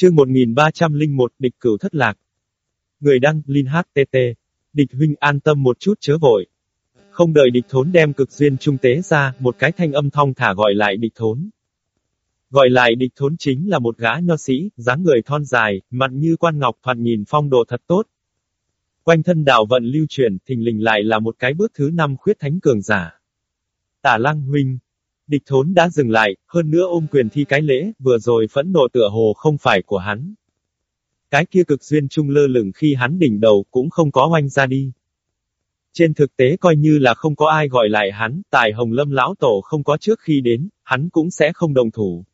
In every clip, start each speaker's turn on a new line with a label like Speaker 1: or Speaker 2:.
Speaker 1: Chương 1301, địch cửu thất lạc. Người đăng, Linh HTT. Địch huynh an tâm một chút chớ vội. Không đợi địch thốn đem cực duyên trung tế ra, một cái thanh âm thong thả gọi lại địch thốn. Gọi lại địch thốn chính là một gã nho sĩ, dáng người thon dài, mặt như quan ngọc thoạt nhìn phong độ thật tốt. Quanh thân đạo vận lưu truyền, thình lình lại là một cái bước thứ năm khuyết thánh cường giả. Tả lăng huynh. Địch thốn đã dừng lại, hơn nữa ôm quyền thi cái lễ, vừa rồi phẫn nộ tựa hồ không phải của hắn. Cái kia cực duyên trung lơ lửng khi hắn đỉnh đầu cũng không có oanh ra đi. Trên thực tế coi như là không có ai gọi lại hắn, tài hồng lâm lão tổ không có trước khi đến, hắn cũng sẽ không đồng thủ.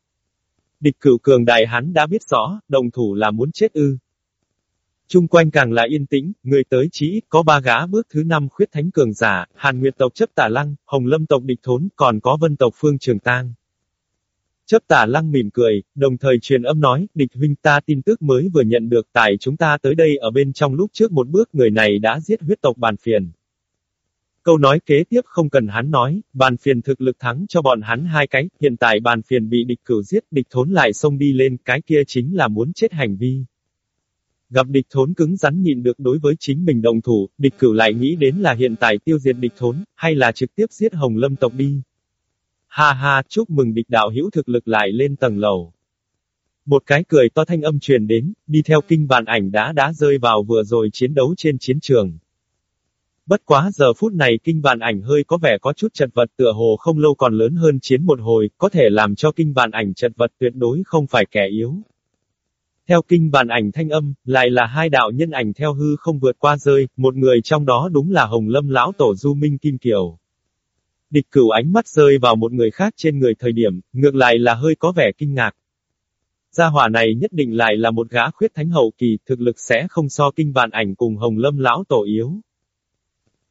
Speaker 1: Địch cửu cường đại hắn đã biết rõ, đồng thủ là muốn chết ư. Trung quanh càng là yên tĩnh, người tới chí ít có ba gã bước thứ năm khuyết thánh cường giả, Hàn Nguyệt tộc chấp tả lăng, Hồng Lâm tộc địch thốn, còn có vân tộc phương trường tang. Chấp tả lăng mỉm cười, đồng thời truyền âm nói, địch huynh ta tin tức mới vừa nhận được tại chúng ta tới đây ở bên trong lúc trước một bước người này đã giết huyết tộc bàn phiền. Câu nói kế tiếp không cần hắn nói, bàn phiền thực lực thắng cho bọn hắn hai cái, hiện tại bàn phiền bị địch cửu giết, địch thốn lại xông đi lên, cái kia chính là muốn chết hành vi. Gặp địch thốn cứng rắn nhịn được đối với chính mình đồng thủ, địch cửu lại nghĩ đến là hiện tại tiêu diệt địch thốn, hay là trực tiếp giết hồng lâm tộc đi. Ha ha, chúc mừng địch đạo hữu thực lực lại lên tầng lầu. Một cái cười to thanh âm truyền đến, đi theo kinh bàn ảnh đã đã rơi vào vừa rồi chiến đấu trên chiến trường. Bất quá giờ phút này kinh bàn ảnh hơi có vẻ có chút chật vật tựa hồ không lâu còn lớn hơn chiến một hồi, có thể làm cho kinh bàn ảnh chật vật tuyệt đối không phải kẻ yếu. Theo kinh bàn ảnh thanh âm, lại là hai đạo nhân ảnh theo hư không vượt qua rơi, một người trong đó đúng là Hồng Lâm Lão Tổ Du Minh Kim Kiều. Địch cửu ánh mắt rơi vào một người khác trên người thời điểm, ngược lại là hơi có vẻ kinh ngạc. Gia hỏa này nhất định lại là một gã khuyết thánh hậu kỳ, thực lực sẽ không so kinh bàn ảnh cùng Hồng Lâm Lão Tổ yếu.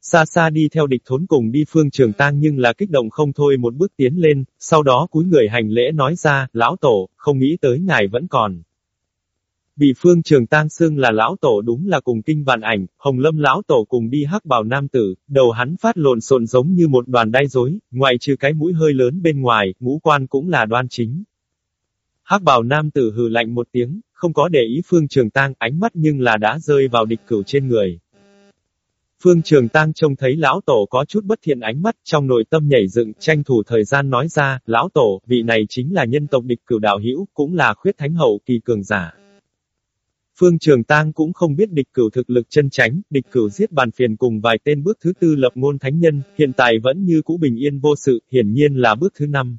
Speaker 1: Xa xa đi theo địch thốn cùng đi phương trường tang nhưng là kích động không thôi một bước tiến lên, sau đó cúi người hành lễ nói ra, lão tổ, không nghĩ tới ngài vẫn còn. Bị phương trường tang xưng là lão tổ đúng là cùng kinh vạn ảnh, hồng lâm lão tổ cùng đi hắc bào nam tử, đầu hắn phát lộn xộn giống như một đoàn đai rối, ngoài trừ cái mũi hơi lớn bên ngoài, ngũ quan cũng là đoan chính. hắc bào nam tử hừ lạnh một tiếng, không có để ý phương trường tang, ánh mắt nhưng là đã rơi vào địch cửu trên người. Phương Trường Tang trông thấy lão tổ có chút bất thiện ánh mắt, trong nội tâm nhảy dựng, tranh thủ thời gian nói ra, lão tổ, vị này chính là nhân tộc địch cửu đạo hữu, cũng là khuyết thánh hậu kỳ cường giả. Phương Trường Tang cũng không biết địch cửu thực lực chân tránh, địch cửu giết bàn phiền cùng vài tên bước thứ tư lập ngôn thánh nhân, hiện tại vẫn như cũ bình yên vô sự, hiển nhiên là bước thứ năm.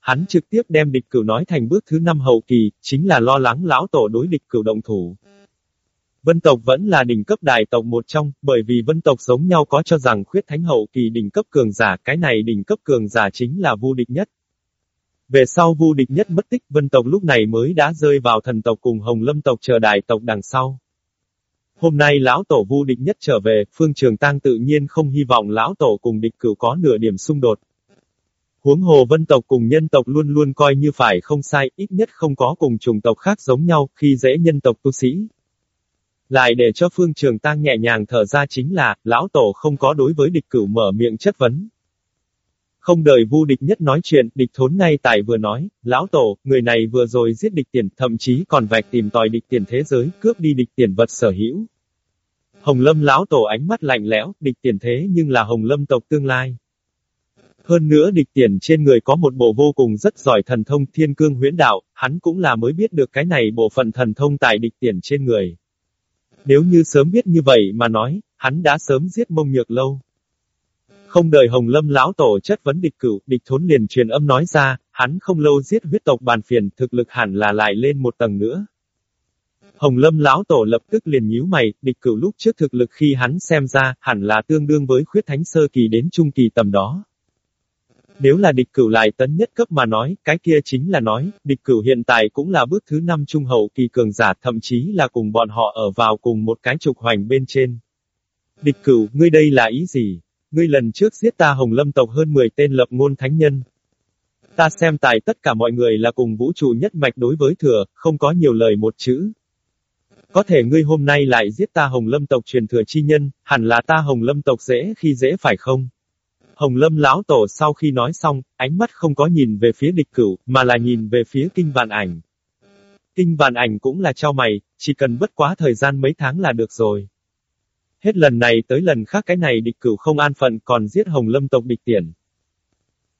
Speaker 1: Hắn trực tiếp đem địch cửu nói thành bước thứ năm hậu kỳ, chính là lo lắng lão tổ đối địch cửu động thủ. Vân tộc vẫn là đỉnh cấp đại tộc một trong, bởi vì vân tộc giống nhau có cho rằng khuyết thánh hậu kỳ đỉnh cấp cường giả, cái này đỉnh cấp cường giả chính là vô địch nhất. Về sau vu địch nhất mất tích, vân tộc lúc này mới đã rơi vào thần tộc cùng hồng lâm tộc chờ đại tộc đằng sau. Hôm nay lão tổ vu địch nhất trở về, phương trường tang tự nhiên không hy vọng lão tổ cùng địch cửu có nửa điểm xung đột. Huống hồ vân tộc cùng nhân tộc luôn luôn coi như phải không sai, ít nhất không có cùng chủng tộc khác giống nhau, khi dễ nhân tộc tu sĩ. Lại để cho phương trường tang nhẹ nhàng thở ra chính là, lão tổ không có đối với địch cửu mở miệng chất vấn. Không đợi vu địch nhất nói chuyện, địch thốn ngay tại vừa nói, lão tổ, người này vừa rồi giết địch tiền, thậm chí còn vạch tìm tòi địch tiền thế giới, cướp đi địch tiền vật sở hữu. Hồng lâm lão tổ ánh mắt lạnh lẽo, địch tiền thế nhưng là hồng lâm tộc tương lai. Hơn nữa địch tiền trên người có một bộ vô cùng rất giỏi thần thông thiên cương huyễn đạo, hắn cũng là mới biết được cái này bộ phận thần thông tại địch tiền trên người. Nếu như sớm biết như vậy mà nói, hắn đã sớm giết mông nhược lâu. Không đợi Hồng Lâm lão tổ chất vấn địch cửu, địch thốn liền truyền âm nói ra, hắn không lâu giết huyết tộc bàn phiền, thực lực hẳn là lại lên một tầng nữa. Hồng Lâm lão tổ lập tức liền nhíu mày, địch cửu lúc trước thực lực khi hắn xem ra, hẳn là tương đương với khuyết thánh sơ kỳ đến trung kỳ tầm đó. Nếu là địch cửu lại tấn nhất cấp mà nói, cái kia chính là nói, địch cửu hiện tại cũng là bước thứ năm trung hậu kỳ cường giả, thậm chí là cùng bọn họ ở vào cùng một cái trục hoành bên trên. Địch cửu, ngươi đây là ý gì? Ngươi lần trước giết ta hồng lâm tộc hơn 10 tên lập ngôn thánh nhân. Ta xem tại tất cả mọi người là cùng vũ trụ nhất mạch đối với thừa, không có nhiều lời một chữ. Có thể ngươi hôm nay lại giết ta hồng lâm tộc truyền thừa chi nhân, hẳn là ta hồng lâm tộc dễ khi dễ phải không? Hồng lâm lão tổ sau khi nói xong, ánh mắt không có nhìn về phía địch cửu, mà là nhìn về phía kinh vạn ảnh. Kinh vạn ảnh cũng là trao mày, chỉ cần bất quá thời gian mấy tháng là được rồi. Hết lần này tới lần khác cái này địch cửu không an phận còn giết hồng lâm tộc địch tiền.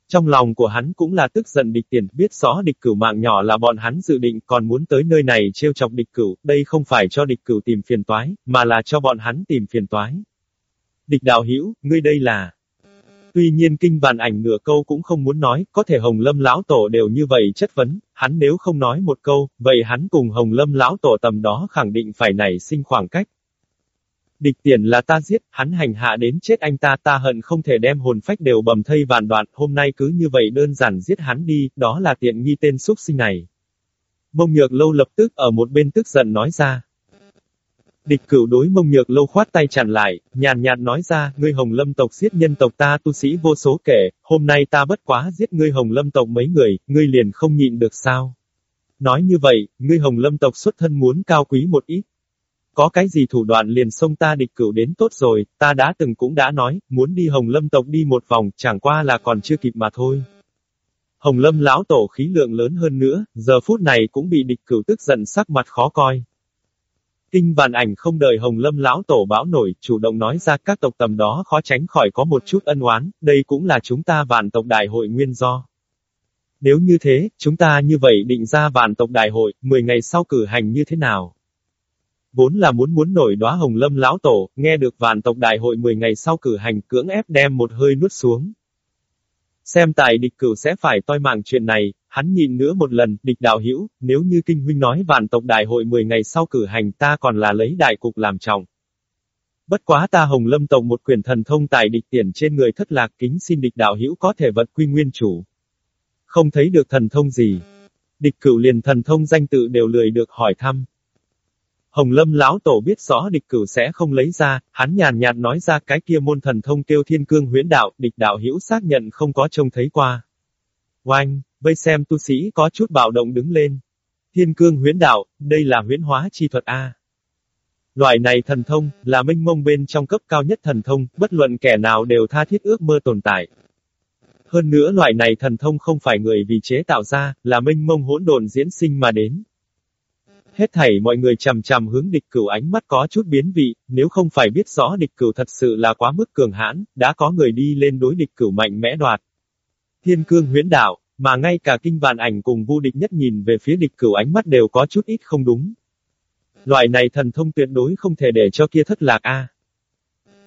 Speaker 1: Trong lòng của hắn cũng là tức giận địch tiền, biết rõ địch cửu mạng nhỏ là bọn hắn dự định còn muốn tới nơi này trêu chọc địch cửu, đây không phải cho địch cửu tìm phiền toái, mà là cho bọn hắn tìm phiền toái. Địch đạo hữu ngươi đây là... Tuy nhiên kinh bàn ảnh nửa câu cũng không muốn nói, có thể Hồng Lâm lão tổ đều như vậy chất vấn, hắn nếu không nói một câu, vậy hắn cùng Hồng Lâm lão tổ tầm đó khẳng định phải nảy sinh khoảng cách. Địch tiền là ta giết, hắn hành hạ đến chết anh ta ta hận không thể đem hồn phách đều bầm thây vạn đoạn, hôm nay cứ như vậy đơn giản giết hắn đi, đó là tiện nghi tên xúc sinh này. Mông nhược lâu lập tức ở một bên tức giận nói ra. Địch cửu đối mông nhược lâu khoát tay chặn lại, nhàn nhạt nói ra, ngươi hồng lâm tộc giết nhân tộc ta tu sĩ vô số kể, hôm nay ta bất quá giết ngươi hồng lâm tộc mấy người, ngươi liền không nhịn được sao. Nói như vậy, ngươi hồng lâm tộc xuất thân muốn cao quý một ít. Có cái gì thủ đoạn liền xông ta địch cửu đến tốt rồi, ta đã từng cũng đã nói, muốn đi hồng lâm tộc đi một vòng, chẳng qua là còn chưa kịp mà thôi. Hồng lâm lão tổ khí lượng lớn hơn nữa, giờ phút này cũng bị địch cửu tức giận sắc mặt khó coi. Kinh vạn ảnh không đợi Hồng Lâm lão tổ báo nổi, chủ động nói ra các tộc tầm đó khó tránh khỏi có một chút ân oán, đây cũng là chúng ta vạn tộc đại hội nguyên do. Nếu như thế, chúng ta như vậy định ra vạn tộc đại hội, 10 ngày sau cử hành như thế nào? Vốn là muốn muốn nổi đóa Hồng Lâm lão tổ, nghe được vạn tộc đại hội 10 ngày sau cử hành cưỡng ép đem một hơi nuốt xuống. Xem tại địch cửu sẽ phải toi mạng chuyện này, hắn nhìn nữa một lần, địch đạo hữu nếu như kinh huynh nói vạn tộc đại hội 10 ngày sau cử hành ta còn là lấy đại cục làm trọng. Bất quá ta hồng lâm tộc một quyền thần thông tại địch tiền trên người thất lạc kính xin địch đạo hữu có thể vật quy nguyên chủ. Không thấy được thần thông gì. Địch cửu liền thần thông danh tự đều lười được hỏi thăm. Hồng Lâm lão tổ biết rõ địch cửu sẽ không lấy ra, hắn nhàn nhạt nói ra cái kia môn thần thông kêu thiên cương huyễn đạo, địch đạo hữu xác nhận không có trông thấy qua. Oanh, vây xem tu sĩ có chút bạo động đứng lên. Thiên cương huyễn đạo, đây là huyễn hóa chi thuật A. Loại này thần thông, là minh mông bên trong cấp cao nhất thần thông, bất luận kẻ nào đều tha thiết ước mơ tồn tại. Hơn nữa loại này thần thông không phải người vì chế tạo ra, là minh mông hỗn độn diễn sinh mà đến. Hết thảy mọi người chầm chầm hướng địch cửu ánh mắt có chút biến vị, nếu không phải biết rõ địch cửu thật sự là quá mức cường hãn, đã có người đi lên đối địch cửu mạnh mẽ đoạt. Thiên cương huyễn đạo, mà ngay cả kinh vạn ảnh cùng vu địch nhất nhìn về phía địch cửu ánh mắt đều có chút ít không đúng. Loại này thần thông tuyệt đối không thể để cho kia thất lạc a.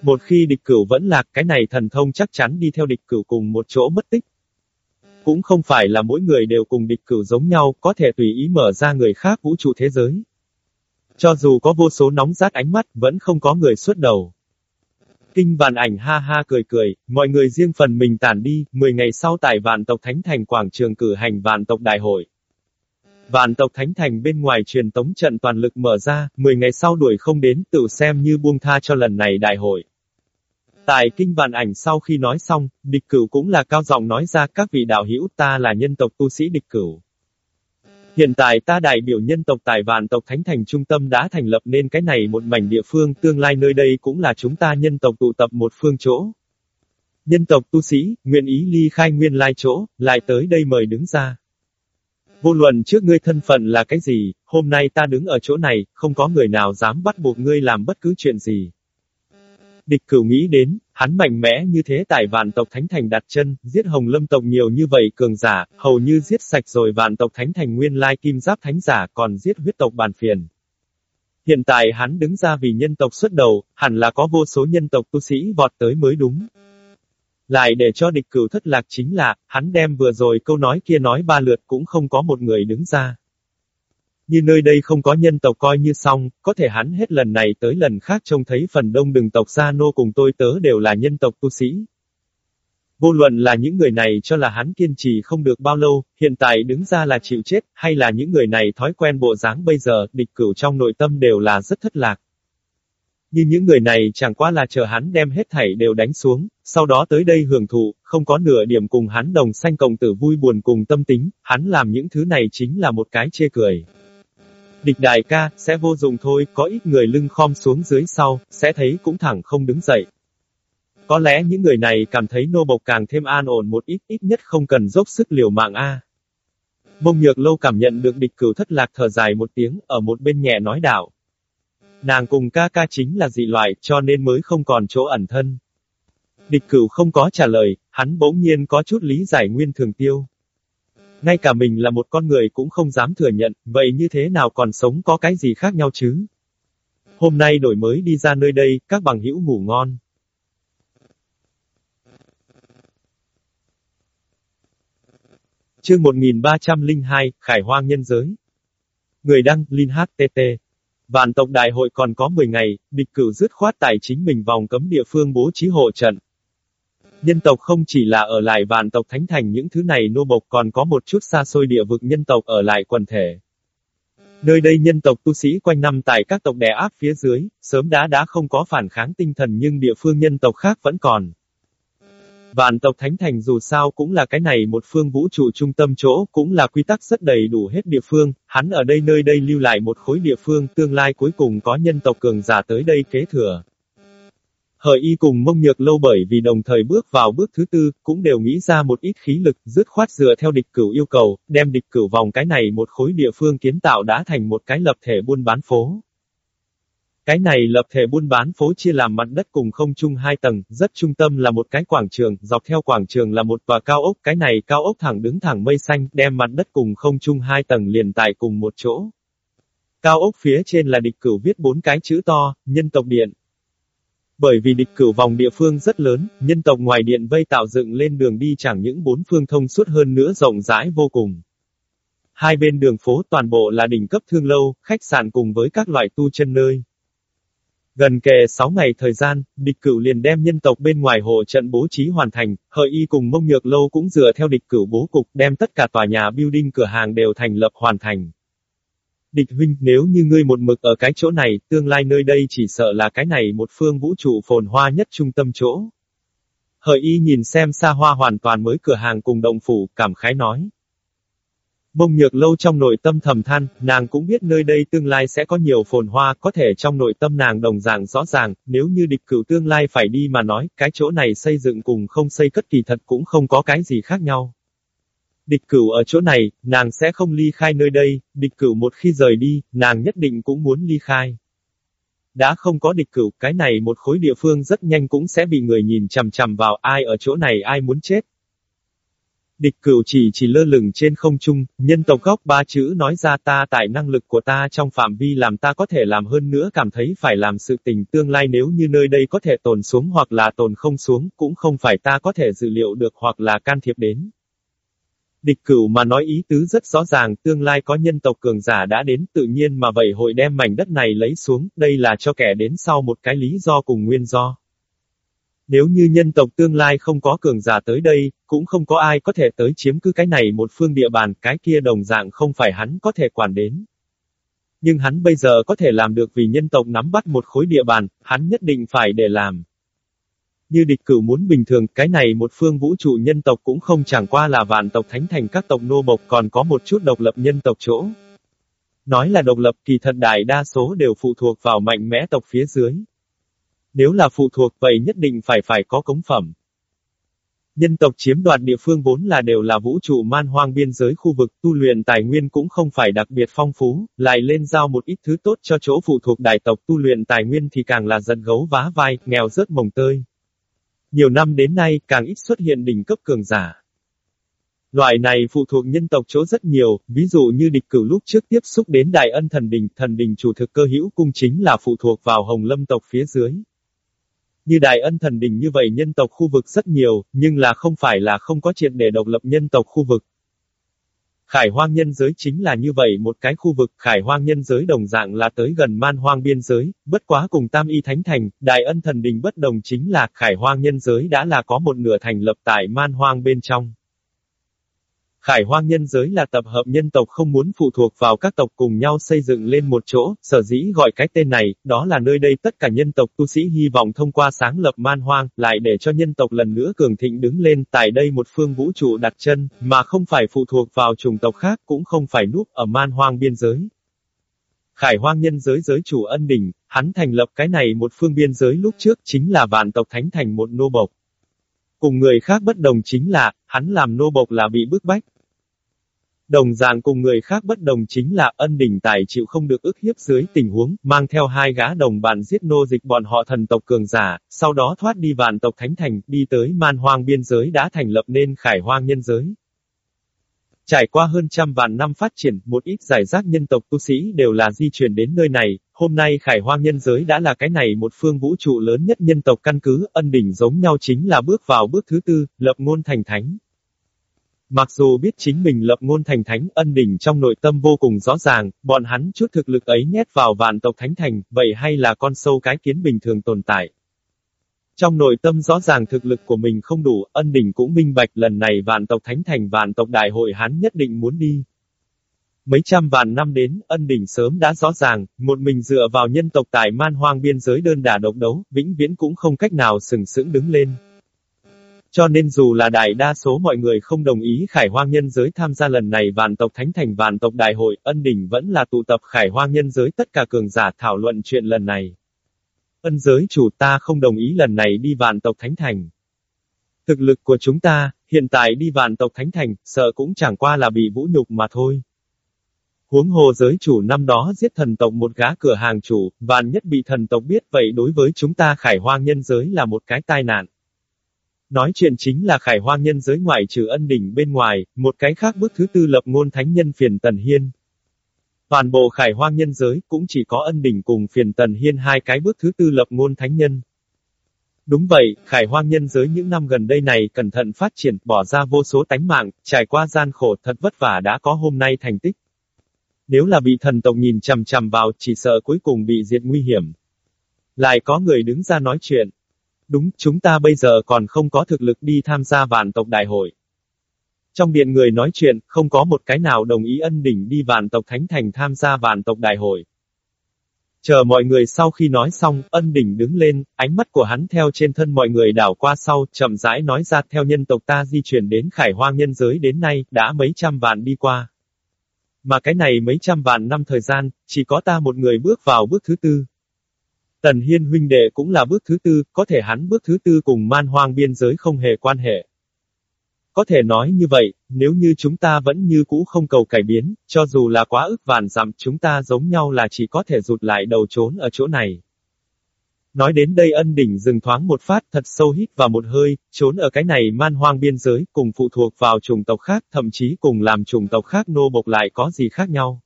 Speaker 1: Một khi địch cửu vẫn lạc, cái này thần thông chắc chắn đi theo địch cửu cùng một chỗ mất tích. Cũng không phải là mỗi người đều cùng địch cửu giống nhau, có thể tùy ý mở ra người khác vũ trụ thế giới. Cho dù có vô số nóng rát ánh mắt, vẫn không có người xuất đầu. Kinh vạn ảnh ha ha cười cười, mọi người riêng phần mình tản đi, 10 ngày sau tại vạn tộc Thánh Thành quảng trường cử hành vạn tộc đại hội. Vạn tộc Thánh Thành bên ngoài truyền tống trận toàn lực mở ra, 10 ngày sau đuổi không đến, tự xem như buông tha cho lần này đại hội. Tại kinh vạn ảnh sau khi nói xong, địch cửu cũng là cao giọng nói ra các vị đạo hữu ta là nhân tộc tu sĩ địch cửu. Hiện tại ta đại biểu nhân tộc tài vạn tộc Thánh Thành trung tâm đã thành lập nên cái này một mảnh địa phương tương lai nơi đây cũng là chúng ta nhân tộc tụ tập một phương chỗ. Nhân tộc tu sĩ, nguyện ý ly khai nguyên lai chỗ, lại tới đây mời đứng ra. Vô luận trước ngươi thân phận là cái gì, hôm nay ta đứng ở chỗ này, không có người nào dám bắt buộc ngươi làm bất cứ chuyện gì. Địch cửu nghĩ đến, hắn mạnh mẽ như thế tại vạn tộc Thánh Thành đặt chân, giết hồng lâm tộc nhiều như vậy cường giả, hầu như giết sạch rồi vạn tộc Thánh Thành nguyên lai kim giáp thánh giả còn giết huyết tộc bàn phiền. Hiện tại hắn đứng ra vì nhân tộc xuất đầu, hẳn là có vô số nhân tộc tu sĩ vọt tới mới đúng. Lại để cho địch cửu thất lạc chính là, hắn đem vừa rồi câu nói kia nói ba lượt cũng không có một người đứng ra. Như nơi đây không có nhân tộc coi như xong, có thể hắn hết lần này tới lần khác trông thấy phần đông đừng tộc gia nô cùng tôi tớ đều là nhân tộc tu sĩ. Vô luận là những người này cho là hắn kiên trì không được bao lâu, hiện tại đứng ra là chịu chết, hay là những người này thói quen bộ dáng bây giờ, địch cửu trong nội tâm đều là rất thất lạc. Như những người này chẳng qua là chờ hắn đem hết thảy đều đánh xuống, sau đó tới đây hưởng thụ, không có nửa điểm cùng hắn đồng sanh cộng tử vui buồn cùng tâm tính, hắn làm những thứ này chính là một cái chê cười. Địch đại ca, sẽ vô dụng thôi, có ít người lưng khom xuống dưới sau, sẽ thấy cũng thẳng không đứng dậy. Có lẽ những người này cảm thấy nô bộc càng thêm an ổn một ít, ít nhất không cần dốc sức liều mạng a. Mông nhược lâu cảm nhận được địch cửu thất lạc thở dài một tiếng, ở một bên nhẹ nói đạo. Nàng cùng ca ca chính là dị loại, cho nên mới không còn chỗ ẩn thân. Địch cửu không có trả lời, hắn bỗng nhiên có chút lý giải nguyên thường tiêu. Ngay cả mình là một con người cũng không dám thừa nhận, vậy như thế nào còn sống có cái gì khác nhau chứ? Hôm nay đổi mới đi ra nơi đây, các bằng hữu ngủ ngon. Chương 1302, Khải Hoang Nhân Giới Người đăng, Linh HTT Vạn tộc đại hội còn có 10 ngày, địch cửu dứt khoát tài chính mình vòng cấm địa phương bố trí hộ trận. Nhân tộc không chỉ là ở lại vạn tộc thánh thành những thứ này nô bộc còn có một chút xa xôi địa vực nhân tộc ở lại quần thể. Nơi đây nhân tộc tu sĩ quanh năm tại các tộc đè áp phía dưới, sớm đã đã không có phản kháng tinh thần nhưng địa phương nhân tộc khác vẫn còn. Vạn tộc Thánh Thành dù sao cũng là cái này một phương vũ trụ trung tâm chỗ, cũng là quy tắc rất đầy đủ hết địa phương, hắn ở đây nơi đây lưu lại một khối địa phương tương lai cuối cùng có nhân tộc cường giả tới đây kế thừa. Hợi y cùng mông nhược lâu bởi vì đồng thời bước vào bước thứ tư, cũng đều nghĩ ra một ít khí lực, dứt khoát dựa theo địch cửu yêu cầu, đem địch cửu vòng cái này một khối địa phương kiến tạo đã thành một cái lập thể buôn bán phố. Cái này lập thể buôn bán phố chia làm mặt đất cùng không chung hai tầng, rất trung tâm là một cái quảng trường, dọc theo quảng trường là một tòa cao ốc, cái này cao ốc thẳng đứng thẳng mây xanh, đem mặt đất cùng không chung hai tầng liền tại cùng một chỗ. Cao ốc phía trên là địch cửu viết bốn cái chữ to, nhân tộc điện. Bởi vì địch cửu vòng địa phương rất lớn, nhân tộc ngoài điện vây tạo dựng lên đường đi chẳng những bốn phương thông suốt hơn nữa rộng rãi vô cùng. Hai bên đường phố toàn bộ là đỉnh cấp thương lâu, khách sạn cùng với các loại tu chân nơi. Gần kề 6 ngày thời gian, địch cửu liền đem nhân tộc bên ngoài hộ trận bố trí hoàn thành, hợi y cùng mông nhược lâu cũng dựa theo địch cửu bố cục đem tất cả tòa nhà building cửa hàng đều thành lập hoàn thành. Địch huynh, nếu như ngươi một mực ở cái chỗ này, tương lai nơi đây chỉ sợ là cái này một phương vũ trụ phồn hoa nhất trung tâm chỗ. Hợi y nhìn xem xa hoa hoàn toàn mới cửa hàng cùng động phủ, cảm khái nói. Bông nhược lâu trong nội tâm thầm than, nàng cũng biết nơi đây tương lai sẽ có nhiều phồn hoa, có thể trong nội tâm nàng đồng dạng rõ ràng, nếu như địch cửu tương lai phải đi mà nói, cái chỗ này xây dựng cùng không xây cất kỳ thật cũng không có cái gì khác nhau. Địch cửu ở chỗ này, nàng sẽ không ly khai nơi đây, địch cửu một khi rời đi, nàng nhất định cũng muốn ly khai. Đã không có địch cửu, cái này một khối địa phương rất nhanh cũng sẽ bị người nhìn chằm chằm vào ai ở chỗ này ai muốn chết. Địch cửu chỉ chỉ lơ lửng trên không trung, nhân tộc góc ba chữ nói ra ta tại năng lực của ta trong phạm vi làm ta có thể làm hơn nữa cảm thấy phải làm sự tình tương lai nếu như nơi đây có thể tồn xuống hoặc là tồn không xuống, cũng không phải ta có thể dự liệu được hoặc là can thiệp đến. Địch cửu mà nói ý tứ rất rõ ràng, tương lai có nhân tộc cường giả đã đến tự nhiên mà vậy hội đem mảnh đất này lấy xuống, đây là cho kẻ đến sau một cái lý do cùng nguyên do. Nếu như nhân tộc tương lai không có cường giả tới đây, cũng không có ai có thể tới chiếm cứ cái này một phương địa bàn, cái kia đồng dạng không phải hắn có thể quản đến. Nhưng hắn bây giờ có thể làm được vì nhân tộc nắm bắt một khối địa bàn, hắn nhất định phải để làm. Như địch cửu muốn bình thường, cái này một phương vũ trụ nhân tộc cũng không chẳng qua là vạn tộc thánh thành các tộc nô bộc còn có một chút độc lập nhân tộc chỗ. Nói là độc lập kỳ thật đại đa số đều phụ thuộc vào mạnh mẽ tộc phía dưới. Nếu là phụ thuộc vậy nhất định phải phải có cống phẩm. Nhân tộc chiếm đoạt địa phương vốn là đều là vũ trụ man hoang biên giới khu vực tu luyện tài nguyên cũng không phải đặc biệt phong phú, lại lên giao một ít thứ tốt cho chỗ phụ thuộc đại tộc tu luyện tài nguyên thì càng là giận gấu vá vai, nghèo rớt mồng tơi. Nhiều năm đến nay càng ít xuất hiện đỉnh cấp cường giả. Loại này phụ thuộc nhân tộc chỗ rất nhiều, ví dụ như địch cửu lúc trước tiếp xúc đến Đại Ân Thần Đình, Thần Đình chủ thực cơ hữu cung chính là phụ thuộc vào Hồng Lâm tộc phía dưới. Như Đại Ân Thần Đình như vậy nhân tộc khu vực rất nhiều, nhưng là không phải là không có chuyện để độc lập nhân tộc khu vực. Khải hoang nhân giới chính là như vậy một cái khu vực, khải hoang nhân giới đồng dạng là tới gần man hoang biên giới, bất quá cùng tam y thánh thành, đại ân thần đình bất đồng chính là khải hoang nhân giới đã là có một nửa thành lập tại man hoang bên trong. Khải hoang nhân giới là tập hợp nhân tộc không muốn phụ thuộc vào các tộc cùng nhau xây dựng lên một chỗ, sở dĩ gọi cái tên này, đó là nơi đây tất cả nhân tộc tu sĩ hy vọng thông qua sáng lập man hoang, lại để cho nhân tộc lần nữa cường thịnh đứng lên tại đây một phương vũ trụ đặt chân, mà không phải phụ thuộc vào chủng tộc khác cũng không phải núp ở man hoang biên giới. Khải hoang nhân giới giới chủ ân đỉnh, hắn thành lập cái này một phương biên giới lúc trước chính là vạn tộc thánh thành một nô bộc. Cùng người khác bất đồng chính là, hắn làm nô bộc là bị bức bách, Đồng dạng cùng người khác bất đồng chính là ân đình tài chịu không được ức hiếp dưới tình huống, mang theo hai gã đồng bạn giết nô dịch bọn họ thần tộc cường giả, sau đó thoát đi vạn tộc thánh thành, đi tới man hoang biên giới đã thành lập nên khải hoang nhân giới. Trải qua hơn trăm vạn năm phát triển, một ít giải rác nhân tộc tu sĩ đều là di chuyển đến nơi này, hôm nay khải hoang nhân giới đã là cái này một phương vũ trụ lớn nhất nhân tộc căn cứ, ân đỉnh giống nhau chính là bước vào bước thứ tư, lập ngôn thành thánh. Mặc dù biết chính mình lập ngôn thành thánh ân đỉnh trong nội tâm vô cùng rõ ràng, bọn hắn chút thực lực ấy nhét vào vạn tộc thánh thành, vậy hay là con sâu cái kiến bình thường tồn tại. Trong nội tâm rõ ràng thực lực của mình không đủ, ân đỉnh cũng minh bạch lần này vạn tộc thánh thành vạn tộc đại hội hắn nhất định muốn đi. Mấy trăm vạn năm đến, ân đỉnh sớm đã rõ ràng, một mình dựa vào nhân tộc tại man hoang biên giới đơn đả độc đấu, vĩnh viễn cũng không cách nào sừng sững đứng lên. Cho nên dù là đại đa số mọi người không đồng ý khải hoang nhân giới tham gia lần này vạn tộc thánh thành vạn tộc đại hội, ân đỉnh vẫn là tụ tập khải hoang nhân giới tất cả cường giả thảo luận chuyện lần này. Ân giới chủ ta không đồng ý lần này đi vạn tộc thánh thành. Thực lực của chúng ta, hiện tại đi vạn tộc thánh thành, sợ cũng chẳng qua là bị vũ nhục mà thôi. Huống hồ giới chủ năm đó giết thần tộc một gã cửa hàng chủ, vạn nhất bị thần tộc biết vậy đối với chúng ta khải hoang nhân giới là một cái tai nạn. Nói chuyện chính là khải hoang nhân giới ngoại trừ ân đỉnh bên ngoài, một cái khác bước thứ tư lập ngôn thánh nhân phiền tần hiên. Toàn bộ khải hoang nhân giới cũng chỉ có ân đỉnh cùng phiền tần hiên hai cái bước thứ tư lập ngôn thánh nhân. Đúng vậy, khải hoang nhân giới những năm gần đây này cẩn thận phát triển, bỏ ra vô số tánh mạng, trải qua gian khổ thật vất vả đã có hôm nay thành tích. Nếu là bị thần tộc nhìn chằm chằm vào, chỉ sợ cuối cùng bị diệt nguy hiểm. Lại có người đứng ra nói chuyện. Đúng, chúng ta bây giờ còn không có thực lực đi tham gia vạn tộc đại hội. Trong điện người nói chuyện, không có một cái nào đồng ý ân đỉnh đi vạn tộc thánh thành tham gia vạn tộc đại hội. Chờ mọi người sau khi nói xong, ân đỉnh đứng lên, ánh mắt của hắn theo trên thân mọi người đảo qua sau, chậm rãi nói ra theo nhân tộc ta di chuyển đến khải hoang nhân giới đến nay, đã mấy trăm vạn đi qua. Mà cái này mấy trăm vạn năm thời gian, chỉ có ta một người bước vào bước thứ tư. Tần Hiên huynh đệ cũng là bước thứ tư, có thể hắn bước thứ tư cùng man hoang biên giới không hề quan hệ. Có thể nói như vậy, nếu như chúng ta vẫn như cũ không cầu cải biến, cho dù là quá ức vạn dặm chúng ta giống nhau là chỉ có thể rụt lại đầu trốn ở chỗ này. Nói đến đây ân đỉnh dừng thoáng một phát thật sâu hít vào một hơi, trốn ở cái này man hoang biên giới, cùng phụ thuộc vào chủng tộc khác, thậm chí cùng làm chủng tộc khác nô bộc lại có gì khác nhau.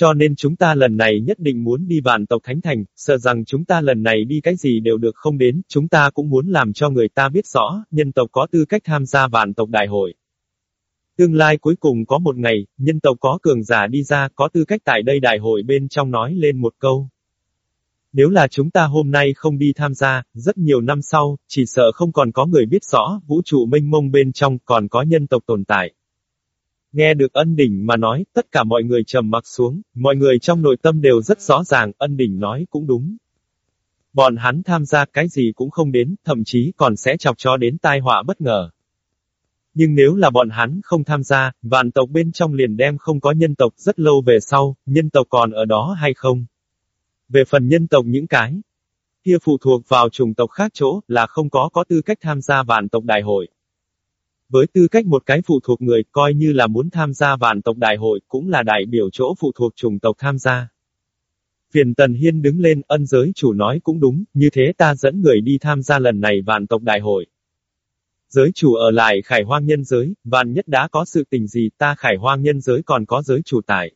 Speaker 1: Cho nên chúng ta lần này nhất định muốn đi vạn tộc Thánh Thành, sợ rằng chúng ta lần này đi cái gì đều được không đến, chúng ta cũng muốn làm cho người ta biết rõ, nhân tộc có tư cách tham gia vạn tộc đại hội. Tương lai cuối cùng có một ngày, nhân tộc có cường giả đi ra, có tư cách tại đây đại hội bên trong nói lên một câu. Nếu là chúng ta hôm nay không đi tham gia, rất nhiều năm sau, chỉ sợ không còn có người biết rõ, vũ trụ mênh mông bên trong còn có nhân tộc tồn tại. Nghe được ân đỉnh mà nói, tất cả mọi người trầm mặc xuống, mọi người trong nội tâm đều rất rõ ràng, ân đỉnh nói cũng đúng. Bọn hắn tham gia cái gì cũng không đến, thậm chí còn sẽ chọc cho đến tai họa bất ngờ. Nhưng nếu là bọn hắn không tham gia, vạn tộc bên trong liền đem không có nhân tộc rất lâu về sau, nhân tộc còn ở đó hay không? Về phần nhân tộc những cái, kia phụ thuộc vào chủng tộc khác chỗ, là không có có tư cách tham gia vạn tộc đại hội. Với tư cách một cái phụ thuộc người, coi như là muốn tham gia vạn tộc đại hội, cũng là đại biểu chỗ phụ thuộc chủng tộc tham gia. Phiền Tần Hiên đứng lên, ân giới chủ nói cũng đúng, như thế ta dẫn người đi tham gia lần này vạn tộc đại hội. Giới chủ ở lại khải hoang nhân giới, vạn nhất đã có sự tình gì ta khải hoang nhân giới còn có giới chủ tại.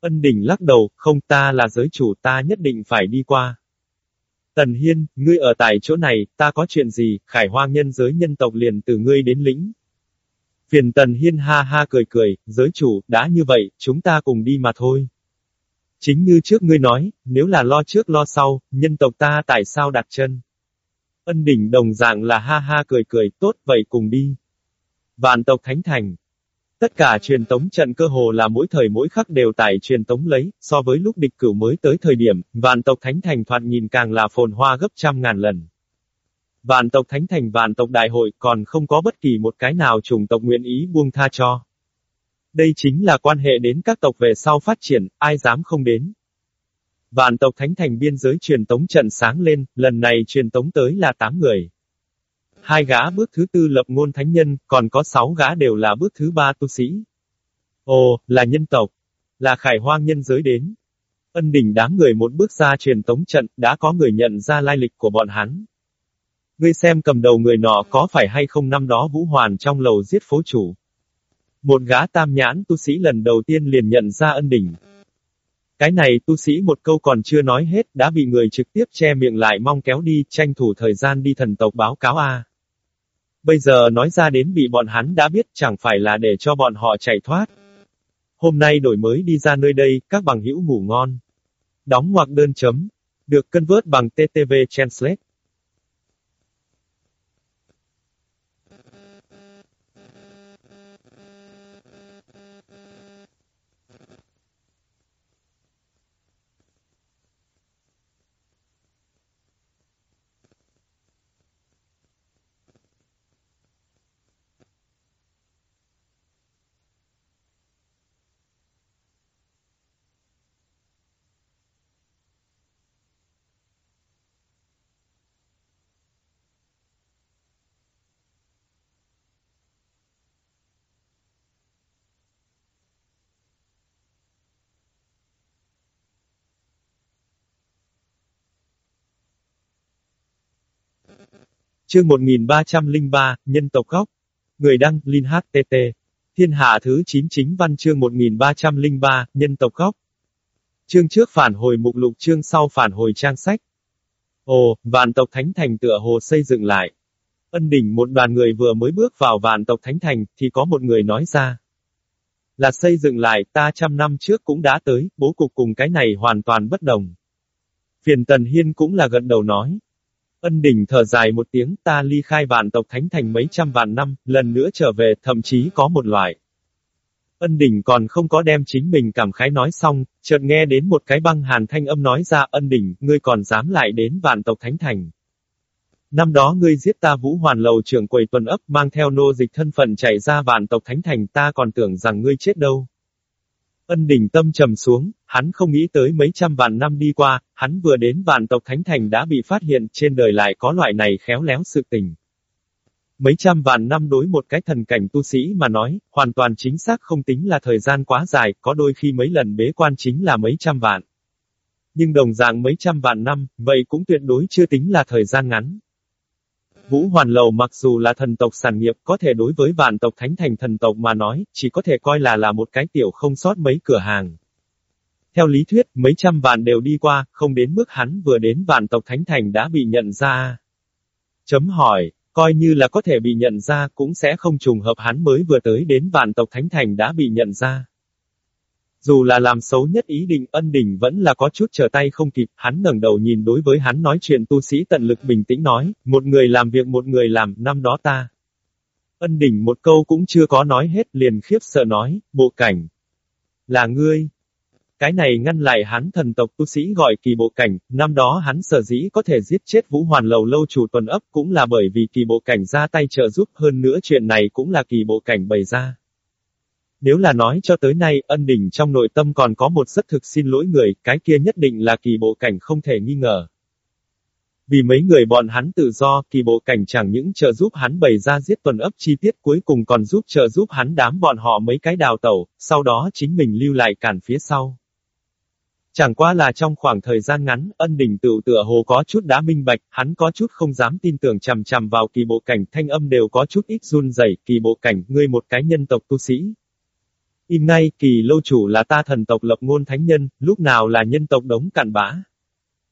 Speaker 1: Ân đỉnh lắc đầu, không ta là giới chủ ta nhất định phải đi qua. Tần Hiên, ngươi ở tại chỗ này, ta có chuyện gì, khải hoang nhân giới nhân tộc liền từ ngươi đến lĩnh. Phiền Tần Hiên ha ha cười cười, giới chủ, đã như vậy, chúng ta cùng đi mà thôi. Chính như trước ngươi nói, nếu là lo trước lo sau, nhân tộc ta tại sao đặt chân? Ân đỉnh đồng dạng là ha ha cười cười, tốt vậy cùng đi. Vạn tộc Thánh Thành, Tất cả truyền tống trận cơ hồ là mỗi thời mỗi khắc đều tải truyền tống lấy, so với lúc địch cửu mới tới thời điểm, vạn tộc thánh thành thoạt nhìn càng là phồn hoa gấp trăm ngàn lần. Vạn tộc thánh thành vạn tộc đại hội còn không có bất kỳ một cái nào chủng tộc nguyện ý buông tha cho. Đây chính là quan hệ đến các tộc về sau phát triển, ai dám không đến. Vạn tộc thánh thành biên giới truyền tống trận sáng lên, lần này truyền tống tới là 8 người. Hai gã bước thứ tư lập ngôn thánh nhân, còn có sáu gã đều là bước thứ ba tu sĩ. Ồ, là nhân tộc. Là khải hoang nhân giới đến. Ân đỉnh đám người một bước ra truyền tống trận, đã có người nhận ra lai lịch của bọn hắn. Ngươi xem cầm đầu người nọ có phải hay không năm đó Vũ Hoàn trong lầu giết phố chủ. Một gã tam nhãn tu sĩ lần đầu tiên liền nhận ra ân đỉnh. Cái này tu sĩ một câu còn chưa nói hết đã bị người trực tiếp che miệng lại mong kéo đi, tranh thủ thời gian đi thần tộc báo cáo A. Bây giờ nói ra đến bị bọn hắn đã biết chẳng phải là để cho bọn họ chạy thoát. Hôm nay đổi mới đi ra nơi đây, các bằng hữu ngủ ngon. Đóng hoặc đơn chấm. Được cân vớt bằng TTV Translate. Chương 1303, Nhân tộc góc. Người đăng, Linh HTT. Thiên hạ thứ 9 chính văn chương 1303, Nhân tộc góc. Chương trước phản hồi mục lục chương sau phản hồi trang sách. Ồ, vạn tộc Thánh Thành tựa hồ xây dựng lại. Ân đỉnh một đoàn người vừa mới bước vào vạn tộc Thánh Thành, thì có một người nói ra. Là xây dựng lại, ta trăm năm trước cũng đã tới, bố cục cùng cái này hoàn toàn bất đồng. Phiền Tần Hiên cũng là gật đầu nói, Ân đỉnh thở dài một tiếng ta ly khai vạn tộc thánh thành mấy trăm vạn năm, lần nữa trở về, thậm chí có một loại. Ân đỉnh còn không có đem chính mình cảm khái nói xong, chợt nghe đến một cái băng hàn thanh âm nói ra ân đỉnh, ngươi còn dám lại đến vạn tộc thánh thành. Năm đó ngươi giết ta vũ hoàn lầu trưởng quầy tuần ấp mang theo nô dịch thân phận chạy ra vạn tộc thánh thành ta còn tưởng rằng ngươi chết đâu. Ân đình tâm trầm xuống, hắn không nghĩ tới mấy trăm vạn năm đi qua, hắn vừa đến vạn tộc Thánh Thành đã bị phát hiện trên đời lại có loại này khéo léo sự tình. Mấy trăm vạn năm đối một cái thần cảnh tu sĩ mà nói, hoàn toàn chính xác không tính là thời gian quá dài, có đôi khi mấy lần bế quan chính là mấy trăm vạn. Nhưng đồng dạng mấy trăm vạn năm, vậy cũng tuyệt đối chưa tính là thời gian ngắn. Vũ Hoàn Lầu mặc dù là thần tộc sản nghiệp có thể đối với vạn tộc thánh thành thần tộc mà nói, chỉ có thể coi là là một cái tiểu không sót mấy cửa hàng. Theo lý thuyết, mấy trăm vạn đều đi qua, không đến mức hắn vừa đến vạn tộc thánh thành đã bị nhận ra. Chấm hỏi, coi như là có thể bị nhận ra cũng sẽ không trùng hợp hắn mới vừa tới đến vạn tộc thánh thành đã bị nhận ra. Dù là làm xấu nhất ý định ân đình vẫn là có chút trở tay không kịp, hắn ngẩng đầu nhìn đối với hắn nói chuyện tu sĩ tận lực bình tĩnh nói, một người làm việc một người làm, năm đó ta. Ân đình một câu cũng chưa có nói hết liền khiếp sợ nói, bộ cảnh. Là ngươi. Cái này ngăn lại hắn thần tộc tu sĩ gọi kỳ bộ cảnh, năm đó hắn sở dĩ có thể giết chết vũ hoàn lầu lâu chủ tuần ấp cũng là bởi vì kỳ bộ cảnh ra tay trợ giúp hơn nữa chuyện này cũng là kỳ bộ cảnh bày ra. Nếu là nói cho tới nay, ân đình trong nội tâm còn có một rất thực xin lỗi người, cái kia nhất định là kỳ bộ cảnh không thể nghi ngờ. Vì mấy người bọn hắn tự do, kỳ bộ cảnh chẳng những trợ giúp hắn bày ra giết tuần ấp chi tiết cuối cùng còn giúp trợ giúp hắn đám bọn họ mấy cái đào tẩu, sau đó chính mình lưu lại cản phía sau. Chẳng qua là trong khoảng thời gian ngắn, ân đình tự tựa hồ có chút đã minh bạch, hắn có chút không dám tin tưởng chằm chằm vào kỳ bộ cảnh thanh âm đều có chút ít run rẩy kỳ bộ cảnh, ngươi một cái nhân tộc tu sĩ, Im ngay, kỳ lâu chủ là ta thần tộc lập ngôn thánh nhân, lúc nào là nhân tộc đống cặn bã.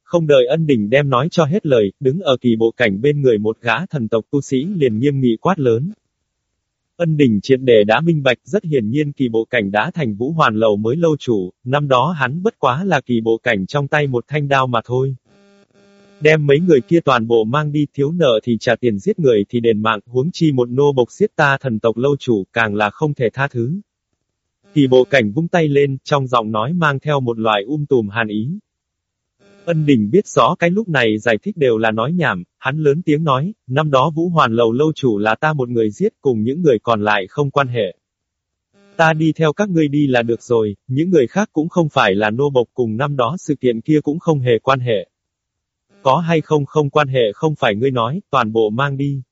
Speaker 1: Không đợi ân đỉnh đem nói cho hết lời, đứng ở kỳ bộ cảnh bên người một gã thần tộc tu sĩ liền nghiêm nghị quát lớn. Ân đỉnh triệt đề đã minh bạch rất hiển nhiên kỳ bộ cảnh đã thành vũ hoàn lầu mới lâu chủ, năm đó hắn bất quá là kỳ bộ cảnh trong tay một thanh đao mà thôi. Đem mấy người kia toàn bộ mang đi thiếu nợ thì trả tiền giết người thì đền mạng, huống chi một nô bộc giết ta thần tộc lâu chủ càng là không thể tha thứ thì bộ cảnh vung tay lên, trong giọng nói mang theo một loại um tùm hàn ý. Ân Đình biết rõ cái lúc này giải thích đều là nói nhảm, hắn lớn tiếng nói, năm đó Vũ Hoàn Lầu lâu chủ là ta một người giết cùng những người còn lại không quan hệ. Ta đi theo các ngươi đi là được rồi, những người khác cũng không phải là nô bộc cùng năm đó sự kiện kia cũng không hề quan hệ. Có hay không không quan hệ không phải ngươi nói, toàn bộ mang đi.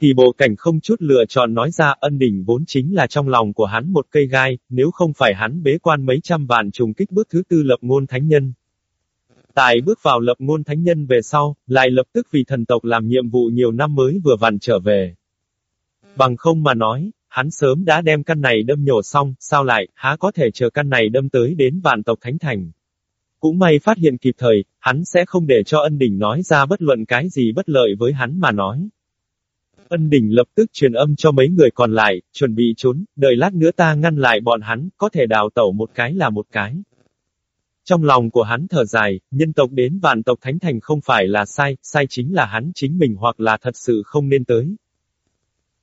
Speaker 1: Thì bộ cảnh không chút lựa chọn nói ra ân đỉnh vốn chính là trong lòng của hắn một cây gai, nếu không phải hắn bế quan mấy trăm vạn trùng kích bước thứ tư lập ngôn thánh nhân. Tại bước vào lập ngôn thánh nhân về sau, lại lập tức vì thần tộc làm nhiệm vụ nhiều năm mới vừa vặn trở về. Bằng không mà nói, hắn sớm đã đem căn này đâm nhổ xong, sao lại, há có thể chờ căn này đâm tới đến vạn tộc thánh thành. Cũng may phát hiện kịp thời, hắn sẽ không để cho ân đỉnh nói ra bất luận cái gì bất lợi với hắn mà nói. Ân đỉnh lập tức truyền âm cho mấy người còn lại, chuẩn bị trốn, đợi lát nữa ta ngăn lại bọn hắn, có thể đào tẩu một cái là một cái. Trong lòng của hắn thở dài, nhân tộc đến vạn tộc thánh thành không phải là sai, sai chính là hắn chính mình hoặc là thật sự không nên tới.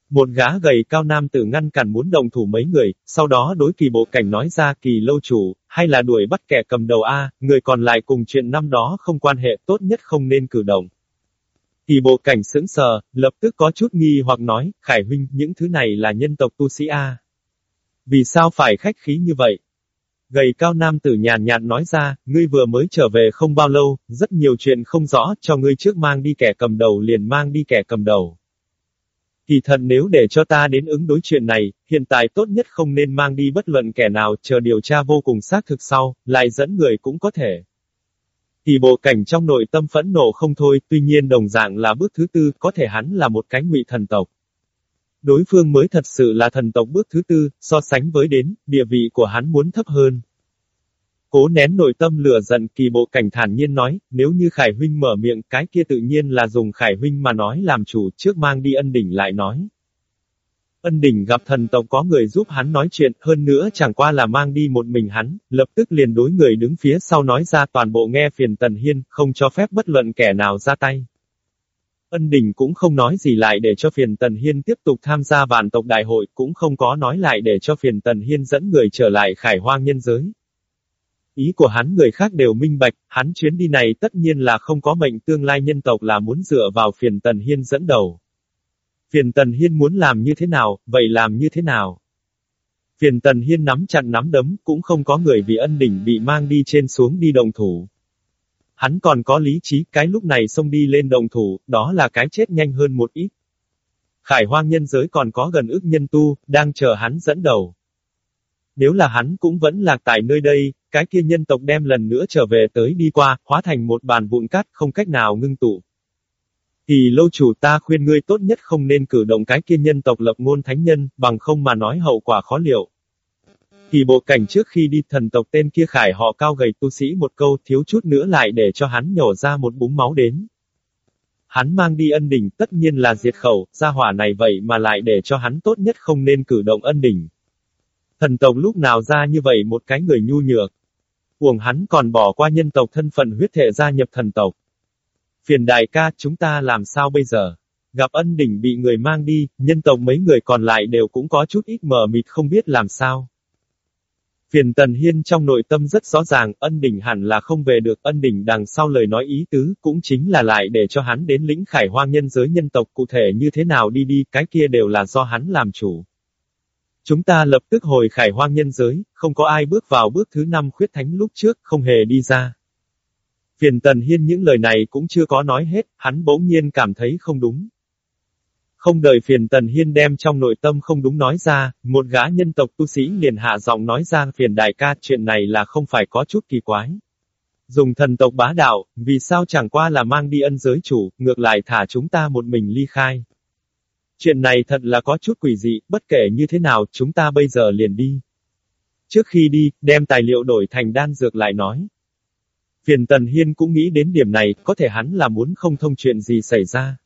Speaker 1: Một gã gầy cao nam tử ngăn cản muốn đồng thủ mấy người, sau đó đối kỳ bộ cảnh nói ra kỳ lâu chủ, hay là đuổi bắt kẻ cầm đầu A, người còn lại cùng chuyện năm đó không quan hệ tốt nhất không nên cử động. Kỳ bộ cảnh sững sờ, lập tức có chút nghi hoặc nói, Khải huynh, những thứ này là nhân tộc tu sĩ A. Vì sao phải khách khí như vậy? Gầy cao nam tử nhàn nhạt nói ra, ngươi vừa mới trở về không bao lâu, rất nhiều chuyện không rõ, cho ngươi trước mang đi kẻ cầm đầu liền mang đi kẻ cầm đầu. Kỳ thật nếu để cho ta đến ứng đối chuyện này, hiện tại tốt nhất không nên mang đi bất luận kẻ nào, chờ điều tra vô cùng xác thực sau, lại dẫn người cũng có thể. Thì bộ cảnh trong nội tâm phẫn nộ không thôi, tuy nhiên đồng dạng là bước thứ tư, có thể hắn là một cái ngụy thần tộc. Đối phương mới thật sự là thần tộc bước thứ tư, so sánh với đến, địa vị của hắn muốn thấp hơn. Cố nén nội tâm lửa giận kỳ bộ cảnh thản nhiên nói, nếu như Khải Huynh mở miệng cái kia tự nhiên là dùng Khải Huynh mà nói làm chủ trước mang đi ân đỉnh lại nói. Ân đỉnh gặp thần tộc có người giúp hắn nói chuyện, hơn nữa chẳng qua là mang đi một mình hắn, lập tức liền đối người đứng phía sau nói ra toàn bộ nghe phiền Tần Hiên, không cho phép bất luận kẻ nào ra tay. Ân Đình cũng không nói gì lại để cho phiền Tần Hiên tiếp tục tham gia vạn tộc đại hội, cũng không có nói lại để cho phiền Tần Hiên dẫn người trở lại khải hoang nhân giới. Ý của hắn người khác đều minh bạch, hắn chuyến đi này tất nhiên là không có mệnh tương lai nhân tộc là muốn dựa vào phiền Tần Hiên dẫn đầu. Phiền Tần Hiên muốn làm như thế nào, vậy làm như thế nào? Phiền Tần Hiên nắm chặt nắm đấm, cũng không có người vì ân đỉnh bị mang đi trên xuống đi đồng thủ. Hắn còn có lý trí, cái lúc này xông đi lên đồng thủ, đó là cái chết nhanh hơn một ít. Khải hoang nhân giới còn có gần ước nhân tu, đang chờ hắn dẫn đầu. Nếu là hắn cũng vẫn lạc tại nơi đây, cái kia nhân tộc đem lần nữa trở về tới đi qua, hóa thành một bàn vụn cát, không cách nào ngưng tụ. Thì lâu chủ ta khuyên ngươi tốt nhất không nên cử động cái kia nhân tộc lập ngôn thánh nhân, bằng không mà nói hậu quả khó liệu. Thì bộ cảnh trước khi đi thần tộc tên kia khải họ cao gầy tu sĩ một câu thiếu chút nữa lại để cho hắn nhổ ra một búng máu đến. Hắn mang đi ân đỉnh tất nhiên là diệt khẩu, gia hỏa này vậy mà lại để cho hắn tốt nhất không nên cử động ân đỉnh. Thần tộc lúc nào ra như vậy một cái người nhu nhược. Uổng hắn còn bỏ qua nhân tộc thân phận huyết thể gia nhập thần tộc. Phiền đại ca, chúng ta làm sao bây giờ? Gặp ân đỉnh bị người mang đi, nhân tộc mấy người còn lại đều cũng có chút ít mờ mịt không biết làm sao. Phiền Tần Hiên trong nội tâm rất rõ ràng, ân đỉnh hẳn là không về được, ân đỉnh đằng sau lời nói ý tứ, cũng chính là lại để cho hắn đến lĩnh khải hoang nhân giới nhân tộc cụ thể như thế nào đi đi, cái kia đều là do hắn làm chủ. Chúng ta lập tức hồi khải hoang nhân giới, không có ai bước vào bước thứ năm khuyết thánh lúc trước, không hề đi ra. Phiền Tần Hiên những lời này cũng chưa có nói hết, hắn bỗng nhiên cảm thấy không đúng. Không đợi phiền Tần Hiên đem trong nội tâm không đúng nói ra, một gã nhân tộc tu sĩ liền hạ giọng nói ra phiền đại ca chuyện này là không phải có chút kỳ quái. Dùng thần tộc bá đạo, vì sao chẳng qua là mang đi ân giới chủ, ngược lại thả chúng ta một mình ly khai. Chuyện này thật là có chút quỷ dị, bất kể như thế nào, chúng ta bây giờ liền đi. Trước khi đi, đem tài liệu đổi thành đan dược lại nói. Phiền Tần Hiên cũng nghĩ đến điểm này, có thể hắn là muốn không thông chuyện gì xảy ra.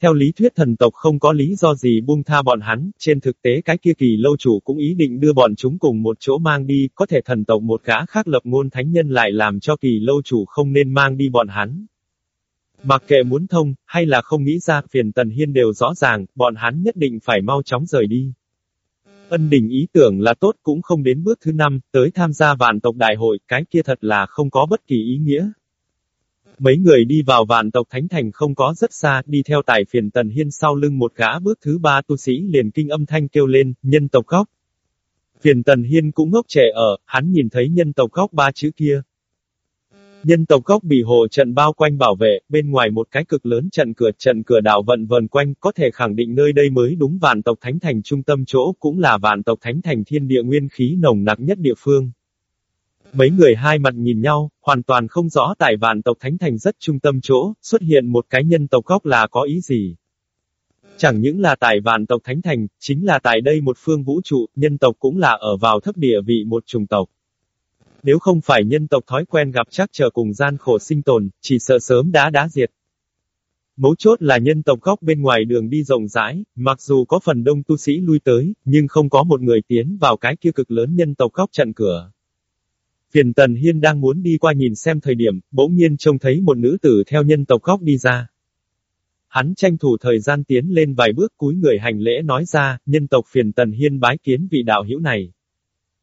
Speaker 1: Theo lý thuyết thần tộc không có lý do gì buông tha bọn hắn, trên thực tế cái kia kỳ lâu chủ cũng ý định đưa bọn chúng cùng một chỗ mang đi, có thể thần tộc một gã khác lập ngôn thánh nhân lại làm cho kỳ lâu chủ không nên mang đi bọn hắn. Mặc kệ muốn thông, hay là không nghĩ ra, phiền tần hiên đều rõ ràng, bọn hắn nhất định phải mau chóng rời đi. Ân đình ý tưởng là tốt cũng không đến bước thứ năm, tới tham gia vạn tộc đại hội, cái kia thật là không có bất kỳ ý nghĩa. Mấy người đi vào vạn tộc thánh thành không có rất xa, đi theo tài phiền tần hiên sau lưng một gã bước thứ ba tu sĩ liền kinh âm thanh kêu lên, nhân tộc góc. Phiền tần hiên cũng ngốc trẻ ở, hắn nhìn thấy nhân tộc góc ba chữ kia. Nhân tộc gốc bị hộ trận bao quanh bảo vệ, bên ngoài một cái cực lớn trận cửa, trận cửa đảo vận vần quanh, có thể khẳng định nơi đây mới đúng vạn tộc thánh thành trung tâm chỗ, cũng là vạn tộc thánh thành thiên địa nguyên khí nồng nặc nhất địa phương. Mấy người hai mặt nhìn nhau, hoàn toàn không rõ tại vạn tộc thánh thành rất trung tâm chỗ, xuất hiện một cái nhân tộc góc là có ý gì. Chẳng những là tại vạn tộc thánh thành, chính là tại đây một phương vũ trụ, nhân tộc cũng là ở vào thấp địa vị một chủng tộc. Nếu không phải nhân tộc thói quen gặp chắc chờ cùng gian khổ sinh tồn, chỉ sợ sớm đã đã diệt. Mấu chốt là nhân tộc góc bên ngoài đường đi rộng rãi, mặc dù có phần đông tu sĩ lui tới, nhưng không có một người tiến vào cái kia cực lớn nhân tộc góc trận cửa. Phiền Tần Hiên đang muốn đi qua nhìn xem thời điểm, bỗng nhiên trông thấy một nữ tử theo nhân tộc góc đi ra. Hắn tranh thủ thời gian tiến lên vài bước cúi người hành lễ nói ra, nhân tộc phiền Tần Hiên bái kiến vị đạo hữu này.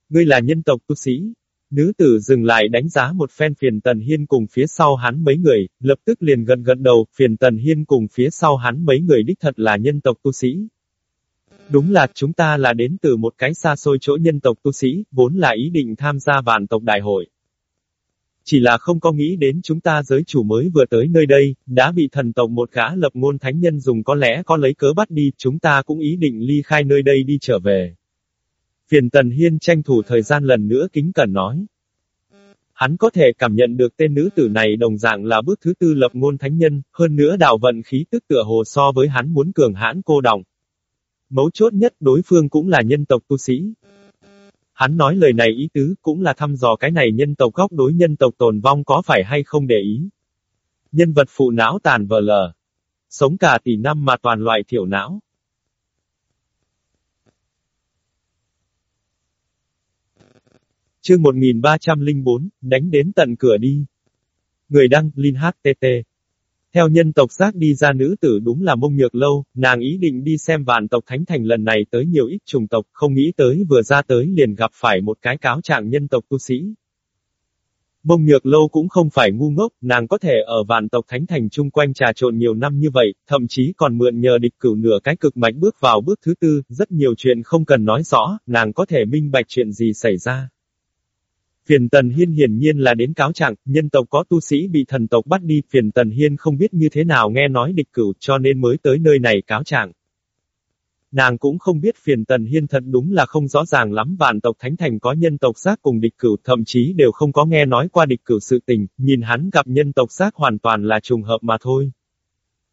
Speaker 1: Ngươi là nhân tộc tu sĩ, Nữ tử dừng lại đánh giá một phen phiền tần hiên cùng phía sau hắn mấy người, lập tức liền gần gần đầu, phiền tần hiên cùng phía sau hắn mấy người đích thật là nhân tộc tu sĩ. Đúng là chúng ta là đến từ một cái xa xôi chỗ nhân tộc tu sĩ, vốn là ý định tham gia vạn tộc đại hội. Chỉ là không có nghĩ đến chúng ta giới chủ mới vừa tới nơi đây, đã bị thần tộc một gã lập ngôn thánh nhân dùng có lẽ có lấy cớ bắt đi, chúng ta cũng ý định ly khai nơi đây đi trở về. Phiền Tần Hiên tranh thủ thời gian lần nữa kính cẩn nói. Hắn có thể cảm nhận được tên nữ tử này đồng dạng là bước thứ tư lập ngôn thánh nhân, hơn nữa đạo vận khí tức tựa hồ so với hắn muốn cường hãn cô đồng. Mấu chốt nhất đối phương cũng là nhân tộc tu sĩ. Hắn nói lời này ý tứ cũng là thăm dò cái này nhân tộc góc đối nhân tộc tồn vong có phải hay không để ý. Nhân vật phụ não tàn vờ lờ. Sống cả tỷ năm mà toàn loại thiểu não. Chương 1304, đánh đến tận cửa đi. Người đăng, Linh HTT. Theo nhân tộc giác đi ra nữ tử đúng là mông nhược lâu, nàng ý định đi xem vạn tộc thánh thành lần này tới nhiều ít trùng tộc, không nghĩ tới vừa ra tới liền gặp phải một cái cáo trạng nhân tộc tu sĩ. Mông nhược lâu cũng không phải ngu ngốc, nàng có thể ở vạn tộc thánh thành chung quanh trà trộn nhiều năm như vậy, thậm chí còn mượn nhờ địch cửu nửa cái cực mạch bước vào bước thứ tư, rất nhiều chuyện không cần nói rõ, nàng có thể minh bạch chuyện gì xảy ra. Phiền Tần Hiên hiển nhiên là đến cáo trạng, nhân tộc có tu sĩ bị thần tộc bắt đi, phiền Tần Hiên không biết như thế nào nghe nói địch cửu cho nên mới tới nơi này cáo trạng. Nàng cũng không biết phiền Tần Hiên thật đúng là không rõ ràng lắm vạn tộc Thánh Thành có nhân tộc giác cùng địch cửu thậm chí đều không có nghe nói qua địch cửu sự tình, nhìn hắn gặp nhân tộc giác hoàn toàn là trùng hợp mà thôi.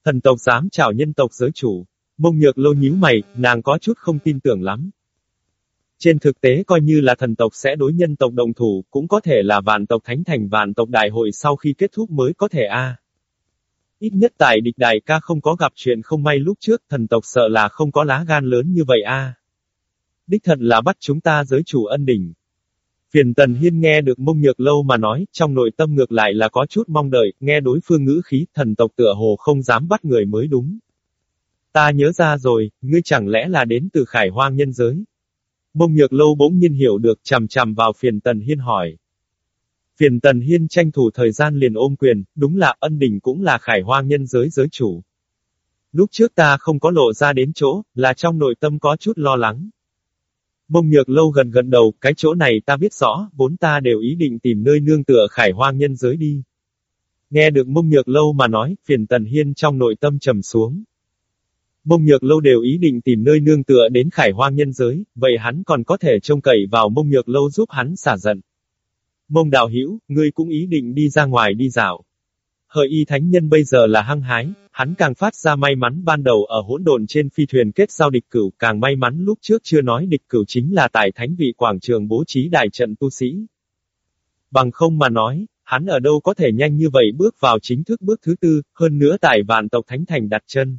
Speaker 1: Thần tộc dám chào nhân tộc giới chủ. Mông nhược lô nhíu mày, nàng có chút không tin tưởng lắm. Trên thực tế coi như là thần tộc sẽ đối nhân tộc đồng thủ, cũng có thể là vạn tộc thánh thành vạn tộc đại hội sau khi kết thúc mới có thể a. Ít nhất tại địch đại ca không có gặp chuyện không may lúc trước, thần tộc sợ là không có lá gan lớn như vậy a. Đích thật là bắt chúng ta giới chủ ân đỉnh. Phiền Tần Hiên nghe được mông nhược lâu mà nói, trong nội tâm ngược lại là có chút mong đợi, nghe đối phương ngữ khí, thần tộc tựa hồ không dám bắt người mới đúng. Ta nhớ ra rồi, ngươi chẳng lẽ là đến từ khải hoang nhân giới? Mông nhược lâu bỗng nhiên hiểu được chằm chằm vào phiền tần hiên hỏi. Phiền tần hiên tranh thủ thời gian liền ôm quyền, đúng là ân đình cũng là khải hoang nhân giới giới chủ. Lúc trước ta không có lộ ra đến chỗ, là trong nội tâm có chút lo lắng. Mông nhược lâu gần gần đầu, cái chỗ này ta biết rõ, vốn ta đều ý định tìm nơi nương tựa khải hoang nhân giới đi. Nghe được mông nhược lâu mà nói, phiền tần hiên trong nội tâm trầm xuống. Mông nhược lâu đều ý định tìm nơi nương tựa đến khải hoang nhân giới, vậy hắn còn có thể trông cậy vào mông nhược lâu giúp hắn xả giận. Mông đạo hữu ngươi cũng ý định đi ra ngoài đi dạo. Hợi y thánh nhân bây giờ là hăng hái, hắn càng phát ra may mắn ban đầu ở hỗn độn trên phi thuyền kết giao địch cửu, càng may mắn lúc trước chưa nói địch cửu chính là tại thánh vị quảng trường bố trí đại trận tu sĩ. Bằng không mà nói, hắn ở đâu có thể nhanh như vậy bước vào chính thức bước thứ tư, hơn nữa tại vạn tộc thánh thành đặt chân.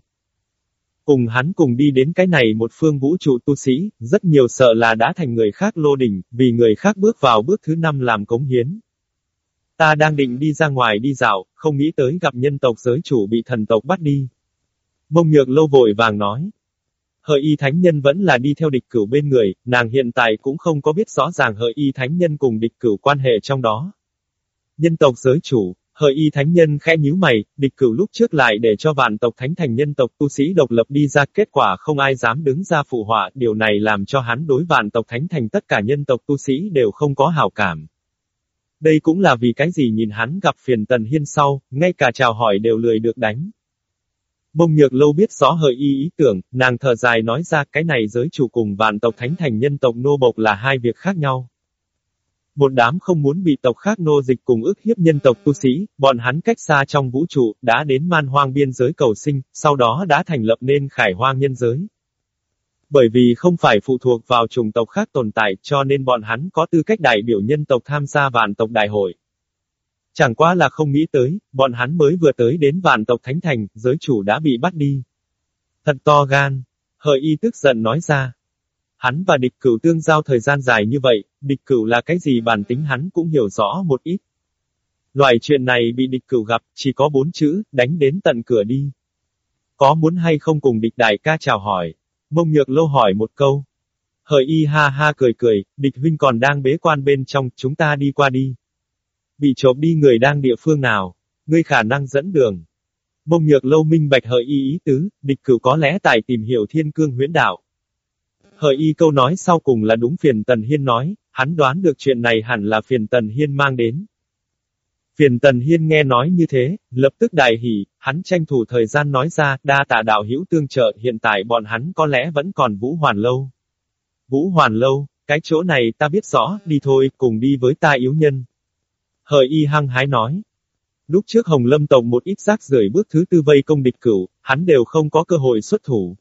Speaker 1: Cùng hắn cùng đi đến cái này một phương vũ trụ tu sĩ, rất nhiều sợ là đã thành người khác lô đỉnh, vì người khác bước vào bước thứ năm làm cống hiến. Ta đang định đi ra ngoài đi dạo, không nghĩ tới gặp nhân tộc giới chủ bị thần tộc bắt đi. Mông nhược lâu vội vàng nói. Hợi y thánh nhân vẫn là đi theo địch cửu bên người, nàng hiện tại cũng không có biết rõ ràng hợi y thánh nhân cùng địch cửu quan hệ trong đó. Nhân tộc giới chủ, Hợi y thánh nhân khẽ nhíu mày, địch cửu lúc trước lại để cho vạn tộc thánh thành nhân tộc tu sĩ độc lập đi ra kết quả không ai dám đứng ra phụ họa, điều này làm cho hắn đối vạn tộc thánh thành tất cả nhân tộc tu sĩ đều không có hảo cảm. Đây cũng là vì cái gì nhìn hắn gặp phiền tần hiên sau, ngay cả chào hỏi đều lười được đánh. Mông nhược lâu biết rõ hợi y ý tưởng, nàng thở dài nói ra cái này giới chủ cùng vạn tộc thánh thành nhân tộc nô bộc là hai việc khác nhau. Một đám không muốn bị tộc khác nô dịch cùng ức hiếp nhân tộc tu sĩ, bọn hắn cách xa trong vũ trụ, đã đến man hoang biên giới cầu sinh, sau đó đã thành lập nên khải hoang nhân giới. Bởi vì không phải phụ thuộc vào chủng tộc khác tồn tại cho nên bọn hắn có tư cách đại biểu nhân tộc tham gia vạn tộc đại hội. Chẳng qua là không nghĩ tới, bọn hắn mới vừa tới đến vạn tộc thánh thành, giới chủ đã bị bắt đi. Thật to gan. Hợi y tức giận nói ra. Hắn và địch cửu tương giao thời gian dài như vậy, địch cửu là cái gì bản tính hắn cũng hiểu rõ một ít. Loại chuyện này bị địch cửu gặp, chỉ có bốn chữ, đánh đến tận cửa đi. Có muốn hay không cùng địch đại ca chào hỏi? Mông nhược lâu hỏi một câu. Hợi y ha ha cười cười, địch huynh còn đang bế quan bên trong, chúng ta đi qua đi. Bị trộm đi người đang địa phương nào? Ngươi khả năng dẫn đường. Mông nhược lâu minh bạch hợi y ý tứ, địch cửu có lẽ tại tìm hiểu thiên cương huyễn đạo. Hợi y câu nói sau cùng là đúng phiền Tần Hiên nói, hắn đoán được chuyện này hẳn là phiền Tần Hiên mang đến. Phiền Tần Hiên nghe nói như thế, lập tức đại hỉ, hắn tranh thủ thời gian nói ra, đa tạ đạo hữu tương trợ, hiện tại bọn hắn có lẽ vẫn còn Vũ Hoàn Lâu. Vũ Hoàn Lâu, cái chỗ này ta biết rõ, đi thôi, cùng đi với ta yếu nhân. Hợi y hăng hái nói. Lúc trước Hồng Lâm Tổng một ít rác rưởi bước thứ tư vây công địch cửu, hắn đều không có cơ hội xuất thủ.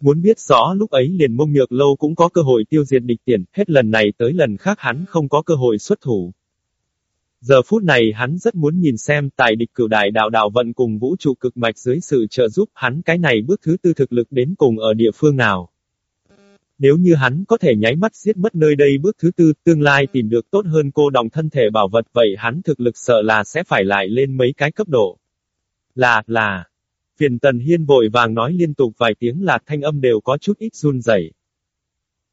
Speaker 1: Muốn biết rõ lúc ấy liền mông nhược lâu cũng có cơ hội tiêu diệt địch tiền, hết lần này tới lần khác hắn không có cơ hội xuất thủ. Giờ phút này hắn rất muốn nhìn xem tại địch cửu đại đạo đạo vận cùng vũ trụ cực mạch dưới sự trợ giúp hắn cái này bước thứ tư thực lực đến cùng ở địa phương nào. Nếu như hắn có thể nháy mắt giết mất nơi đây bước thứ tư, tương lai tìm được tốt hơn cô đồng thân thể bảo vật vậy hắn thực lực sợ là sẽ phải lại lên mấy cái cấp độ. Là, là. Phiền Tần Hiên vội vàng nói liên tục vài tiếng là thanh âm đều có chút ít run rẩy.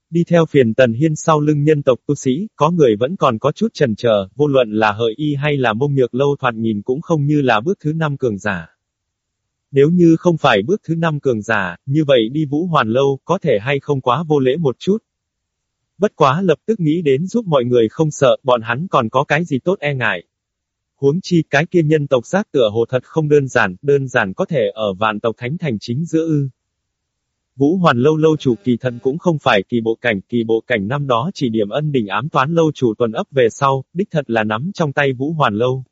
Speaker 1: Đi theo phiền Tần Hiên sau lưng nhân tộc tu sĩ, có người vẫn còn có chút trần chờ, vô luận là hợi y hay là mông nhược lâu thoạt nhìn cũng không như là bước thứ năm cường giả. Nếu như không phải bước thứ năm cường giả, như vậy đi vũ hoàn lâu, có thể hay không quá vô lễ một chút. Bất quá lập tức nghĩ đến giúp mọi người không sợ, bọn hắn còn có cái gì tốt e ngại. Huống chi cái kia nhân tộc giác tựa hồ thật không đơn giản, đơn giản có thể ở vạn tộc thánh thành chính giữa ư. Vũ Hoàn lâu lâu chủ kỳ thần cũng không phải kỳ bộ cảnh, kỳ bộ cảnh năm đó chỉ điểm ân đỉnh ám toán lâu chủ tuần ấp về sau, đích thật là nắm trong tay Vũ Hoàn lâu.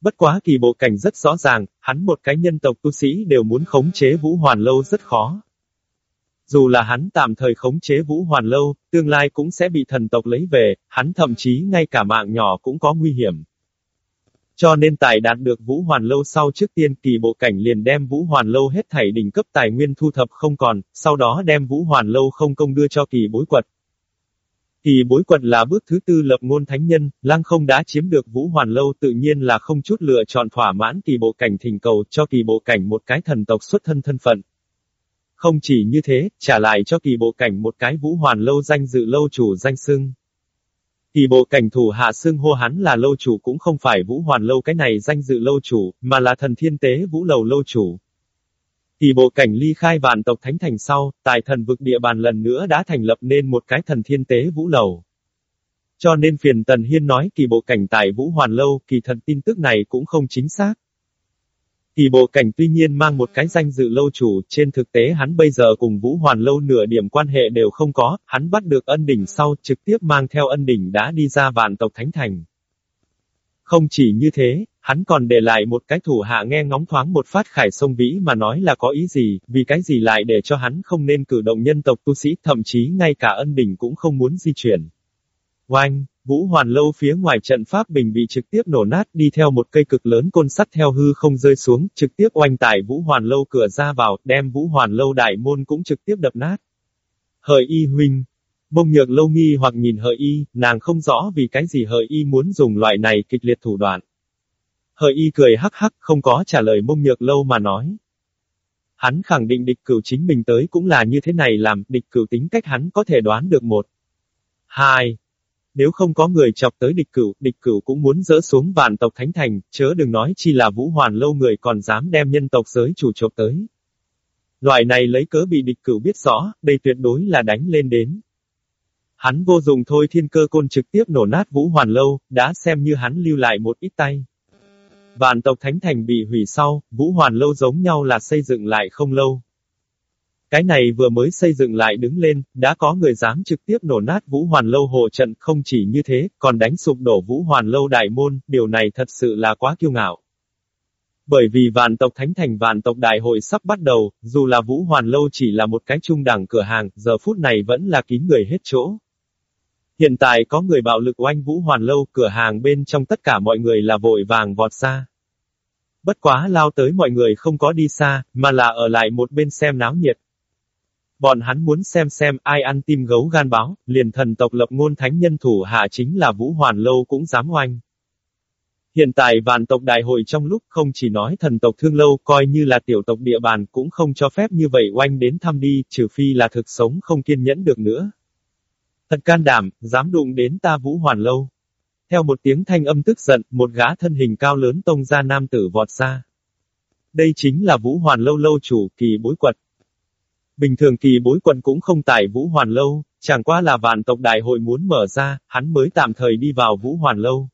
Speaker 1: Bất quá kỳ bộ cảnh rất rõ ràng, hắn một cái nhân tộc tu sĩ đều muốn khống chế Vũ Hoàn lâu rất khó. Dù là hắn tạm thời khống chế Vũ Hoàn lâu, tương lai cũng sẽ bị thần tộc lấy về, hắn thậm chí ngay cả mạng nhỏ cũng có nguy hiểm. Cho nên tài đạt được Vũ Hoàn Lâu sau trước tiên kỳ bộ cảnh liền đem Vũ Hoàn Lâu hết thảy đỉnh cấp tài nguyên thu thập không còn, sau đó đem Vũ Hoàn Lâu không công đưa cho kỳ bối quật. Kỳ bối quật là bước thứ tư lập ngôn thánh nhân, lang không đã chiếm được Vũ Hoàn Lâu tự nhiên là không chút lựa chọn thỏa mãn kỳ bộ cảnh thỉnh cầu cho kỳ bộ cảnh một cái thần tộc xuất thân thân phận. Không chỉ như thế, trả lại cho kỳ bộ cảnh một cái Vũ Hoàn Lâu danh dự lâu chủ danh xưng. Thì bộ cảnh thủ hạ xưng hô hắn là lâu chủ cũng không phải vũ hoàn lâu cái này danh dự lâu chủ, mà là thần thiên tế vũ lầu lâu chủ. Thì bộ cảnh ly khai vạn tộc thánh thành sau, tại thần vực địa bàn lần nữa đã thành lập nên một cái thần thiên tế vũ lầu. Cho nên phiền tần hiên nói kỳ bộ cảnh tại vũ hoàn lâu, kỳ thần tin tức này cũng không chính xác. Kỳ bộ cảnh tuy nhiên mang một cái danh dự lâu chủ, trên thực tế hắn bây giờ cùng Vũ Hoàn lâu nửa điểm quan hệ đều không có, hắn bắt được ân đỉnh sau trực tiếp mang theo ân đỉnh đã đi ra vạn tộc Thánh Thành. Không chỉ như thế, hắn còn để lại một cái thủ hạ nghe ngóng thoáng một phát khải sông vĩ mà nói là có ý gì, vì cái gì lại để cho hắn không nên cử động nhân tộc tu sĩ, thậm chí ngay cả ân đỉnh cũng không muốn di chuyển. Oanh! Vũ Hoàn Lâu phía ngoài trận pháp bình bị trực tiếp nổ nát đi theo một cây cực lớn côn sắt theo hư không rơi xuống, trực tiếp oanh tải Vũ Hoàn Lâu cửa ra vào, đem Vũ Hoàn Lâu đại môn cũng trực tiếp đập nát. Hợi y huynh. Mông nhược lâu nghi hoặc nhìn hợi y, nàng không rõ vì cái gì hợi y muốn dùng loại này kịch liệt thủ đoạn. Hợi y cười hắc hắc, không có trả lời mông nhược lâu mà nói. Hắn khẳng định địch cửu chính mình tới cũng là như thế này làm, địch cửu tính cách hắn có thể đoán được một. Hai, nếu không có người chọc tới địch cửu, địch cửu cũng muốn dỡ xuống vạn tộc thánh thành, chớ đừng nói chi là vũ hoàn lâu người còn dám đem nhân tộc giới chủ chộp tới. Loại này lấy cớ bị địch cửu biết rõ, đây tuyệt đối là đánh lên đến. Hắn vô dụng thôi thiên cơ côn trực tiếp nổ nát vũ hoàn lâu, đã xem như hắn lưu lại một ít tay. Vạn tộc Thánh Thành bị hủy sau, vũ hoàn lâu giống nhau là xây dựng lại không lâu. Cái này vừa mới xây dựng lại đứng lên, đã có người dám trực tiếp nổ nát Vũ Hoàn Lâu hộ trận, không chỉ như thế, còn đánh sụp đổ Vũ Hoàn Lâu đại môn, điều này thật sự là quá kiêu ngạo. Bởi vì vạn tộc Thánh Thành vạn tộc đại hội sắp bắt đầu, dù là Vũ Hoàn Lâu chỉ là một cái trung đẳng cửa hàng, giờ phút này vẫn là kín người hết chỗ. Hiện tại có người bạo lực oanh Vũ Hoàn Lâu, cửa hàng bên trong tất cả mọi người là vội vàng vọt xa. Bất quá lao tới mọi người không có đi xa, mà là ở lại một bên xem náo nhiệt. Bọn hắn muốn xem xem ai ăn tim gấu gan báo, liền thần tộc lập ngôn thánh nhân thủ hạ chính là Vũ Hoàn Lâu cũng dám oanh. Hiện tại vạn tộc đại hội trong lúc không chỉ nói thần tộc thương lâu coi như là tiểu tộc địa bàn cũng không cho phép như vậy oanh đến thăm đi, trừ phi là thực sống không kiên nhẫn được nữa. Thật can đảm, dám đụng đến ta Vũ Hoàn Lâu. Theo một tiếng thanh âm tức giận, một gã thân hình cao lớn tông ra nam tử vọt ra. Đây chính là Vũ Hoàn Lâu lâu chủ, kỳ bối quật. Bình thường kỳ bối quần cũng không tại Vũ Hoàn Lâu, chẳng qua là vạn tộc đại hội muốn mở ra, hắn mới tạm thời đi vào Vũ Hoàn Lâu.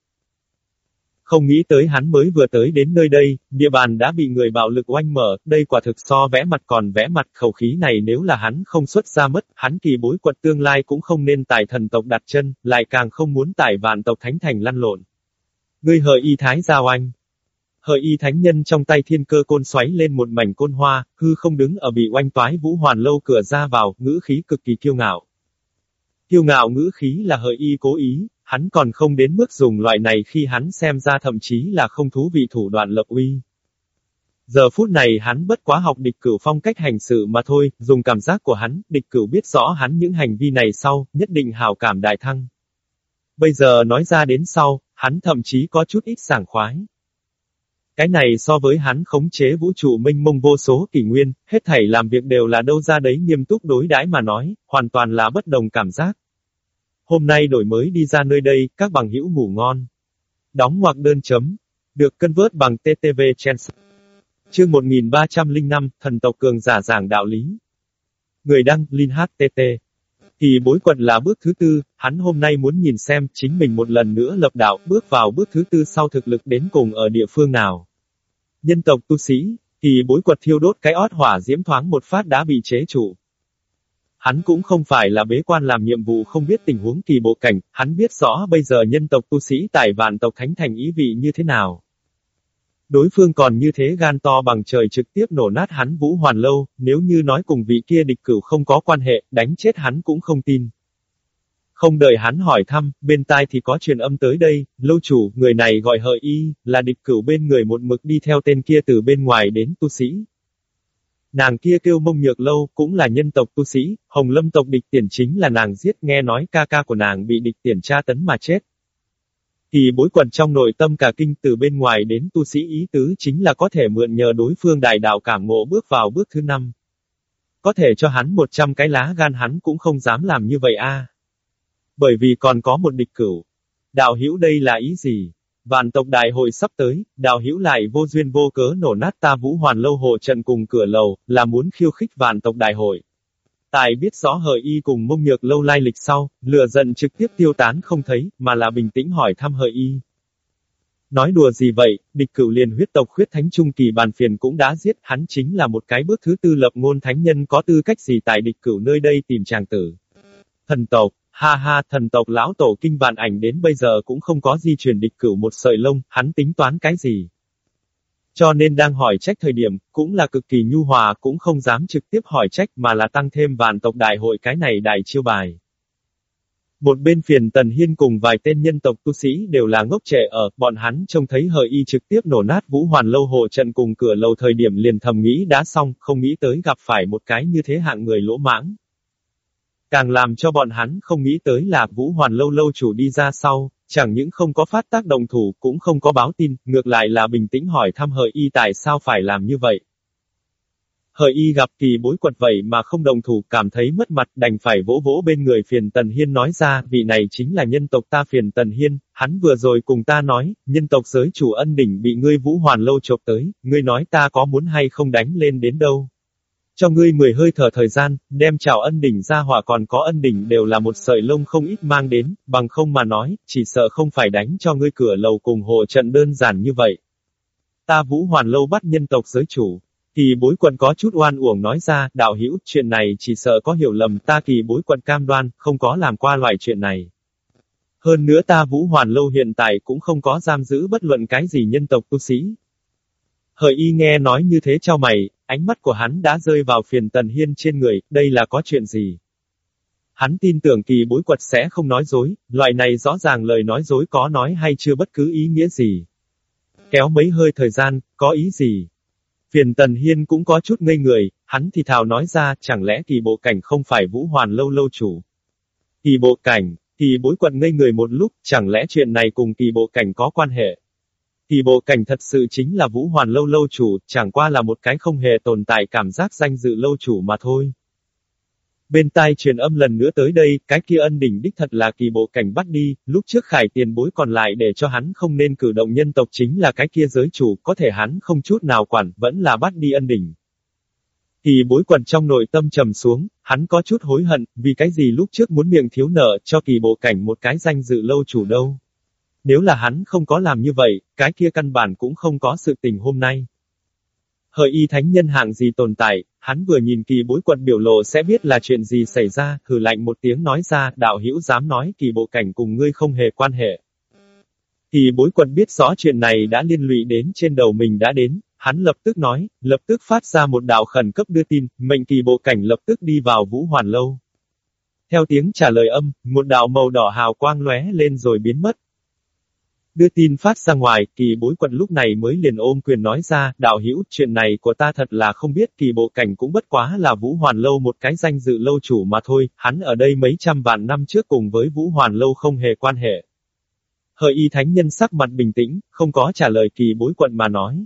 Speaker 1: Không nghĩ tới hắn mới vừa tới đến nơi đây, địa bàn đã bị người bạo lực oanh mở, đây quả thực so vẽ mặt còn vẽ mặt khẩu khí này nếu là hắn không xuất ra mất, hắn kỳ bối quật tương lai cũng không nên tại thần tộc đặt chân, lại càng không muốn tải vạn tộc thánh thành lăn lộn. Ngươi hợi y thái giao anh. Hợi y thánh nhân trong tay thiên cơ côn xoáy lên một mảnh côn hoa, hư không đứng ở bị oanh toái vũ hoàn lâu cửa ra vào, ngữ khí cực kỳ kiêu ngạo. Kiêu ngạo ngữ khí là hợi y cố ý, hắn còn không đến mức dùng loại này khi hắn xem ra thậm chí là không thú vị thủ đoạn lập uy. Giờ phút này hắn bất quá học địch cửu phong cách hành sự mà thôi, dùng cảm giác của hắn, địch cửu biết rõ hắn những hành vi này sau, nhất định hào cảm đại thăng. Bây giờ nói ra đến sau, hắn thậm chí có chút ít sảng khoái. Cái này so với hắn khống chế vũ trụ minh mông vô số kỷ nguyên, hết thảy làm việc đều là đâu ra đấy nghiêm túc đối đãi mà nói, hoàn toàn là bất đồng cảm giác. Hôm nay đổi mới đi ra nơi đây, các bằng hữu ngủ ngon. Đóng ngoặc đơn chấm. Được cân vớt bằng TTV Chance. Chương 1305, thần tộc cường giả giảng đạo lý. Người đăng, Linh HTT. Thì bối quận là bước thứ tư, hắn hôm nay muốn nhìn xem chính mình một lần nữa lập đạo, bước vào bước thứ tư sau thực lực đến cùng ở địa phương nào. Nhân tộc tu sĩ, thì bối quật thiêu đốt cái ót hỏa diễm thoáng một phát đã bị chế trụ. Hắn cũng không phải là bế quan làm nhiệm vụ không biết tình huống kỳ bộ cảnh, hắn biết rõ bây giờ nhân tộc tu sĩ tại vạn tộc thánh thành ý vị như thế nào. Đối phương còn như thế gan to bằng trời trực tiếp nổ nát hắn vũ hoàn lâu, nếu như nói cùng vị kia địch cửu không có quan hệ, đánh chết hắn cũng không tin. Không đợi hắn hỏi thăm, bên tai thì có truyền âm tới đây, lâu chủ, người này gọi hợi y, là địch cửu bên người một mực đi theo tên kia từ bên ngoài đến tu sĩ. Nàng kia kêu mông nhược lâu, cũng là nhân tộc tu sĩ, hồng lâm tộc địch tiền chính là nàng giết nghe nói ca ca của nàng bị địch tiền tra tấn mà chết. Thì bối quần trong nội tâm cả kinh từ bên ngoài đến tu sĩ ý tứ chính là có thể mượn nhờ đối phương đại đạo cảm ngộ bước vào bước thứ năm. Có thể cho hắn 100 cái lá gan hắn cũng không dám làm như vậy a. Bởi vì còn có một địch cửu. Đạo hữu đây là ý gì? Vạn tộc đại hội sắp tới, đạo hữu lại vô duyên vô cớ nổ nát ta vũ hoàn lâu hộ trận cùng cửa lầu, là muốn khiêu khích vạn tộc đại hội. Tài biết rõ hợi y cùng mông nhược lâu lai lịch sau, lừa giận trực tiếp tiêu tán không thấy, mà là bình tĩnh hỏi thăm hợi y. Nói đùa gì vậy, địch cửu liền huyết tộc huyết thánh trung kỳ bàn phiền cũng đã giết, hắn chính là một cái bước thứ tư lập ngôn thánh nhân có tư cách gì tại địch cửu nơi đây tìm chàng tử. Thần tộc, ha ha, thần tộc lão tổ kinh bàn ảnh đến bây giờ cũng không có di chuyển địch cửu một sợi lông, hắn tính toán cái gì. Cho nên đang hỏi trách thời điểm, cũng là cực kỳ nhu hòa cũng không dám trực tiếp hỏi trách mà là tăng thêm vạn tộc đại hội cái này đại chiêu bài. Một bên phiền Tần Hiên cùng vài tên nhân tộc tu sĩ đều là ngốc trẻ ở, bọn hắn trông thấy hời y trực tiếp nổ nát vũ hoàn lâu hộ trận cùng cửa lầu thời điểm liền thầm nghĩ đã xong, không nghĩ tới gặp phải một cái như thế hạng người lỗ mãng. Càng làm cho bọn hắn không nghĩ tới là vũ hoàn lâu lâu chủ đi ra sau, Chẳng những không có phát tác động thủ, cũng không có báo tin, ngược lại là bình tĩnh hỏi thăm hợi y tại sao phải làm như vậy. Hợi y gặp kỳ bối quật vậy mà không đồng thủ, cảm thấy mất mặt, đành phải vỗ vỗ bên người phiền Tần Hiên nói ra, vị này chính là nhân tộc ta phiền Tần Hiên, hắn vừa rồi cùng ta nói, nhân tộc giới chủ ân đỉnh bị ngươi vũ hoàn lâu chộp tới, ngươi nói ta có muốn hay không đánh lên đến đâu. Cho ngươi mười hơi thở thời gian, đem chào ân đỉnh ra hỏa còn có ân đỉnh đều là một sợi lông không ít mang đến, bằng không mà nói, chỉ sợ không phải đánh cho ngươi cửa lầu cùng hộ trận đơn giản như vậy. Ta vũ hoàn lâu bắt nhân tộc giới chủ. Kỳ bối quần có chút oan uổng nói ra, đạo hữu chuyện này chỉ sợ có hiểu lầm ta kỳ bối quần cam đoan, không có làm qua loại chuyện này. Hơn nữa ta vũ hoàn lâu hiện tại cũng không có giam giữ bất luận cái gì nhân tộc tu sĩ. Hợi y nghe nói như thế cho mày, ánh mắt của hắn đã rơi vào phiền tần hiên trên người, đây là có chuyện gì? Hắn tin tưởng kỳ bối quật sẽ không nói dối, loại này rõ ràng lời nói dối có nói hay chưa bất cứ ý nghĩa gì. Kéo mấy hơi thời gian, có ý gì? Phiền tần hiên cũng có chút ngây người, hắn thì thào nói ra, chẳng lẽ kỳ bộ cảnh không phải vũ hoàn lâu lâu chủ? Kỳ bộ cảnh, kỳ bối quật ngây người một lúc, chẳng lẽ chuyện này cùng kỳ bộ cảnh có quan hệ? Kỳ bộ cảnh thật sự chính là vũ hoàn lâu lâu chủ, chẳng qua là một cái không hề tồn tại cảm giác danh dự lâu chủ mà thôi. Bên tai truyền âm lần nữa tới đây, cái kia ân đỉnh đích thật là kỳ bộ cảnh bắt đi, lúc trước khải tiền bối còn lại để cho hắn không nên cử động nhân tộc chính là cái kia giới chủ, có thể hắn không chút nào quản, vẫn là bắt đi ân đỉnh. Kỳ bối quần trong nội tâm trầm xuống, hắn có chút hối hận, vì cái gì lúc trước muốn miệng thiếu nợ cho kỳ bộ cảnh một cái danh dự lâu chủ đâu. Nếu là hắn không có làm như vậy, cái kia căn bản cũng không có sự tình hôm nay. Hợi y thánh nhân hạng gì tồn tại, hắn vừa nhìn kỳ bối quận biểu lộ sẽ biết là chuyện gì xảy ra, hừ lạnh một tiếng nói ra, đạo hữu dám nói kỳ bộ cảnh cùng ngươi không hề quan hệ. Kỳ bối quận biết rõ chuyện này đã liên lụy đến trên đầu mình đã đến, hắn lập tức nói, lập tức phát ra một đạo khẩn cấp đưa tin, mệnh kỳ bộ cảnh lập tức đi vào vũ hoàn lâu. Theo tiếng trả lời âm, một đạo màu đỏ hào quang lóe lên rồi biến mất. Đưa tin phát ra ngoài, kỳ bối quận lúc này mới liền ôm quyền nói ra, đạo hữu chuyện này của ta thật là không biết, kỳ bộ cảnh cũng bất quá là Vũ Hoàn Lâu một cái danh dự lâu chủ mà thôi, hắn ở đây mấy trăm vạn năm trước cùng với Vũ Hoàn Lâu không hề quan hệ. Hợi y thánh nhân sắc mặt bình tĩnh, không có trả lời kỳ bối quận mà nói.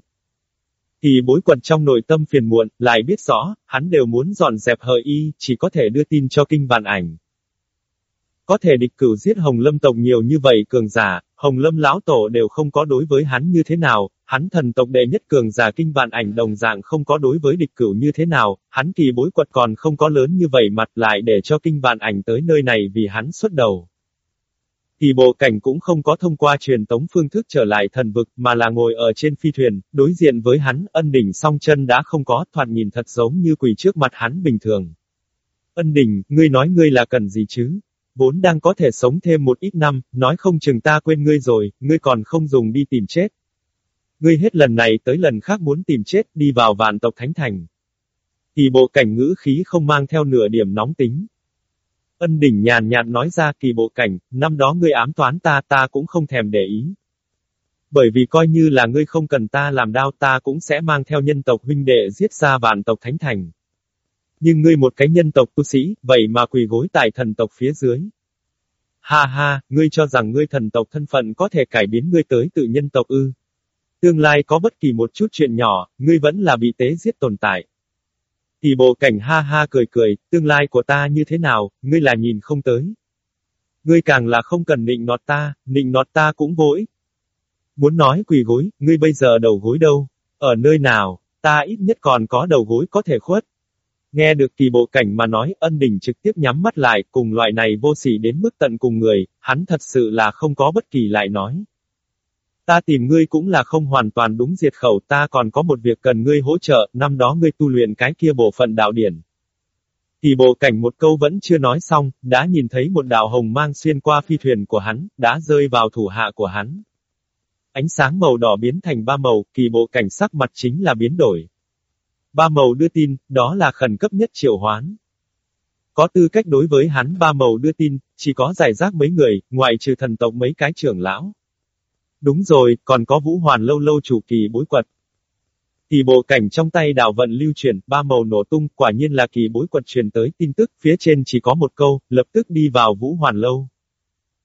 Speaker 1: Kỳ bối quận trong nội tâm phiền muộn, lại biết rõ, hắn đều muốn dọn dẹp hợi y, chỉ có thể đưa tin cho kinh vạn ảnh. Có thể địch cửu giết Hồng Lâm tộc nhiều như vậy cường giả, Hồng Lâm lão tổ đều không có đối với hắn như thế nào, hắn thần tộc đệ nhất cường giả kinh vạn ảnh đồng dạng không có đối với địch cửu như thế nào, hắn kỳ bối quật còn không có lớn như vậy mặt lại để cho kinh vạn ảnh tới nơi này vì hắn xuất đầu. Kỳ bộ cảnh cũng không có thông qua truyền tống phương thức trở lại thần vực mà là ngồi ở trên phi thuyền, đối diện với hắn, ân đỉnh song chân đã không có, thoạt nhìn thật giống như quỳ trước mặt hắn bình thường. Ân đỉnh, ngươi nói ngươi là cần gì chứ? Vốn đang có thể sống thêm một ít năm, nói không chừng ta quên ngươi rồi, ngươi còn không dùng đi tìm chết. Ngươi hết lần này tới lần khác muốn tìm chết, đi vào vạn tộc thánh thành. Kỳ bộ cảnh ngữ khí không mang theo nửa điểm nóng tính. Ân đỉnh nhàn nhạt nói ra kỳ bộ cảnh, năm đó ngươi ám toán ta ta cũng không thèm để ý. Bởi vì coi như là ngươi không cần ta làm đao ta cũng sẽ mang theo nhân tộc huynh đệ giết ra vạn tộc thánh thành. Nhưng ngươi một cái nhân tộc tu sĩ, vậy mà quỳ gối tại thần tộc phía dưới. Ha ha, ngươi cho rằng ngươi thần tộc thân phận có thể cải biến ngươi tới tự nhân tộc ư. Tương lai có bất kỳ một chút chuyện nhỏ, ngươi vẫn là bị tế giết tồn tại. Thì bộ cảnh ha ha cười cười, tương lai của ta như thế nào, ngươi là nhìn không tới. Ngươi càng là không cần nịnh nọt ta, nịnh nọt ta cũng vô ích. Muốn nói quỳ gối, ngươi bây giờ đầu gối đâu? Ở nơi nào, ta ít nhất còn có đầu gối có thể khuất. Nghe được kỳ bộ cảnh mà nói, ân đình trực tiếp nhắm mắt lại, cùng loại này vô sỉ đến mức tận cùng người, hắn thật sự là không có bất kỳ lại nói. Ta tìm ngươi cũng là không hoàn toàn đúng diệt khẩu, ta còn có một việc cần ngươi hỗ trợ, năm đó ngươi tu luyện cái kia bộ phận đạo điển. Kỳ bộ cảnh một câu vẫn chưa nói xong, đã nhìn thấy một đạo hồng mang xuyên qua phi thuyền của hắn, đã rơi vào thủ hạ của hắn. Ánh sáng màu đỏ biến thành ba màu, kỳ bộ cảnh sắc mặt chính là biến đổi. Ba màu đưa tin, đó là khẩn cấp nhất triệu hoán. Có tư cách đối với hắn ba màu đưa tin, chỉ có giải rác mấy người, ngoại trừ thần tộc mấy cái trưởng lão. Đúng rồi, còn có vũ hoàn lâu lâu chủ kỳ bối quật. Kỳ bộ cảnh trong tay đạo vận lưu truyền, ba màu nổ tung, quả nhiên là kỳ bối quật truyền tới tin tức, phía trên chỉ có một câu, lập tức đi vào vũ hoàn lâu.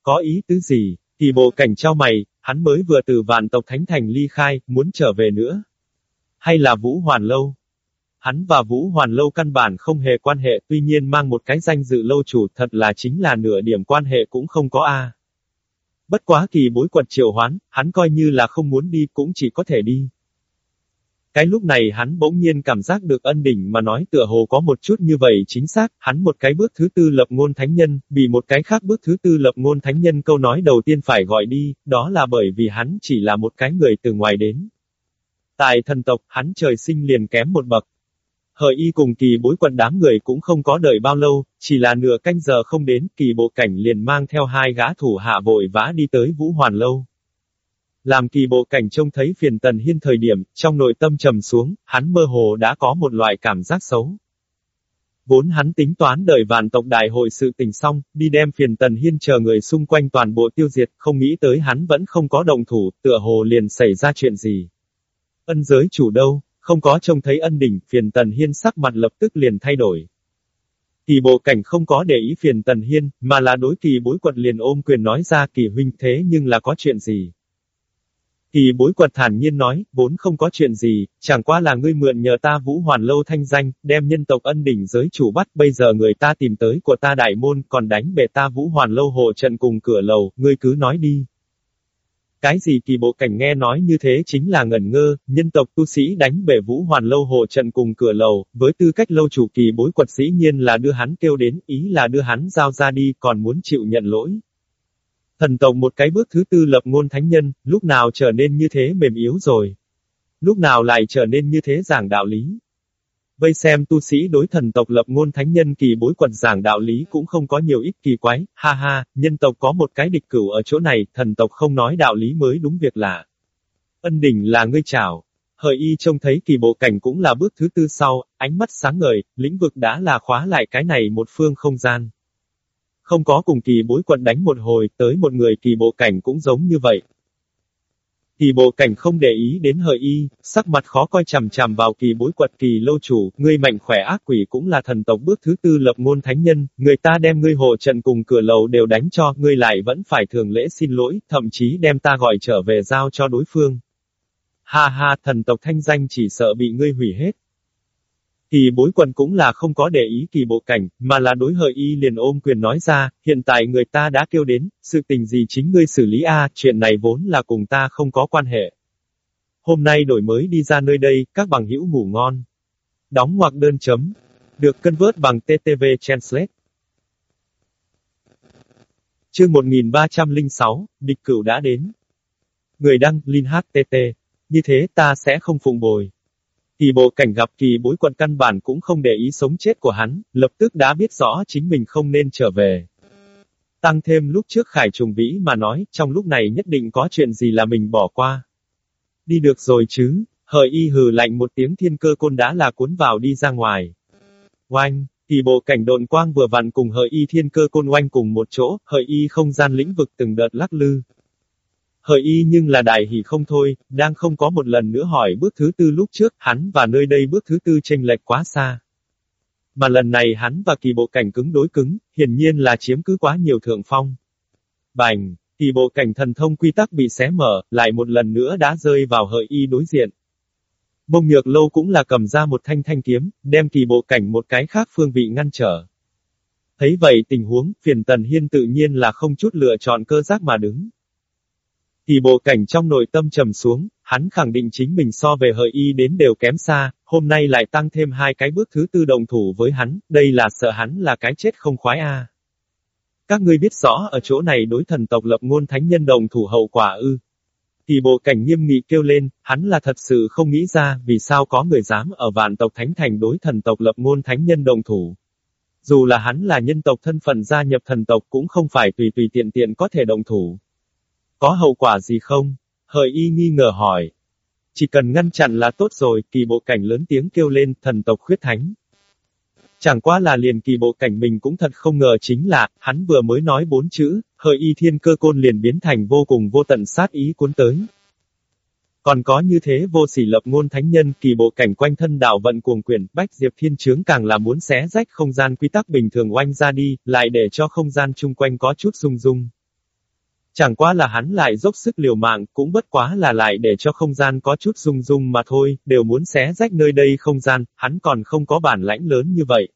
Speaker 1: Có ý tứ gì? Kỳ bộ cảnh trao mày, hắn mới vừa từ vạn tộc thánh thành ly khai, muốn trở về nữa. Hay là vũ hoàn lâu? Hắn và Vũ Hoàn Lâu căn bản không hề quan hệ, tuy nhiên mang một cái danh dự lâu chủ thật là chính là nửa điểm quan hệ cũng không có a. Bất quá kỳ bối quật triệu hoán, hắn coi như là không muốn đi cũng chỉ có thể đi. Cái lúc này hắn bỗng nhiên cảm giác được ân đỉnh mà nói tựa hồ có một chút như vậy chính xác, hắn một cái bước thứ tư lập ngôn thánh nhân, bị một cái khác bước thứ tư lập ngôn thánh nhân câu nói đầu tiên phải gọi đi, đó là bởi vì hắn chỉ là một cái người từ ngoài đến. Tại thần tộc, hắn trời sinh liền kém một bậc. Hợi y cùng kỳ bối quần đám người cũng không có đợi bao lâu, chỉ là nửa canh giờ không đến, kỳ bộ cảnh liền mang theo hai gã thủ hạ vội vã đi tới Vũ Hoàn Lâu. Làm kỳ bộ cảnh trông thấy phiền tần hiên thời điểm, trong nội tâm trầm xuống, hắn mơ hồ đã có một loại cảm giác xấu. Vốn hắn tính toán đợi vạn tộc đại hội sự tình xong, đi đem phiền tần hiên chờ người xung quanh toàn bộ tiêu diệt, không nghĩ tới hắn vẫn không có động thủ, tựa hồ liền xảy ra chuyện gì. Ân giới chủ đâu, không có trông thấy ân đỉnh, phiền tần hiên sắc mặt lập tức liền thay đổi. Kỳ bộ cảnh không có để ý phiền tần hiên, mà là đối kỳ bối quật liền ôm quyền nói ra kỳ huynh thế nhưng là có chuyện gì. Kỳ bối quật thản nhiên nói, vốn không có chuyện gì, chẳng qua là ngươi mượn nhờ ta vũ hoàn lâu thanh danh, đem nhân tộc ân đỉnh giới chủ bắt, bây giờ người ta tìm tới của ta đại môn, còn đánh bể ta vũ hoàn lâu hộ trận cùng cửa lầu, ngươi cứ nói đi. Cái gì kỳ bộ cảnh nghe nói như thế chính là ngẩn ngơ, nhân tộc tu sĩ đánh bể vũ hoàn lâu hộ trận cùng cửa lầu, với tư cách lâu chủ kỳ bối quật dĩ nhiên là đưa hắn kêu đến, ý là đưa hắn giao ra đi, còn muốn chịu nhận lỗi. Thần tộc một cái bước thứ tư lập ngôn thánh nhân, lúc nào trở nên như thế mềm yếu rồi. Lúc nào lại trở nên như thế giảng đạo lý. Vây xem tu sĩ đối thần tộc lập ngôn thánh nhân kỳ bối quần giảng đạo lý cũng không có nhiều ít kỳ quái, ha ha, nhân tộc có một cái địch cửu ở chỗ này, thần tộc không nói đạo lý mới đúng việc lạ. Ân đỉnh là ngươi chào. Hợi y trông thấy kỳ bộ cảnh cũng là bước thứ tư sau, ánh mắt sáng ngời, lĩnh vực đã là khóa lại cái này một phương không gian. Không có cùng kỳ bối quận đánh một hồi, tới một người kỳ bộ cảnh cũng giống như vậy. Kỳ bộ cảnh không để ý đến hợi y, sắc mặt khó coi chằm chằm vào kỳ bối quật kỳ lâu chủ, ngươi mạnh khỏe ác quỷ cũng là thần tộc bước thứ tư lập ngôn thánh nhân, người ta đem ngươi hộ trận cùng cửa lầu đều đánh cho, ngươi lại vẫn phải thường lễ xin lỗi, thậm chí đem ta gọi trở về giao cho đối phương. Ha ha, thần tộc thanh danh chỉ sợ bị ngươi hủy hết. Kỳ bối quần cũng là không có để ý kỳ bộ cảnh, mà là đối hợi y liền ôm quyền nói ra, hiện tại người ta đã kêu đến, sự tình gì chính ngươi xử lý a, chuyện này vốn là cùng ta không có quan hệ. Hôm nay đổi mới đi ra nơi đây, các bằng hữu ngủ ngon. Đóng hoặc đơn chấm. Được cân vớt bằng TTV Translate. Chương 1306, địch cửu đã đến. Người đăng, Linh HTT. Như thế ta sẽ không phụng bồi. Kỳ bộ cảnh gặp kỳ bối quận căn bản cũng không để ý sống chết của hắn, lập tức đã biết rõ chính mình không nên trở về. Tăng thêm lúc trước khải trùng vĩ mà nói, trong lúc này nhất định có chuyện gì là mình bỏ qua. Đi được rồi chứ, hợi y hừ lạnh một tiếng thiên cơ côn đã là cuốn vào đi ra ngoài. Oanh, kỳ bộ cảnh độn quang vừa vặn cùng hợi y thiên cơ côn oanh cùng một chỗ, hợi y không gian lĩnh vực từng đợt lắc lư. Hợi y nhưng là đại hỉ không thôi, đang không có một lần nữa hỏi bước thứ tư lúc trước, hắn và nơi đây bước thứ tư chênh lệch quá xa. Mà lần này hắn và kỳ bộ cảnh cứng đối cứng, hiển nhiên là chiếm cứ quá nhiều thượng phong. Bành, kỳ bộ cảnh thần thông quy tắc bị xé mở, lại một lần nữa đã rơi vào hợi y đối diện. Mông nhược lâu cũng là cầm ra một thanh thanh kiếm, đem kỳ bộ cảnh một cái khác phương vị ngăn trở. Thấy vậy tình huống, phiền tần hiên tự nhiên là không chút lựa chọn cơ giác mà đứng. Thì bộ cảnh trong nội tâm trầm xuống, hắn khẳng định chính mình so về hợi y đến đều kém xa, hôm nay lại tăng thêm hai cái bước thứ tư đồng thủ với hắn, đây là sợ hắn là cái chết không khoái a. Các ngươi biết rõ ở chỗ này đối thần tộc lập ngôn thánh nhân đồng thủ hậu quả ư. Thì bộ cảnh nghiêm nghị kêu lên, hắn là thật sự không nghĩ ra, vì sao có người dám ở vạn tộc thánh thành đối thần tộc lập ngôn thánh nhân đồng thủ. Dù là hắn là nhân tộc thân phận gia nhập thần tộc cũng không phải tùy tùy tiện tiện có thể đồng thủ. Có hậu quả gì không? Hợi y nghi ngờ hỏi. Chỉ cần ngăn chặn là tốt rồi, kỳ bộ cảnh lớn tiếng kêu lên, thần tộc khuyết thánh. Chẳng qua là liền kỳ bộ cảnh mình cũng thật không ngờ chính là, hắn vừa mới nói bốn chữ, hợi y thiên cơ côn liền biến thành vô cùng vô tận sát ý cuốn tới. Còn có như thế vô sỉ lập ngôn thánh nhân kỳ bộ cảnh quanh thân đạo vận cuồng quyền, bách diệp thiên chướng càng là muốn xé rách không gian quy tắc bình thường oanh ra đi, lại để cho không gian chung quanh có chút rung rung. Chẳng qua là hắn lại dốc sức liều mạng, cũng bất quá là lại để cho không gian có chút rung rung mà thôi, đều muốn xé rách nơi đây không gian, hắn còn không có bản lãnh lớn như vậy.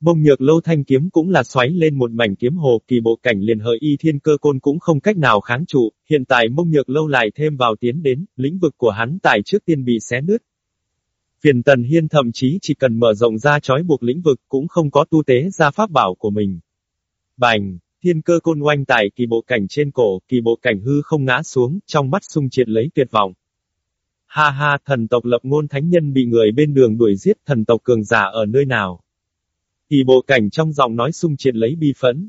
Speaker 1: Mông nhược lâu thanh kiếm cũng là xoáy lên một mảnh kiếm hồ, kỳ bộ cảnh liền hợi y thiên cơ côn cũng không cách nào kháng trụ, hiện tại mông nhược lâu lại thêm vào tiến đến, lĩnh vực của hắn tại trước tiên bị xé nứt. Phiền tần hiên thậm chí chỉ cần mở rộng ra trói buộc lĩnh vực cũng không có tu tế ra pháp bảo của mình. Bành, thiên cơ côn oanh tại kỳ bộ cảnh trên cổ, kỳ bộ cảnh hư không ngã xuống, trong mắt sung triệt lấy tuyệt vọng. Ha ha, thần tộc lập ngôn thánh nhân bị người bên đường đuổi giết, thần tộc cường giả ở nơi nào? Kỳ bộ cảnh trong giọng nói sung triệt lấy bi phẫn.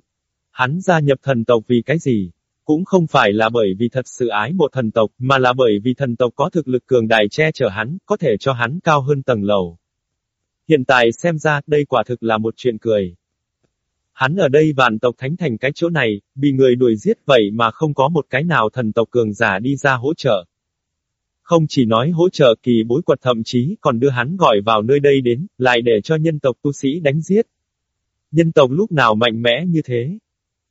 Speaker 1: Hắn gia nhập thần tộc vì cái gì? Cũng không phải là bởi vì thật sự ái một thần tộc, mà là bởi vì thần tộc có thực lực cường đại che chở hắn, có thể cho hắn cao hơn tầng lầu. Hiện tại xem ra, đây quả thực là một chuyện cười. Hắn ở đây vạn tộc thánh thành cái chỗ này, bị người đuổi giết vậy mà không có một cái nào thần tộc cường giả đi ra hỗ trợ. Không chỉ nói hỗ trợ kỳ bối quật thậm chí còn đưa hắn gọi vào nơi đây đến, lại để cho nhân tộc tu sĩ đánh giết. Nhân tộc lúc nào mạnh mẽ như thế?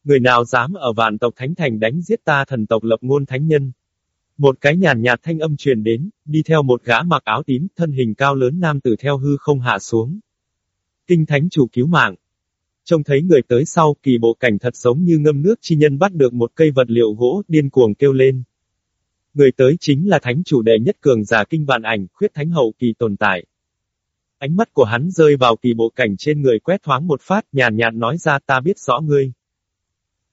Speaker 1: Người nào dám ở vạn tộc thánh thành đánh giết ta thần tộc lập ngôn thánh nhân? Một cái nhàn nhạt thanh âm truyền đến, đi theo một gã mặc áo tím, thân hình cao lớn nam tử theo hư không hạ xuống. Kinh thánh chủ cứu mạng. Trông thấy người tới sau, kỳ bộ cảnh thật giống như ngâm nước chi nhân bắt được một cây vật liệu gỗ, điên cuồng kêu lên. Người tới chính là thánh chủ đệ nhất cường giả kinh vạn ảnh, khuyết thánh hậu kỳ tồn tại. Ánh mắt của hắn rơi vào kỳ bộ cảnh trên người quét thoáng một phát, nhàn nhạt nói ra ta biết rõ ngươi.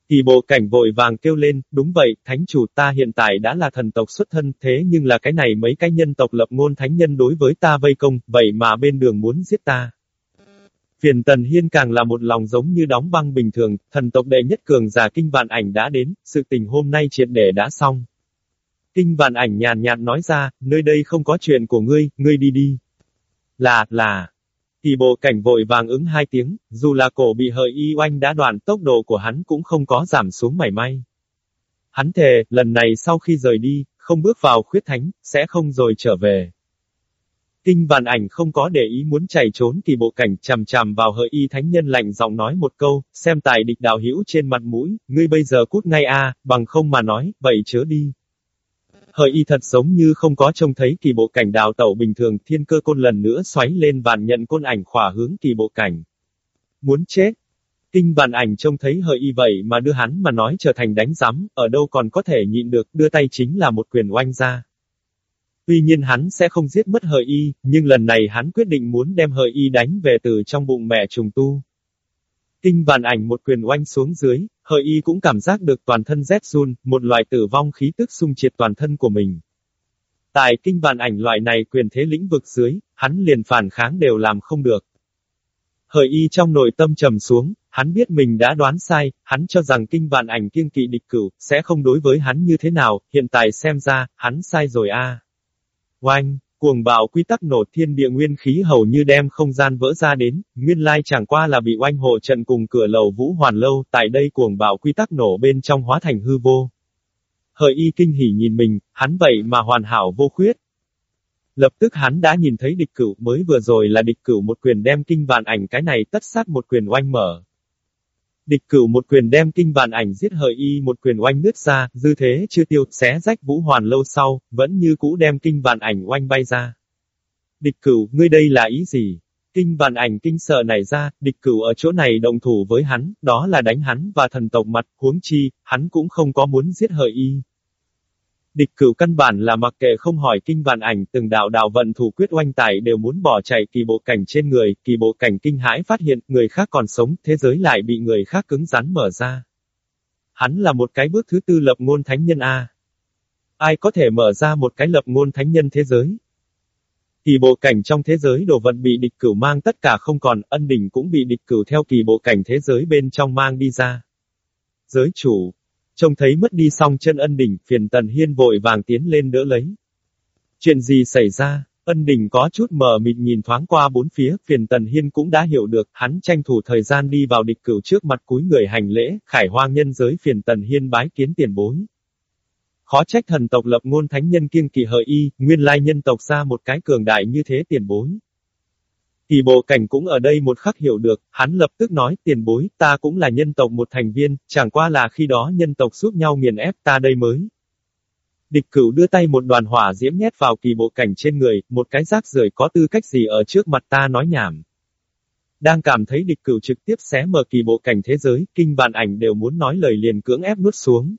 Speaker 1: Kỳ bộ cảnh vội vàng kêu lên, đúng vậy, thánh chủ ta hiện tại đã là thần tộc xuất thân, thế nhưng là cái này mấy cái nhân tộc lập ngôn thánh nhân đối với ta vây công, vậy mà bên đường muốn giết ta. Phiền tần hiên càng là một lòng giống như đóng băng bình thường, thần tộc đệ nhất cường giả kinh vạn ảnh đã đến, sự tình hôm nay triệt để đã xong. Kinh vạn ảnh nhàn nhạt nói ra, nơi đây không có chuyện của ngươi, ngươi đi đi. Là, là. Thì bộ cảnh vội vàng ứng hai tiếng, dù là cổ bị hợi y oanh đã đoạn tốc độ của hắn cũng không có giảm xuống mảy may. Hắn thề, lần này sau khi rời đi, không bước vào khuyết thánh, sẽ không rồi trở về. Kinh vạn ảnh không có để ý muốn chạy trốn kỳ bộ cảnh chằm chằm vào hợi y thánh nhân lạnh giọng nói một câu, xem tài địch đạo hữu trên mặt mũi, ngươi bây giờ cút ngay a, bằng không mà nói, vậy chớ đi. Hợi y thật giống như không có trông thấy kỳ bộ cảnh đào tẩu bình thường, thiên cơ côn lần nữa xoáy lên vạn nhận côn ảnh khỏa hướng kỳ bộ cảnh. Muốn chết. Kinh vạn ảnh trông thấy hợi y vậy mà đưa hắn mà nói trở thành đánh giám, ở đâu còn có thể nhịn được, đưa tay chính là một quyền oanh ra. Tuy nhiên hắn sẽ không giết mất hợi y, nhưng lần này hắn quyết định muốn đem hợi y đánh về từ trong bụng mẹ trùng tu. Kinh vạn ảnh một quyền oanh xuống dưới, hợi y cũng cảm giác được toàn thân rét run, một loại tử vong khí tức xung triệt toàn thân của mình. Tại kinh vạn ảnh loại này quyền thế lĩnh vực dưới, hắn liền phản kháng đều làm không được. Hợi y trong nội tâm trầm xuống, hắn biết mình đã đoán sai, hắn cho rằng kinh vạn ảnh kiêng kỵ địch cửu, sẽ không đối với hắn như thế nào, hiện tại xem ra, hắn sai rồi a. À. Oanh! Cuồng bạo quy tắc nổ thiên địa nguyên khí hầu như đem không gian vỡ ra đến, nguyên lai chẳng qua là bị oanh hộ trận cùng cửa lầu vũ hoàn lâu, tại đây cuồng bạo quy tắc nổ bên trong hóa thành hư vô. Hợi y kinh hỉ nhìn mình, hắn vậy mà hoàn hảo vô khuyết. Lập tức hắn đã nhìn thấy địch cửu mới vừa rồi là địch cửu một quyền đem kinh vạn ảnh cái này tất sát một quyền oanh mở. Địch cửu một quyền đem kinh bàn ảnh giết hợi y một quyền oanh nứt ra, dư thế chưa tiêu, xé rách vũ hoàn lâu sau, vẫn như cũ đem kinh bàn ảnh oanh bay ra. Địch cửu, ngươi đây là ý gì? Kinh bàn ảnh kinh sợ này ra, địch cửu ở chỗ này động thủ với hắn, đó là đánh hắn và thần tộc mặt, huống chi, hắn cũng không có muốn giết hợi y. Địch cửu căn bản là mặc kệ không hỏi kinh vạn ảnh từng đạo đạo vận thủ quyết oanh tải đều muốn bỏ chạy kỳ bộ cảnh trên người, kỳ bộ cảnh kinh hãi phát hiện người khác còn sống, thế giới lại bị người khác cứng rắn mở ra. Hắn là một cái bước thứ tư lập ngôn thánh nhân A. Ai có thể mở ra một cái lập ngôn thánh nhân thế giới? Kỳ bộ cảnh trong thế giới đồ vật bị địch cửu mang tất cả không còn, ân đỉnh cũng bị địch cửu theo kỳ bộ cảnh thế giới bên trong mang đi ra. Giới chủ, Trông thấy mất đi xong chân ân đỉnh, phiền tần hiên vội vàng tiến lên đỡ lấy. Chuyện gì xảy ra? Ân đỉnh có chút mờ mịt nhìn thoáng qua bốn phía, phiền tần hiên cũng đã hiểu được, hắn tranh thủ thời gian đi vào địch cửu trước mặt cúi người hành lễ, khải hoang nhân giới phiền tần hiên bái kiến tiền bối. Khó trách thần tộc lập ngôn thánh nhân kiêng kỳ hợi y, nguyên lai nhân tộc ra một cái cường đại như thế tiền bối. Thì bộ cảnh cũng ở đây một khắc hiểu được, hắn lập tức nói, tiền bối, ta cũng là nhân tộc một thành viên, chẳng qua là khi đó nhân tộc giúp nhau nghiền ép ta đây mới. Địch cửu đưa tay một đoàn hỏa diễm nhét vào kỳ bộ cảnh trên người, một cái rác rưởi có tư cách gì ở trước mặt ta nói nhảm. Đang cảm thấy địch cửu trực tiếp xé mở kỳ bộ cảnh thế giới, kinh bàn ảnh đều muốn nói lời liền cưỡng ép nuốt xuống.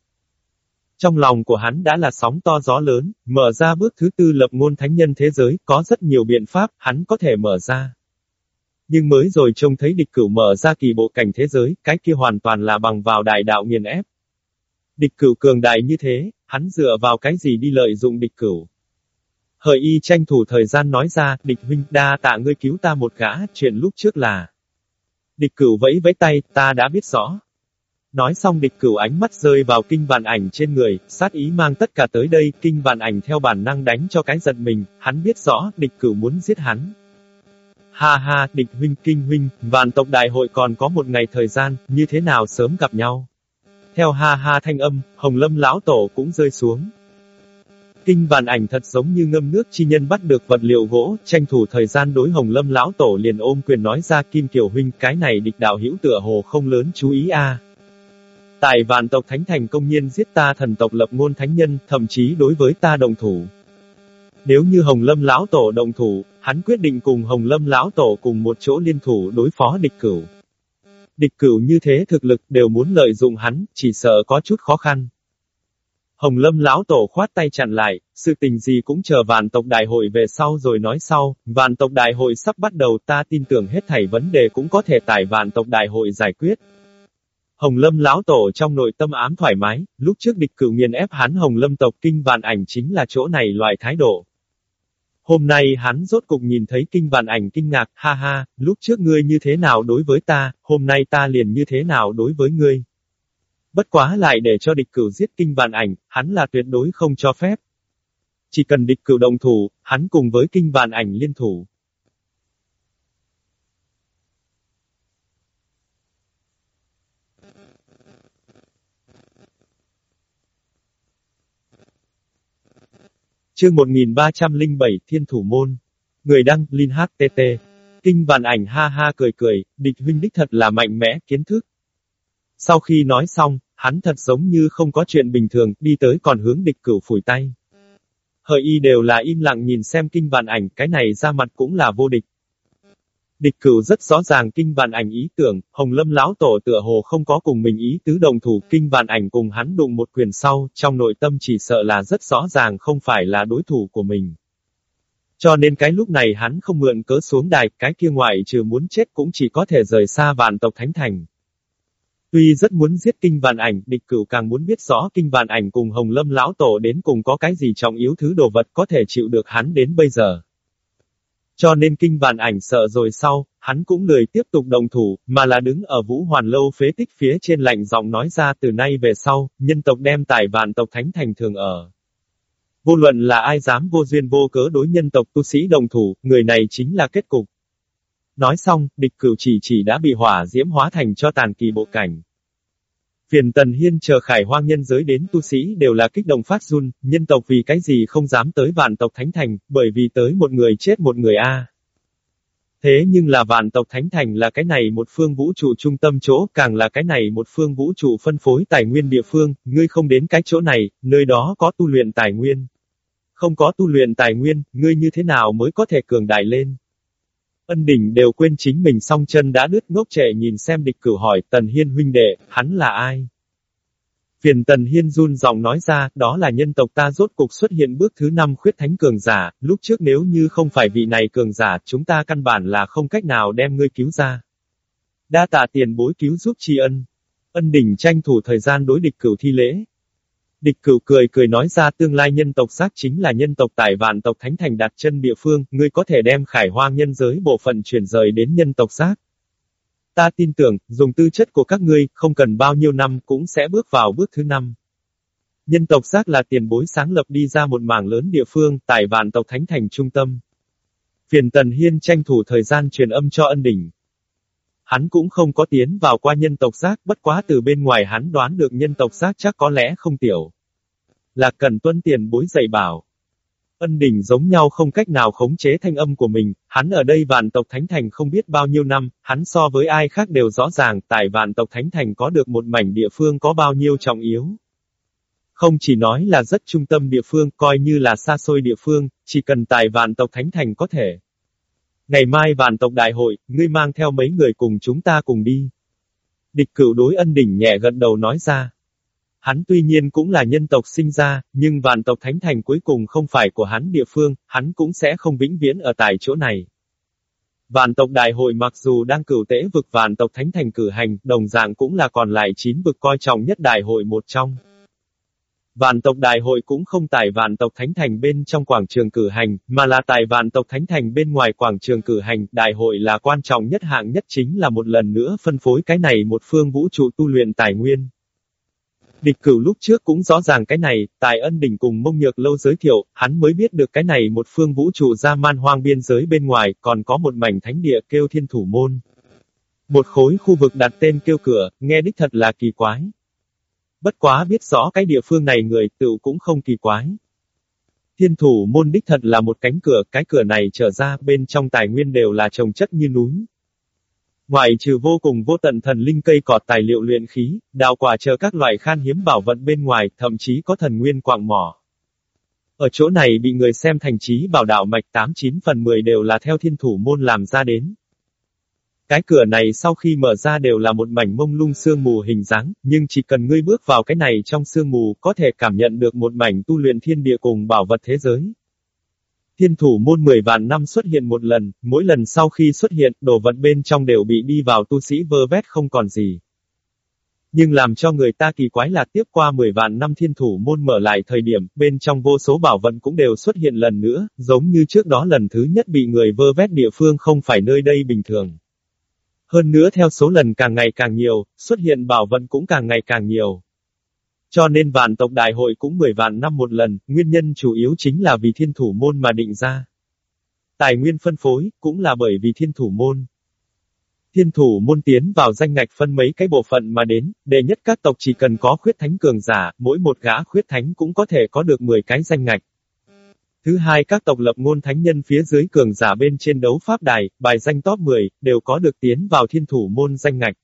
Speaker 1: Trong lòng của hắn đã là sóng to gió lớn, mở ra bước thứ tư lập ngôn thánh nhân thế giới, có rất nhiều biện pháp, hắn có thể mở ra. Nhưng mới rồi trông thấy địch cửu mở ra kỳ bộ cảnh thế giới, cái kia hoàn toàn là bằng vào đại đạo nghiền ép. Địch cửu cường đại như thế, hắn dựa vào cái gì đi lợi dụng địch cửu. Hợi y tranh thủ thời gian nói ra, địch huynh đa tạ ngươi cứu ta một gã, chuyện lúc trước là. Địch cửu vẫy vẫy tay, ta đã biết rõ. Nói xong địch cửu ánh mắt rơi vào kinh bàn ảnh trên người, sát ý mang tất cả tới đây, kinh bàn ảnh theo bản năng đánh cho cái giật mình, hắn biết rõ, địch cửu muốn giết hắn. Ha ha, địch huynh kinh huynh, vạn tộc đại hội còn có một ngày thời gian, như thế nào sớm gặp nhau. Theo ha ha thanh âm, hồng lâm lão tổ cũng rơi xuống. Kinh vạn ảnh thật giống như ngâm nước chi nhân bắt được vật liệu gỗ, tranh thủ thời gian đối hồng lâm lão tổ liền ôm quyền nói ra kim kiều huynh cái này địch đạo hữu tựa hồ không lớn chú ý a. Tại vạn tộc thánh thành công nhiên giết ta thần tộc lập ngôn thánh nhân, thậm chí đối với ta đồng thủ. Nếu như Hồng Lâm lão tổ đồng thủ, hắn quyết định cùng Hồng Lâm lão tổ cùng một chỗ liên thủ đối phó địch cửu. Địch cửu như thế thực lực đều muốn lợi dụng hắn, chỉ sợ có chút khó khăn. Hồng Lâm lão tổ khoát tay chặn lại, sự tình gì cũng chờ vạn tộc đại hội về sau rồi nói sau, vạn tộc đại hội sắp bắt đầu ta tin tưởng hết thảy vấn đề cũng có thể tại vạn tộc đại hội giải quyết. Hồng Lâm lão tổ trong nội tâm ám thoải mái, lúc trước địch cửu nghiền ép hắn Hồng Lâm tộc kinh vạn ảnh chính là chỗ này loại thái độ. Hôm nay hắn rốt cục nhìn thấy kinh vạn ảnh kinh ngạc, ha ha, lúc trước ngươi như thế nào đối với ta, hôm nay ta liền như thế nào đối với ngươi. Bất quá lại để cho địch cửu giết kinh vạn ảnh, hắn là tuyệt đối không cho phép. Chỉ cần địch cửu đồng thủ, hắn cùng với kinh vạn ảnh liên thủ. Chương 1307 Thiên Thủ Môn. Người đăng, Linh HTT. Kinh vạn ảnh ha ha cười cười, địch huynh đích thật là mạnh mẽ, kiến thức. Sau khi nói xong, hắn thật giống như không có chuyện bình thường, đi tới còn hướng địch cửu phủi tay. Hợi y đều là im lặng nhìn xem kinh vạn ảnh, cái này ra mặt cũng là vô địch. Địch cửu rất rõ ràng kinh vạn ảnh ý tưởng, hồng lâm lão tổ tựa hồ không có cùng mình ý tứ đồng thủ, kinh vạn ảnh cùng hắn đụng một quyền sau, trong nội tâm chỉ sợ là rất rõ ràng không phải là đối thủ của mình. Cho nên cái lúc này hắn không mượn cớ xuống đài, cái kia ngoại trừ muốn chết cũng chỉ có thể rời xa vạn tộc thánh thành. Tuy rất muốn giết kinh vạn ảnh, địch cửu càng muốn biết rõ kinh vạn ảnh cùng hồng lâm lão tổ đến cùng có cái gì trọng yếu thứ đồ vật có thể chịu được hắn đến bây giờ. Cho nên kinh vạn ảnh sợ rồi sau, hắn cũng lười tiếp tục đồng thủ, mà là đứng ở vũ hoàn lâu phế tích phía trên lạnh giọng nói ra từ nay về sau, nhân tộc đem tải vạn tộc thánh thành thường ở. Vô luận là ai dám vô duyên vô cớ đối nhân tộc tu sĩ đồng thủ, người này chính là kết cục. Nói xong, địch cửu chỉ chỉ đã bị hỏa diễm hóa thành cho tàn kỳ bộ cảnh. Phiền Tần Hiên chờ khải hoang nhân giới đến tu sĩ đều là kích động phát run, nhân tộc vì cái gì không dám tới vạn tộc Thánh Thành, bởi vì tới một người chết một người a. Thế nhưng là vạn tộc Thánh Thành là cái này một phương vũ trụ trung tâm chỗ, càng là cái này một phương vũ trụ phân phối tài nguyên địa phương, ngươi không đến cái chỗ này, nơi đó có tu luyện tài nguyên. Không có tu luyện tài nguyên, ngươi như thế nào mới có thể cường đại lên? Ân đỉnh đều quên chính mình song chân đã đứt ngốc trệ nhìn xem địch cử hỏi Tần Hiên huynh đệ, hắn là ai? Phiền Tần Hiên run giọng nói ra, đó là nhân tộc ta rốt cục xuất hiện bước thứ năm khuyết thánh cường giả, lúc trước nếu như không phải vị này cường giả, chúng ta căn bản là không cách nào đem ngươi cứu ra. Đa tạ tiền bối cứu giúp tri ân. Ân đỉnh tranh thủ thời gian đối địch cửu thi lễ, Địch cửu cười cười nói ra tương lai nhân tộc xác chính là nhân tộc tại vạn tộc thánh thành đặt chân địa phương, ngươi có thể đem khải hoang nhân giới bộ phận chuyển rời đến nhân tộc xác. Ta tin tưởng, dùng tư chất của các ngươi, không cần bao nhiêu năm cũng sẽ bước vào bước thứ năm. Nhân tộc xác là tiền bối sáng lập đi ra một mảng lớn địa phương, tại vạn tộc thánh thành trung tâm. Phiền Tần Hiên tranh thủ thời gian truyền âm cho ân đỉnh. Hắn cũng không có tiến vào qua nhân tộc giác, bất quá từ bên ngoài hắn đoán được nhân tộc giác chắc có lẽ không tiểu. lạc cần tuân tiền bối dạy bảo. Ân đình giống nhau không cách nào khống chế thanh âm của mình, hắn ở đây vạn tộc Thánh Thành không biết bao nhiêu năm, hắn so với ai khác đều rõ ràng, tại vạn tộc Thánh Thành có được một mảnh địa phương có bao nhiêu trọng yếu. Không chỉ nói là rất trung tâm địa phương, coi như là xa xôi địa phương, chỉ cần tại vạn tộc Thánh Thành có thể. Ngày mai vạn tộc đại hội, ngươi mang theo mấy người cùng chúng ta cùng đi. Địch cửu đối ân đỉnh nhẹ gật đầu nói ra. Hắn tuy nhiên cũng là nhân tộc sinh ra, nhưng vạn tộc thánh thành cuối cùng không phải của hắn địa phương, hắn cũng sẽ không vĩnh viễn ở tại chỗ này. Vạn tộc đại hội mặc dù đang cửu tế vực vạn tộc thánh thành cử hành, đồng dạng cũng là còn lại chín vực coi trọng nhất đại hội một trong. Vạn tộc đại hội cũng không tại vạn tộc thánh thành bên trong quảng trường cử hành, mà là tại vạn tộc thánh thành bên ngoài quảng trường cử hành, đại hội là quan trọng nhất hạng nhất chính là một lần nữa phân phối cái này một phương vũ trụ tu luyện tài nguyên. Địch cửu lúc trước cũng rõ ràng cái này, tài ân đỉnh cùng mông nhược lâu giới thiệu, hắn mới biết được cái này một phương vũ trụ ra man hoang biên giới bên ngoài, còn có một mảnh thánh địa kêu thiên thủ môn. Một khối khu vực đặt tên kêu cửa, nghe đích thật là kỳ quái. Bất quá biết rõ cái địa phương này người tựu cũng không kỳ quái. Thiên thủ môn đích thật là một cánh cửa, cái cửa này trở ra bên trong tài nguyên đều là trồng chất như núi. Ngoài trừ vô cùng vô tận thần linh cây cọt tài liệu luyện khí, đào quả chờ các loại khan hiếm bảo vật bên ngoài, thậm chí có thần nguyên quạng mỏ. Ở chỗ này bị người xem thành trí bảo đạo mạch 89 phần 10 đều là theo thiên thủ môn làm ra đến. Cái cửa này sau khi mở ra đều là một mảnh mông lung sương mù hình dáng, nhưng chỉ cần ngươi bước vào cái này trong sương mù có thể cảm nhận được một mảnh tu luyện thiên địa cùng bảo vật thế giới. Thiên thủ môn 10 vạn năm xuất hiện một lần, mỗi lần sau khi xuất hiện, đồ vật bên trong đều bị đi vào tu sĩ vơ vét không còn gì. Nhưng làm cho người ta kỳ quái là tiếp qua 10 vạn năm thiên thủ môn mở lại thời điểm, bên trong vô số bảo vật cũng đều xuất hiện lần nữa, giống như trước đó lần thứ nhất bị người vơ vét địa phương không phải nơi đây bình thường. Hơn nữa theo số lần càng ngày càng nhiều, xuất hiện bảo vận cũng càng ngày càng nhiều. Cho nên vạn tộc đại hội cũng 10 vạn năm một lần, nguyên nhân chủ yếu chính là vì thiên thủ môn mà định ra. Tài nguyên phân phối, cũng là bởi vì thiên thủ môn. Thiên thủ môn tiến vào danh ngạch phân mấy cái bộ phận mà đến, đệ nhất các tộc chỉ cần có khuyết thánh cường giả, mỗi một gã khuyết thánh cũng có thể có được 10 cái danh ngạch. Thứ hai các tộc lập ngôn thánh nhân phía dưới cường giả bên trên đấu pháp đài, bài danh top 10, đều có được tiến vào thiên thủ môn danh ngạch.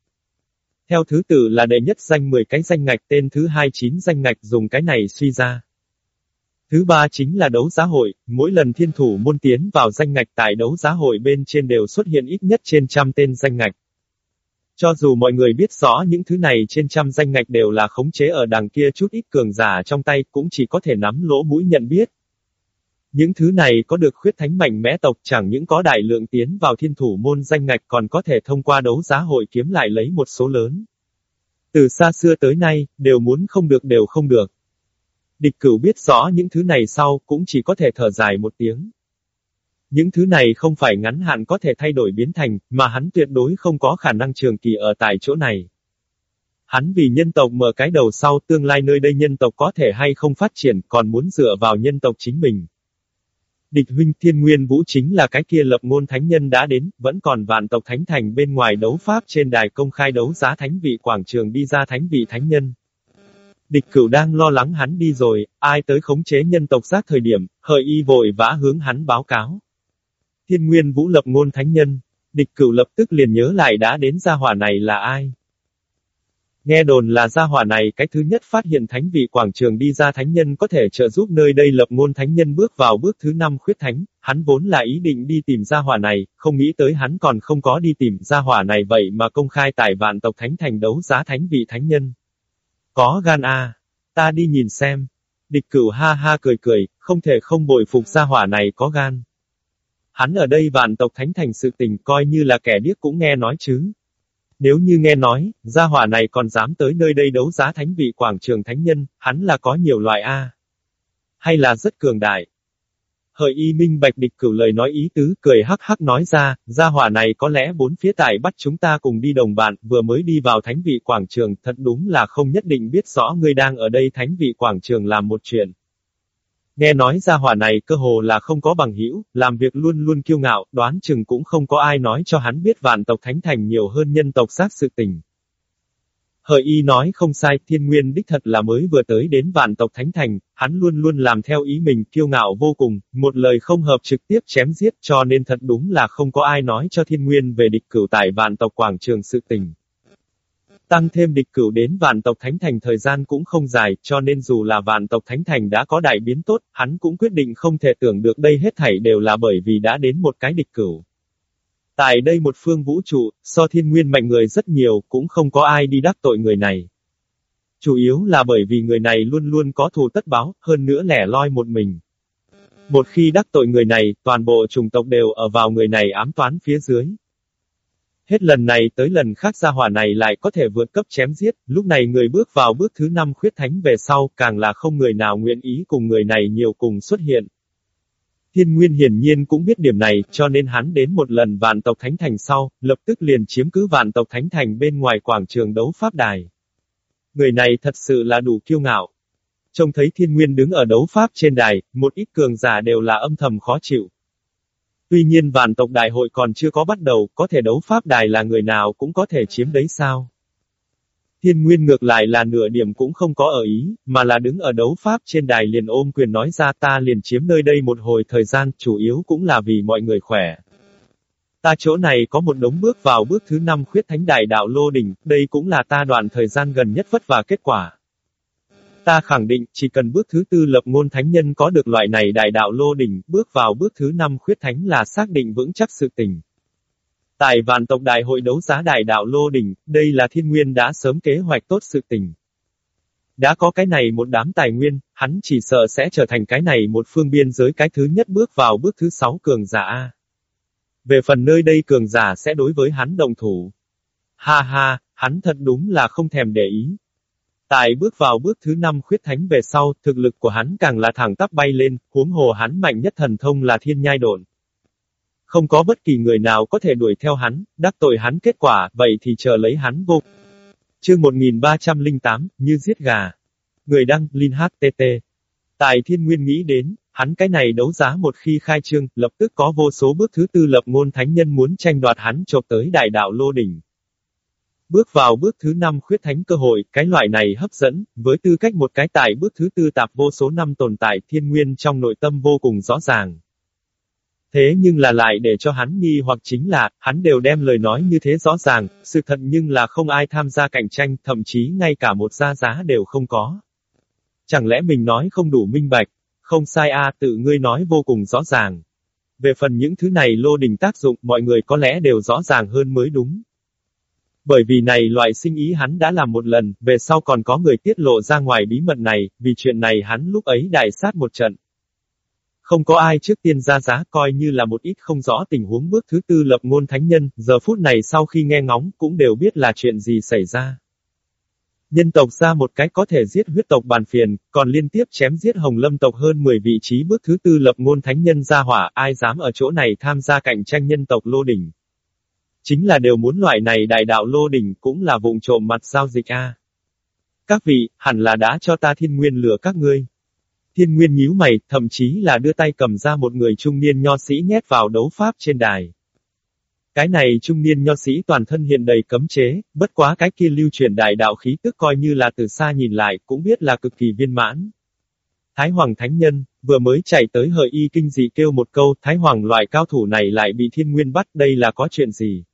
Speaker 1: Theo thứ tự là đệ nhất danh 10 cái danh ngạch tên thứ hai 9 danh ngạch dùng cái này suy ra. Thứ ba chính là đấu giá hội, mỗi lần thiên thủ môn tiến vào danh ngạch tại đấu giá hội bên trên đều xuất hiện ít nhất trên trăm tên danh ngạch. Cho dù mọi người biết rõ những thứ này trên trăm danh ngạch đều là khống chế ở đằng kia chút ít cường giả trong tay cũng chỉ có thể nắm lỗ mũi nhận biết, những thứ này có được khuyết thánh mạnh mẽ tộc chẳng những có đại lượng tiến vào thiên thủ môn danh ngạch còn có thể thông qua đấu giá hội kiếm lại lấy một số lớn. Từ xa xưa tới nay, đều muốn không được đều không được. Địch cửu biết rõ những thứ này sau, cũng chỉ có thể thở dài một tiếng. Những thứ này không phải ngắn hạn có thể thay đổi biến thành, mà hắn tuyệt đối không có khả năng trường kỳ ở tại chỗ này. Hắn vì nhân tộc mở cái đầu sau tương lai nơi đây nhân tộc có thể hay không phát triển, còn muốn dựa vào nhân tộc chính mình. Địch huynh thiên nguyên vũ chính là cái kia lập ngôn thánh nhân đã đến, vẫn còn vạn tộc thánh thành bên ngoài đấu pháp trên đài công khai đấu giá thánh vị quảng trường đi ra thánh vị thánh nhân. Địch cửu đang lo lắng hắn đi rồi, ai tới khống chế nhân tộc giác thời điểm, hợi y vội vã hướng hắn báo cáo. Thiên nguyên vũ lập ngôn thánh nhân, địch cửu lập tức liền nhớ lại đã đến gia hỏa này là ai. Nghe đồn là gia hỏa này cái thứ nhất phát hiện thánh vị quảng trường đi ra thánh nhân có thể trợ giúp nơi đây lập ngôn thánh nhân bước vào bước thứ năm khuyết thánh, hắn vốn là ý định đi tìm gia hỏa này, không nghĩ tới hắn còn không có đi tìm gia hỏa này vậy mà công khai tại vạn tộc thánh thành đấu giá thánh vị thánh nhân. Có gan a, ta đi nhìn xem. Địch cửu ha ha cười cười, không thể không bội phục gia hỏa này có gan. Hắn ở đây vạn tộc thánh thành sự tình coi như là kẻ điếc cũng nghe nói chứ. Nếu như nghe nói, gia hỏa này còn dám tới nơi đây đấu giá thánh vị quảng trường thánh nhân, hắn là có nhiều loại A. Hay là rất cường đại. Hợi y minh bạch địch cửu lời nói ý tứ, cười hắc hắc nói ra, gia hỏa này có lẽ bốn phía tại bắt chúng ta cùng đi đồng bạn, vừa mới đi vào thánh vị quảng trường, thật đúng là không nhất định biết rõ ngươi đang ở đây thánh vị quảng trường làm một chuyện. Nghe nói ra hỏa này cơ hồ là không có bằng hữu, làm việc luôn luôn kiêu ngạo, đoán chừng cũng không có ai nói cho hắn biết vạn tộc thánh thành nhiều hơn nhân tộc xác sự tình. Hợi y nói không sai, thiên nguyên đích thật là mới vừa tới đến vạn tộc thánh thành, hắn luôn luôn làm theo ý mình, kiêu ngạo vô cùng, một lời không hợp trực tiếp chém giết cho nên thật đúng là không có ai nói cho thiên nguyên về địch cửu tại vạn tộc quảng trường sự tình. Tăng thêm địch cửu đến vạn tộc Thánh Thành thời gian cũng không dài, cho nên dù là vạn tộc Thánh Thành đã có đại biến tốt, hắn cũng quyết định không thể tưởng được đây hết thảy đều là bởi vì đã đến một cái địch cửu. Tại đây một phương vũ trụ, so thiên nguyên mạnh người rất nhiều, cũng không có ai đi đắc tội người này. Chủ yếu là bởi vì người này luôn luôn có thù tất báo, hơn nữa lẻ loi một mình. Một khi đắc tội người này, toàn bộ chủng tộc đều ở vào người này ám toán phía dưới. Hết lần này tới lần khác gia hỏa này lại có thể vượt cấp chém giết, lúc này người bước vào bước thứ năm khuyết thánh về sau, càng là không người nào nguyện ý cùng người này nhiều cùng xuất hiện. Thiên Nguyên hiển nhiên cũng biết điểm này, cho nên hắn đến một lần vạn tộc Thánh Thành sau, lập tức liền chiếm cứ vạn tộc Thánh Thành bên ngoài quảng trường đấu pháp đài. Người này thật sự là đủ kiêu ngạo. Trông thấy Thiên Nguyên đứng ở đấu pháp trên đài, một ít cường giả đều là âm thầm khó chịu. Tuy nhiên vạn tộc đại hội còn chưa có bắt đầu, có thể đấu pháp đài là người nào cũng có thể chiếm đấy sao? Thiên Nguyên ngược lại là nửa điểm cũng không có ở ý, mà là đứng ở đấu pháp trên đài liền ôm quyền nói ra ta liền chiếm nơi đây một hồi thời gian, chủ yếu cũng là vì mọi người khỏe. Ta chỗ này có một đống bước vào bước thứ năm khuyết thánh đại đạo lô đỉnh, đây cũng là ta đoạn thời gian gần nhất vất vả kết quả. Ta khẳng định, chỉ cần bước thứ tư lập ngôn thánh nhân có được loại này đại đạo lô đỉnh, bước vào bước thứ năm khuyết thánh là xác định vững chắc sự tình. Tại vạn tộc đại hội đấu giá đại đạo lô đỉnh, đây là thiên nguyên đã sớm kế hoạch tốt sự tình. Đã có cái này một đám tài nguyên, hắn chỉ sợ sẽ trở thành cái này một phương biên giới cái thứ nhất bước vào bước thứ sáu cường giả A. Về phần nơi đây cường giả sẽ đối với hắn đồng thủ. Ha ha, hắn thật đúng là không thèm để ý. Tại bước vào bước thứ năm khuyết thánh về sau, thực lực của hắn càng là thẳng tắp bay lên, huống hồ hắn mạnh nhất thần thông là thiên nhai độn. Không có bất kỳ người nào có thể đuổi theo hắn, đắc tội hắn kết quả, vậy thì chờ lấy hắn vô. Chương 1308, như giết gà. Người đăng, Linh HTT. Tại thiên nguyên nghĩ đến, hắn cái này đấu giá một khi khai trương, lập tức có vô số bước thứ tư lập ngôn thánh nhân muốn tranh đoạt hắn chộp tới đại đạo lô đỉnh. Bước vào bước thứ năm khuyết thánh cơ hội, cái loại này hấp dẫn, với tư cách một cái tại bước thứ tư tạp vô số năm tồn tại thiên nguyên trong nội tâm vô cùng rõ ràng. Thế nhưng là lại để cho hắn nghi hoặc chính là, hắn đều đem lời nói như thế rõ ràng, sự thật nhưng là không ai tham gia cạnh tranh, thậm chí ngay cả một gia giá đều không có. Chẳng lẽ mình nói không đủ minh bạch? Không sai a tự ngươi nói vô cùng rõ ràng. Về phần những thứ này lô đình tác dụng, mọi người có lẽ đều rõ ràng hơn mới đúng. Bởi vì này loại sinh ý hắn đã làm một lần, về sau còn có người tiết lộ ra ngoài bí mật này, vì chuyện này hắn lúc ấy đại sát một trận. Không có ai trước tiên ra giá coi như là một ít không rõ tình huống bước thứ tư lập ngôn thánh nhân, giờ phút này sau khi nghe ngóng cũng đều biết là chuyện gì xảy ra. Nhân tộc ra một cái có thể giết huyết tộc bàn phiền, còn liên tiếp chém giết hồng lâm tộc hơn 10 vị trí bước thứ tư lập ngôn thánh nhân ra hỏa, ai dám ở chỗ này tham gia cạnh tranh nhân tộc lô đỉnh. Chính là đều muốn loại này đại đạo lô đỉnh cũng là vùng trộm mặt giao dịch a. Các vị, hẳn là đã cho ta thiên nguyên lừa các ngươi. Thiên Nguyên nhíu mày, thậm chí là đưa tay cầm ra một người trung niên nho sĩ nhét vào đấu pháp trên đài. Cái này trung niên nho sĩ toàn thân hiện đầy cấm chế, bất quá cái kia lưu truyền đại đạo khí tức coi như là từ xa nhìn lại, cũng biết là cực kỳ viên mãn. Thái Hoàng Thánh Nhân, vừa mới chạy tới hợi y kinh dị kêu một câu, Thái Hoàng loại cao thủ này lại bị thiên nguyên bắt, đây là có chuyện gì?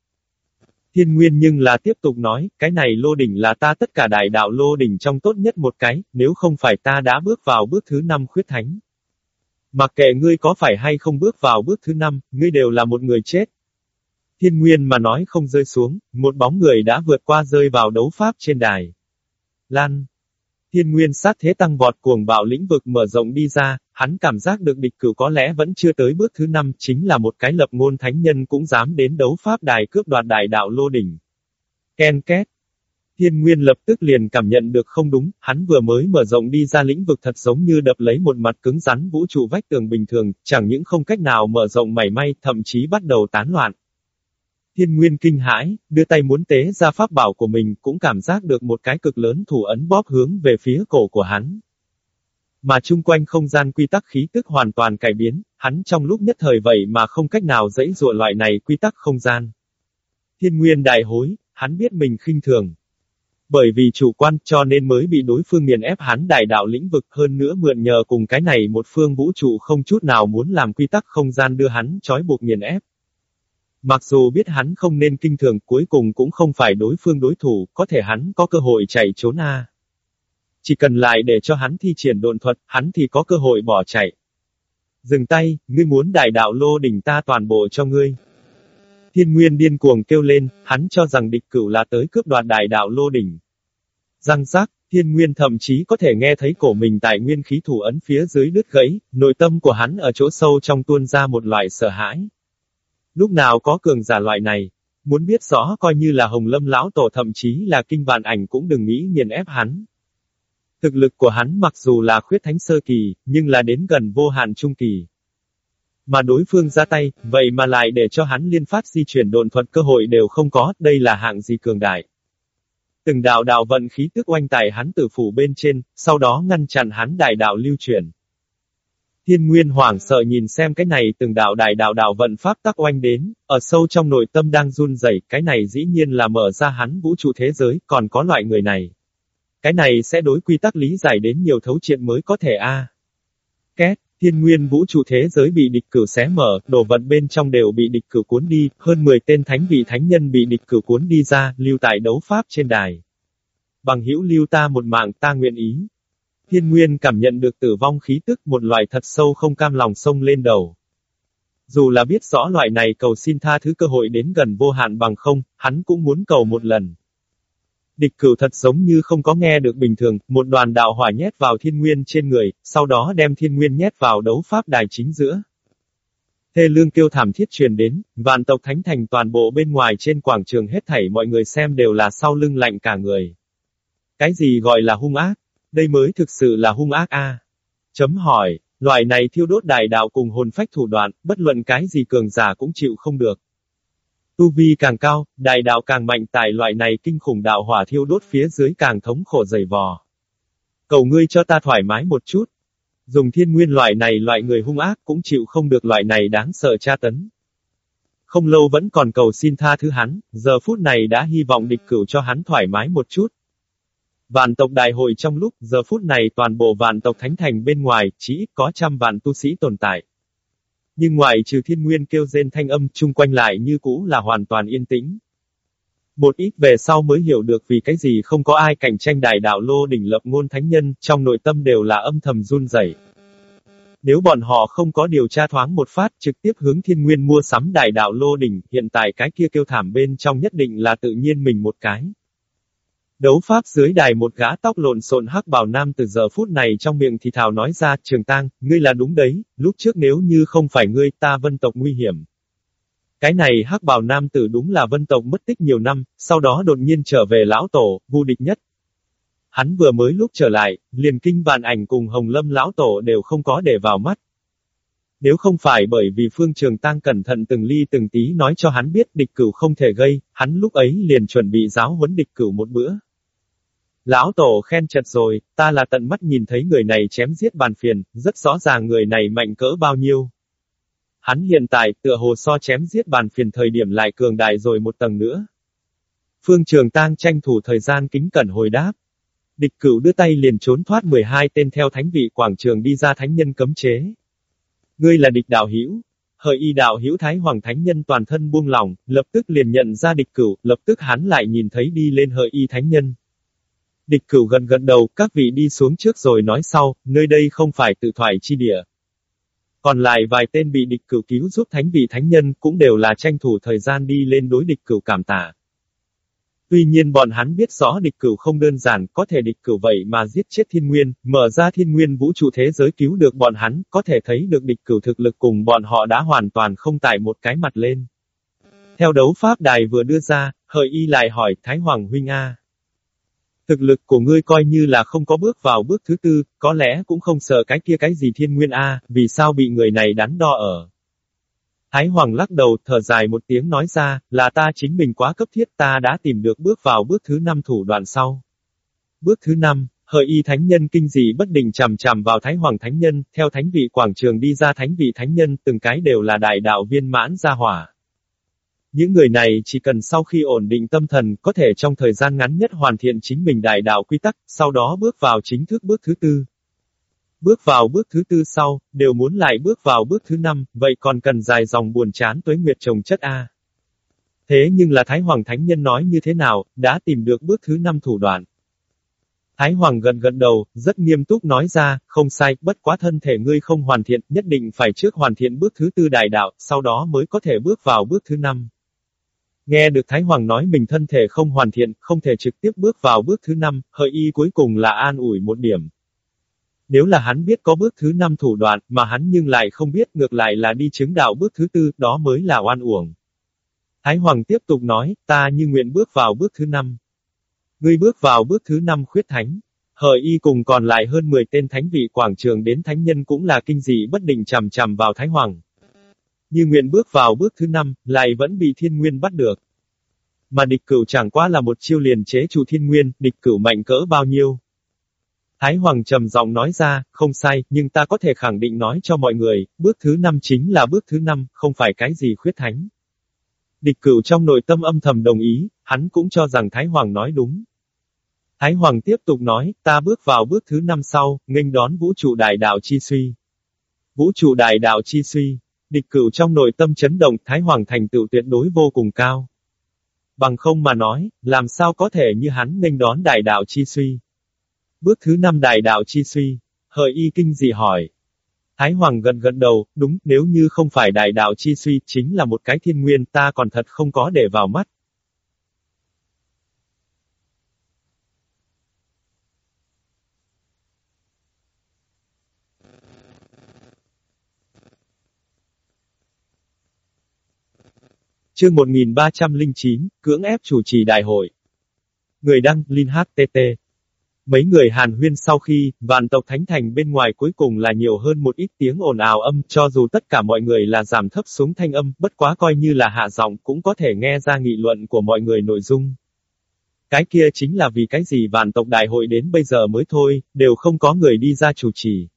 Speaker 1: Thiên Nguyên nhưng là tiếp tục nói, cái này lô đỉnh là ta tất cả đại đạo lô đỉnh trong tốt nhất một cái, nếu không phải ta đã bước vào bước thứ năm khuyết thánh. Mặc kệ ngươi có phải hay không bước vào bước thứ năm, ngươi đều là một người chết. Thiên Nguyên mà nói không rơi xuống, một bóng người đã vượt qua rơi vào đấu pháp trên đài. Lan. Thiên Nguyên sát thế tăng vọt cuồng bạo lĩnh vực mở rộng đi ra, hắn cảm giác được địch cửu có lẽ vẫn chưa tới bước thứ năm, chính là một cái lập ngôn thánh nhân cũng dám đến đấu pháp đài cướp đoạt đại đạo lô đỉnh. Ken két. Thiên Nguyên lập tức liền cảm nhận được không đúng, hắn vừa mới mở rộng đi ra lĩnh vực thật giống như đập lấy một mặt cứng rắn vũ trụ vách tường bình thường, chẳng những không cách nào mở rộng mảy may, thậm chí bắt đầu tán loạn. Thiên Nguyên kinh hãi, đưa tay muốn tế ra pháp bảo của mình, cũng cảm giác được một cái cực lớn thủ ấn bóp hướng về phía cổ của hắn. Mà chung quanh không gian quy tắc khí tức hoàn toàn cải biến, hắn trong lúc nhất thời vậy mà không cách nào dãy dụa loại này quy tắc không gian. Thiên Nguyên đại hối, hắn biết mình khinh thường. Bởi vì chủ quan cho nên mới bị đối phương nghiền ép hắn đại đạo lĩnh vực hơn nữa mượn nhờ cùng cái này một phương vũ trụ không chút nào muốn làm quy tắc không gian đưa hắn trói buộc nghiền ép. Mặc dù biết hắn không nên kinh thường cuối cùng cũng không phải đối phương đối thủ, có thể hắn có cơ hội chạy trốn a. Chỉ cần lại để cho hắn thi triển độn thuật, hắn thì có cơ hội bỏ chạy. Dừng tay, ngươi muốn đại đạo lô đỉnh ta toàn bộ cho ngươi. Thiên Nguyên điên cuồng kêu lên, hắn cho rằng địch cửu là tới cướp đoạt đại đạo lô đỉnh. Răng rác, Thiên Nguyên thậm chí có thể nghe thấy cổ mình tại nguyên khí thủ ấn phía dưới đứt gãy, nội tâm của hắn ở chỗ sâu trong tuôn ra một loại sợ hãi. Lúc nào có cường giả loại này, muốn biết rõ coi như là Hồng Lâm lão tổ thậm chí là kinh vạn ảnh cũng đừng nghĩ nghiền ép hắn. Thực lực của hắn mặc dù là khuyết thánh sơ kỳ, nhưng là đến gần vô hạn trung kỳ. Mà đối phương ra tay, vậy mà lại để cho hắn liên phát di chuyển độn thuật cơ hội đều không có, đây là hạng gì cường đại. Từng đạo đạo vận khí tức oanh tài hắn tử phủ bên trên, sau đó ngăn chặn hắn đại đạo lưu chuyển. Thiên Nguyên hoảng sợ nhìn xem cái này từng đạo đại đạo đạo vận pháp tắc oanh đến, ở sâu trong nội tâm đang run rẩy, cái này dĩ nhiên là mở ra hắn vũ trụ thế giới, còn có loại người này. Cái này sẽ đối quy tắc lý giải đến nhiều thấu triệt mới có thể a. Két, thiên nguyên vũ trụ thế giới bị địch cửu xé mở, đồ vật bên trong đều bị địch cửu cuốn đi, hơn 10 tên thánh vị thánh nhân bị địch cửu cuốn đi ra, lưu tại đấu pháp trên đài. Bằng hữu lưu ta một mạng ta nguyện ý. Thiên nguyên cảm nhận được tử vong khí tức một loại thật sâu không cam lòng sông lên đầu. Dù là biết rõ loại này cầu xin tha thứ cơ hội đến gần vô hạn bằng không, hắn cũng muốn cầu một lần. Địch cửu thật giống như không có nghe được bình thường, một đoàn đạo hỏa nhét vào thiên nguyên trên người, sau đó đem thiên nguyên nhét vào đấu pháp đài chính giữa. Thê lương kêu thảm thiết truyền đến, vạn tộc thánh thành toàn bộ bên ngoài trên quảng trường hết thảy mọi người xem đều là sau lưng lạnh cả người. Cái gì gọi là hung ác? Đây mới thực sự là hung ác a. Chấm hỏi, loại này thiêu đốt đại đạo cùng hồn phách thủ đoạn, bất luận cái gì cường giả cũng chịu không được. Tu vi càng cao, đại đạo càng mạnh tại loại này kinh khủng đạo hỏa thiêu đốt phía dưới càng thống khổ dày vò. Cầu ngươi cho ta thoải mái một chút. Dùng thiên nguyên loại này loại người hung ác cũng chịu không được loại này đáng sợ tra tấn. Không lâu vẫn còn cầu xin tha thứ hắn, giờ phút này đã hy vọng địch cửu cho hắn thoải mái một chút. Vạn tộc đại hội trong lúc, giờ phút này toàn bộ vạn tộc thánh thành bên ngoài, chỉ ít có trăm vạn tu sĩ tồn tại. Nhưng ngoài trừ thiên nguyên kêu rên thanh âm, chung quanh lại như cũ là hoàn toàn yên tĩnh. Một ít về sau mới hiểu được vì cái gì không có ai cạnh tranh đại đạo lô đỉnh lập ngôn thánh nhân, trong nội tâm đều là âm thầm run rẩy. Nếu bọn họ không có điều tra thoáng một phát trực tiếp hướng thiên nguyên mua sắm đại đạo lô đỉnh, hiện tại cái kia kêu thảm bên trong nhất định là tự nhiên mình một cái. Đấu pháp dưới đài một gã tóc lộn xộn hắc Bảo nam từ giờ phút này trong miệng thì thào nói ra, trường tang, ngươi là đúng đấy, lúc trước nếu như không phải ngươi ta vân tộc nguy hiểm. Cái này hắc Bảo nam tử đúng là vân tộc mất tích nhiều năm, sau đó đột nhiên trở về lão tổ, vô địch nhất. Hắn vừa mới lúc trở lại, liền kinh vạn ảnh cùng hồng lâm lão tổ đều không có để vào mắt. Nếu không phải bởi vì phương trường tăng cẩn thận từng ly từng tí nói cho hắn biết địch cửu không thể gây, hắn lúc ấy liền chuẩn bị giáo huấn địch cửu một bữa. Lão Tổ khen chật rồi, ta là tận mắt nhìn thấy người này chém giết bàn phiền, rất rõ ràng người này mạnh cỡ bao nhiêu. Hắn hiện tại, tựa hồ so chém giết bàn phiền thời điểm lại cường đại rồi một tầng nữa. Phương Trường Tang tranh thủ thời gian kính cẩn hồi đáp. Địch cửu đưa tay liền trốn thoát 12 tên theo thánh vị quảng trường đi ra thánh nhân cấm chế. Ngươi là địch đạo hữu Hợi y đạo hữu thái hoàng thánh nhân toàn thân buông lòng, lập tức liền nhận ra địch cửu, lập tức hắn lại nhìn thấy đi lên hợi y thánh nhân. Địch cửu gần gần đầu, các vị đi xuống trước rồi nói sau, nơi đây không phải tự thoại chi địa. Còn lại vài tên bị địch cửu cứu giúp thánh vị thánh nhân cũng đều là tranh thủ thời gian đi lên đối địch cửu cảm tạ. Tuy nhiên bọn hắn biết rõ địch cửu không đơn giản, có thể địch cửu vậy mà giết chết thiên nguyên, mở ra thiên nguyên vũ trụ thế giới cứu được bọn hắn, có thể thấy được địch cửu thực lực cùng bọn họ đã hoàn toàn không tải một cái mặt lên. Theo đấu pháp đài vừa đưa ra, hợi y lại hỏi Thái Hoàng Huynh A. Thực lực của ngươi coi như là không có bước vào bước thứ tư, có lẽ cũng không sợ cái kia cái gì thiên nguyên A, vì sao bị người này đắn đo ở. Thái Hoàng lắc đầu, thở dài một tiếng nói ra, là ta chính mình quá cấp thiết ta đã tìm được bước vào bước thứ năm thủ đoạn sau. Bước thứ năm, hợi y thánh nhân kinh dị bất định chằm chằm vào Thái Hoàng thánh nhân, theo thánh vị quảng trường đi ra thánh vị thánh nhân, từng cái đều là đại đạo viên mãn gia hỏa. Những người này chỉ cần sau khi ổn định tâm thần, có thể trong thời gian ngắn nhất hoàn thiện chính mình đại đạo quy tắc, sau đó bước vào chính thức bước thứ tư. Bước vào bước thứ tư sau, đều muốn lại bước vào bước thứ năm, vậy còn cần dài dòng buồn chán tuế nguyệt trồng chất A. Thế nhưng là Thái Hoàng Thánh Nhân nói như thế nào, đã tìm được bước thứ năm thủ đoạn. Thái Hoàng gần gần đầu, rất nghiêm túc nói ra, không sai, bất quá thân thể ngươi không hoàn thiện, nhất định phải trước hoàn thiện bước thứ tư đại đạo, sau đó mới có thể bước vào bước thứ năm. Nghe được Thái Hoàng nói mình thân thể không hoàn thiện, không thể trực tiếp bước vào bước thứ năm, hợi y cuối cùng là an ủi một điểm. Nếu là hắn biết có bước thứ năm thủ đoạn, mà hắn nhưng lại không biết ngược lại là đi chứng đạo bước thứ tư, đó mới là oan uổng. Thái Hoàng tiếp tục nói, ta như nguyện bước vào bước thứ năm. Ngươi bước vào bước thứ năm khuyết thánh. Hợi y cùng còn lại hơn 10 tên thánh vị quảng trường đến thánh nhân cũng là kinh dị bất định chằm chằm vào Thái Hoàng. Như nguyện bước vào bước thứ năm, lại vẫn bị thiên nguyên bắt được. Mà địch cửu chẳng qua là một chiêu liền chế chủ thiên nguyên, địch cửu mạnh cỡ bao nhiêu. Thái Hoàng trầm giọng nói ra, không sai, nhưng ta có thể khẳng định nói cho mọi người, bước thứ năm chính là bước thứ năm, không phải cái gì khuyết thánh. Địch cửu trong nội tâm âm thầm đồng ý, hắn cũng cho rằng Thái Hoàng nói đúng. Thái Hoàng tiếp tục nói, ta bước vào bước thứ năm sau, nghênh đón vũ trụ đại đạo chi suy. Vũ trụ đại đạo chi suy, địch cửu trong nội tâm chấn động, Thái Hoàng thành tựu tuyệt đối vô cùng cao. Bằng không mà nói, làm sao có thể như hắn nghênh đón đại đạo chi suy. Bước thứ năm đại đạo chi suy, hợi y kinh gì hỏi. Thái Hoàng gần gần đầu, đúng, nếu như không phải đại đạo chi suy, chính là một cái thiên nguyên, ta còn thật không có để vào mắt. Chương 1309, cưỡng ép chủ trì đại hội. Người đăng, Linh HTT. Mấy người hàn huyên sau khi, vạn tộc thánh thành bên ngoài cuối cùng là nhiều hơn một ít tiếng ồn ào âm, cho dù tất cả mọi người là giảm thấp xuống thanh âm, bất quá coi như là hạ giọng cũng có thể nghe ra nghị luận của mọi người nội dung. Cái kia chính là vì cái gì vạn tộc đại hội đến bây giờ mới thôi, đều không có người đi ra chủ trì.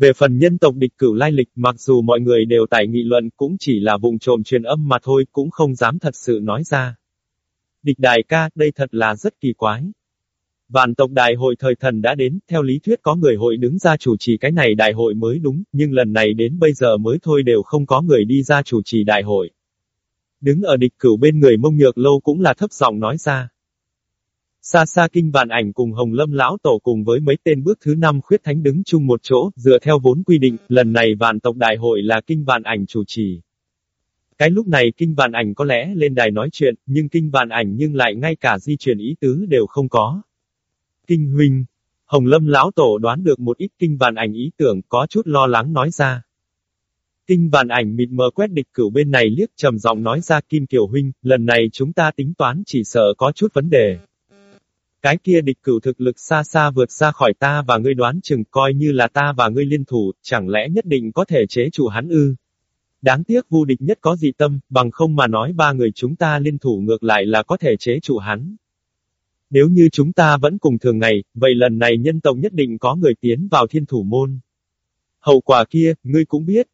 Speaker 1: Về phần nhân tộc địch cửu lai lịch, mặc dù mọi người đều tại nghị luận cũng chỉ là vùng trộm truyền âm mà thôi, cũng không dám thật sự nói ra. Địch đại ca, đây thật là rất kỳ quái. Vạn tộc đại hội thời thần đã đến, theo lý thuyết có người hội đứng ra chủ trì cái này đại hội mới đúng, nhưng lần này đến bây giờ mới thôi đều không có người đi ra chủ trì đại hội. Đứng ở địch cửu bên người mông nhược lâu cũng là thấp giọng nói ra. Xa xa kinh vạn ảnh cùng Hồng Lâm Lão Tổ cùng với mấy tên bước thứ năm khuyết thánh đứng chung một chỗ, dựa theo vốn quy định, lần này vạn tộc đại hội là kinh vạn ảnh chủ trì. Cái lúc này kinh vạn ảnh có lẽ lên đài nói chuyện, nhưng kinh vạn ảnh nhưng lại ngay cả di chuyển ý tứ đều không có. Kinh huynh, Hồng Lâm Lão Tổ đoán được một ít kinh vạn ảnh ý tưởng có chút lo lắng nói ra. Kinh vạn ảnh mịt mờ quét địch cửu bên này liếc trầm giọng nói ra Kim Kiều Huynh, lần này chúng ta tính toán chỉ sợ có chút vấn đề. Cái kia địch cửu thực lực xa xa vượt xa khỏi ta và ngươi đoán chừng coi như là ta và ngươi liên thủ, chẳng lẽ nhất định có thể chế chủ hắn ư? Đáng tiếc vô địch nhất có gì tâm, bằng không mà nói ba người chúng ta liên thủ ngược lại là có thể chế chủ hắn. Nếu như chúng ta vẫn cùng thường ngày, vậy lần này nhân tộc nhất định có người tiến vào thiên thủ môn. Hậu quả kia, ngươi cũng biết.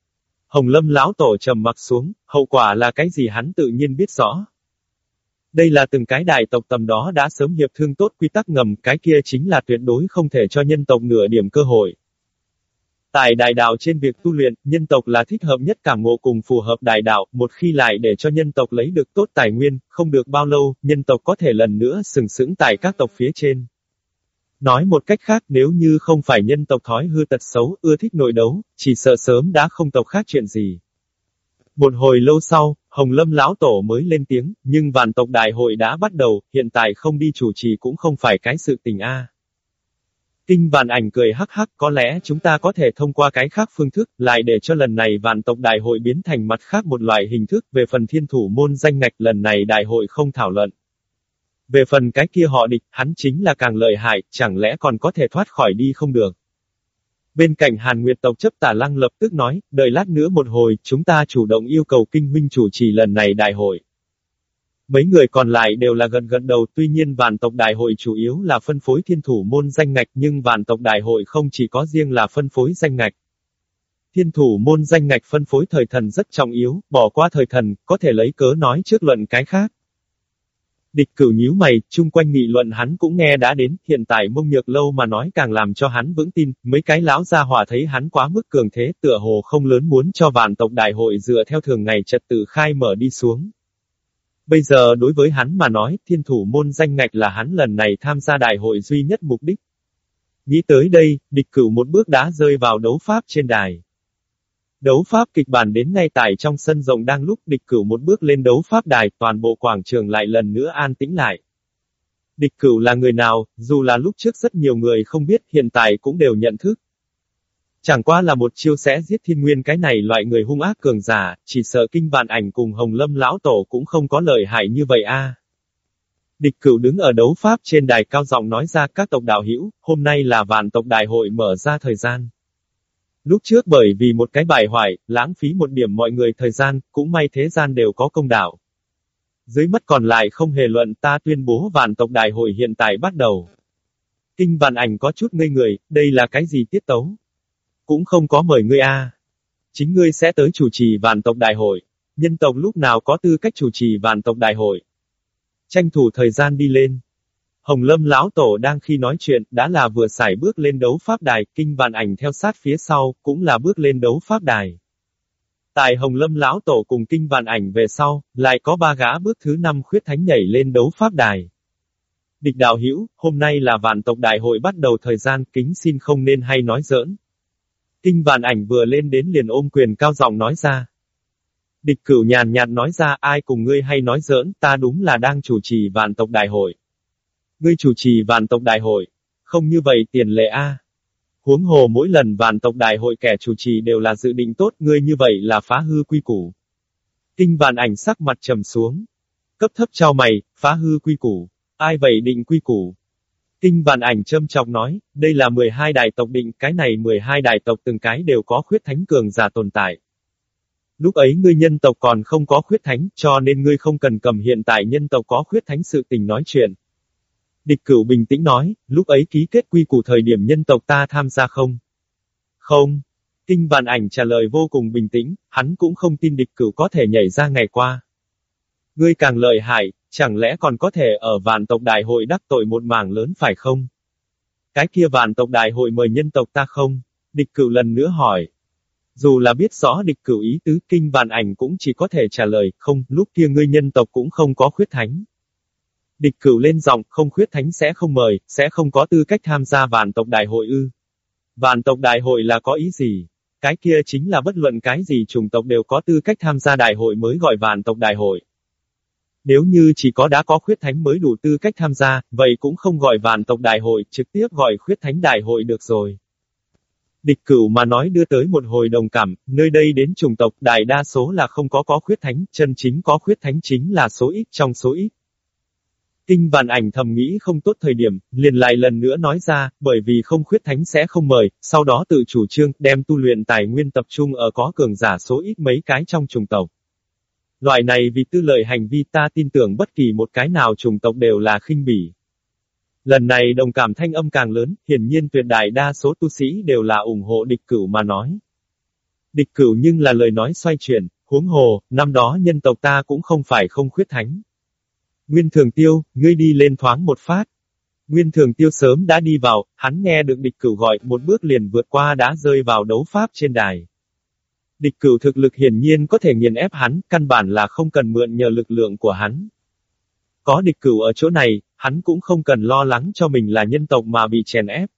Speaker 1: Hồng Lâm lão tổ trầm mặc xuống, hậu quả là cái gì hắn tự nhiên biết rõ. Đây là từng cái đại tộc tầm đó đã sớm hiệp thương tốt quy tắc ngầm, cái kia chính là tuyệt đối không thể cho nhân tộc nửa điểm cơ hội. Tại đại đạo trên việc tu luyện, nhân tộc là thích hợp nhất cảm ngộ cùng phù hợp đại đạo, một khi lại để cho nhân tộc lấy được tốt tài nguyên, không được bao lâu, nhân tộc có thể lần nữa sừng sững tại các tộc phía trên. Nói một cách khác nếu như không phải nhân tộc thói hư tật xấu, ưa thích nội đấu, chỉ sợ sớm đã không tộc khác chuyện gì. Một hồi lâu sau, Hồng Lâm lão tổ mới lên tiếng, nhưng vạn tộc đại hội đã bắt đầu, hiện tại không đi chủ trì cũng không phải cái sự tình a. Kinh vạn ảnh cười hắc hắc, có lẽ chúng ta có thể thông qua cái khác phương thức, lại để cho lần này vạn tộc đại hội biến thành mặt khác một loại hình thức, về phần thiên thủ môn danh ngạch lần này đại hội không thảo luận. Về phần cái kia họ địch, hắn chính là càng lợi hại, chẳng lẽ còn có thể thoát khỏi đi không được. Bên cạnh Hàn Nguyệt tộc chấp tả lăng lập tức nói, đợi lát nữa một hồi, chúng ta chủ động yêu cầu kinh huynh chủ trì lần này đại hội. Mấy người còn lại đều là gần gần đầu, tuy nhiên vạn tộc đại hội chủ yếu là phân phối thiên thủ môn danh ngạch, nhưng vạn tộc đại hội không chỉ có riêng là phân phối danh ngạch. Thiên thủ môn danh ngạch phân phối thời thần rất trọng yếu, bỏ qua thời thần, có thể lấy cớ nói trước luận cái khác. Địch cửu nhíu mày, chung quanh nghị luận hắn cũng nghe đã đến, hiện tại mông nhược lâu mà nói càng làm cho hắn vững tin, mấy cái lão gia hỏa thấy hắn quá mức cường thế, tựa hồ không lớn muốn cho vạn tộc đại hội dựa theo thường ngày trật tự khai mở đi xuống. Bây giờ đối với hắn mà nói, thiên thủ môn danh ngạch là hắn lần này tham gia đại hội duy nhất mục đích. Nghĩ tới đây, địch cửu một bước đã rơi vào đấu pháp trên đài. Đấu pháp kịch bản đến ngay tại trong sân rộng đang lúc địch cửu một bước lên đấu pháp đài, toàn bộ quảng trường lại lần nữa an tĩnh lại. Địch cửu là người nào, dù là lúc trước rất nhiều người không biết, hiện tại cũng đều nhận thức. Chẳng qua là một chiêu sẽ giết thiên nguyên cái này loại người hung ác cường giả, chỉ sợ kinh vạn ảnh cùng hồng lâm lão tổ cũng không có lợi hại như vậy a. Địch cửu đứng ở đấu pháp trên đài cao giọng nói ra các tộc đạo hữu hôm nay là vạn tộc đại hội mở ra thời gian. Lúc trước bởi vì một cái bài hoài, lãng phí một điểm mọi người thời gian, cũng may thế gian đều có công đạo. Dưới mắt còn lại không hề luận ta tuyên bố vạn tộc đại hội hiện tại bắt đầu. Kinh vạn ảnh có chút ngây người, đây là cái gì tiết tấu? Cũng không có mời ngươi a. Chính ngươi sẽ tới chủ trì vạn tộc đại hội. Nhân tộc lúc nào có tư cách chủ trì vạn tộc đại hội. Tranh thủ thời gian đi lên. Hồng Lâm lão tổ đang khi nói chuyện, đã là vừa xảy bước lên đấu pháp đài, kinh vạn ảnh theo sát phía sau, cũng là bước lên đấu pháp đài. Tại Hồng Lâm lão tổ cùng kinh vạn ảnh về sau, lại có ba gã bước thứ năm khuyết thánh nhảy lên đấu pháp đài. Địch đạo hữu hôm nay là vạn tộc đại hội bắt đầu thời gian, kính xin không nên hay nói giỡn. Kinh vạn ảnh vừa lên đến liền ôm quyền cao giọng nói ra. Địch cửu nhàn nhạt nói ra ai cùng ngươi hay nói giỡn, ta đúng là đang chủ trì vạn tộc đại hội. Ngươi chủ trì vạn tộc đại hội. Không như vậy tiền lệ a. Huống hồ mỗi lần vạn tộc đại hội kẻ chủ trì đều là dự định tốt, ngươi như vậy là phá hư quy củ. Kinh vạn ảnh sắc mặt trầm xuống. Cấp thấp trao mày, phá hư quy củ. Ai vậy định quy củ? Kinh vạn ảnh châm trọng nói, đây là 12 đại tộc định, cái này 12 đại tộc từng cái đều có khuyết thánh cường giả tồn tại. Lúc ấy ngươi nhân tộc còn không có khuyết thánh, cho nên ngươi không cần cầm hiện tại nhân tộc có khuyết thánh sự tình nói chuyện. Địch cửu bình tĩnh nói, lúc ấy ký kết quy củ thời điểm nhân tộc ta tham gia không? Không. Kinh vạn ảnh trả lời vô cùng bình tĩnh, hắn cũng không tin địch cửu có thể nhảy ra ngày qua. Ngươi càng lợi hại, chẳng lẽ còn có thể ở vạn tộc đại hội đắc tội một mảng lớn phải không? Cái kia vạn tộc đại hội mời nhân tộc ta không? Địch cửu lần nữa hỏi. Dù là biết rõ địch cửu ý tứ kinh vạn ảnh cũng chỉ có thể trả lời, không, lúc kia ngươi nhân tộc cũng không có khuyết thánh. Địch cửu lên giọng, không khuyết thánh sẽ không mời, sẽ không có tư cách tham gia vạn tộc đại hội ư. Vạn tộc đại hội là có ý gì? Cái kia chính là bất luận cái gì chủng tộc đều có tư cách tham gia đại hội mới gọi vạn tộc đại hội. Nếu như chỉ có đã có khuyết thánh mới đủ tư cách tham gia, vậy cũng không gọi vạn tộc đại hội, trực tiếp gọi khuyết thánh đại hội được rồi. Địch cửu mà nói đưa tới một hồi đồng cảm, nơi đây đến chủng tộc đại đa số là không có có khuyết thánh, chân chính có khuyết thánh chính là số ít trong số ít. Kinh vạn ảnh thầm nghĩ không tốt thời điểm, liền lại lần nữa nói ra, bởi vì không khuyết thánh sẽ không mời, sau đó tự chủ trương, đem tu luyện tài nguyên tập trung ở có cường giả số ít mấy cái trong trùng tộc. Loại này vì tư lợi hành vi ta tin tưởng bất kỳ một cái nào trùng tộc đều là khinh bỉ. Lần này đồng cảm thanh âm càng lớn, hiển nhiên tuyệt đại đa số tu sĩ đều là ủng hộ địch cửu mà nói. Địch cửu nhưng là lời nói xoay chuyển, huống hồ, năm đó nhân tộc ta cũng không phải không khuyết thánh. Nguyên Thường Tiêu, ngươi đi lên thoáng một phát. Nguyên Thường Tiêu sớm đã đi vào, hắn nghe được địch cửu gọi, một bước liền vượt qua đã rơi vào đấu pháp trên đài. Địch cửu thực lực hiển nhiên có thể nghiền ép hắn, căn bản là không cần mượn nhờ lực lượng của hắn. Có địch cửu ở chỗ này, hắn cũng không cần lo lắng cho mình là nhân tộc mà bị chèn ép.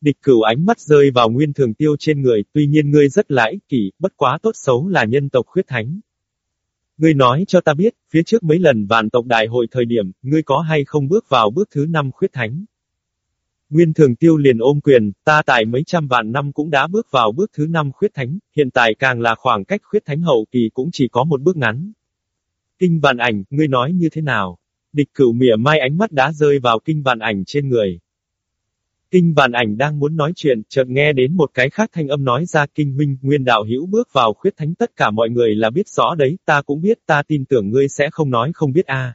Speaker 1: Địch cửu ánh mắt rơi vào nguyên thường tiêu trên người, tuy nhiên ngươi rất là ích kỷ, bất quá tốt xấu là nhân tộc khuyết thánh. Ngươi nói cho ta biết, phía trước mấy lần vạn tộc đại hội thời điểm, ngươi có hay không bước vào bước thứ năm khuyết thánh? Nguyên thường tiêu liền ôm quyền, ta tại mấy trăm vạn năm cũng đã bước vào bước thứ năm khuyết thánh, hiện tại càng là khoảng cách khuyết thánh hậu kỳ cũng chỉ có một bước ngắn. Kinh vạn ảnh, ngươi nói như thế nào? Địch cửu mỉa mai ánh mắt đã rơi vào kinh vạn ảnh trên người. Kinh vạn ảnh đang muốn nói chuyện, chợt nghe đến một cái khác thanh âm nói ra kinh huynh, nguyên đạo hữu bước vào khuyết thánh tất cả mọi người là biết rõ đấy, ta cũng biết, ta tin tưởng ngươi sẽ không nói không biết a.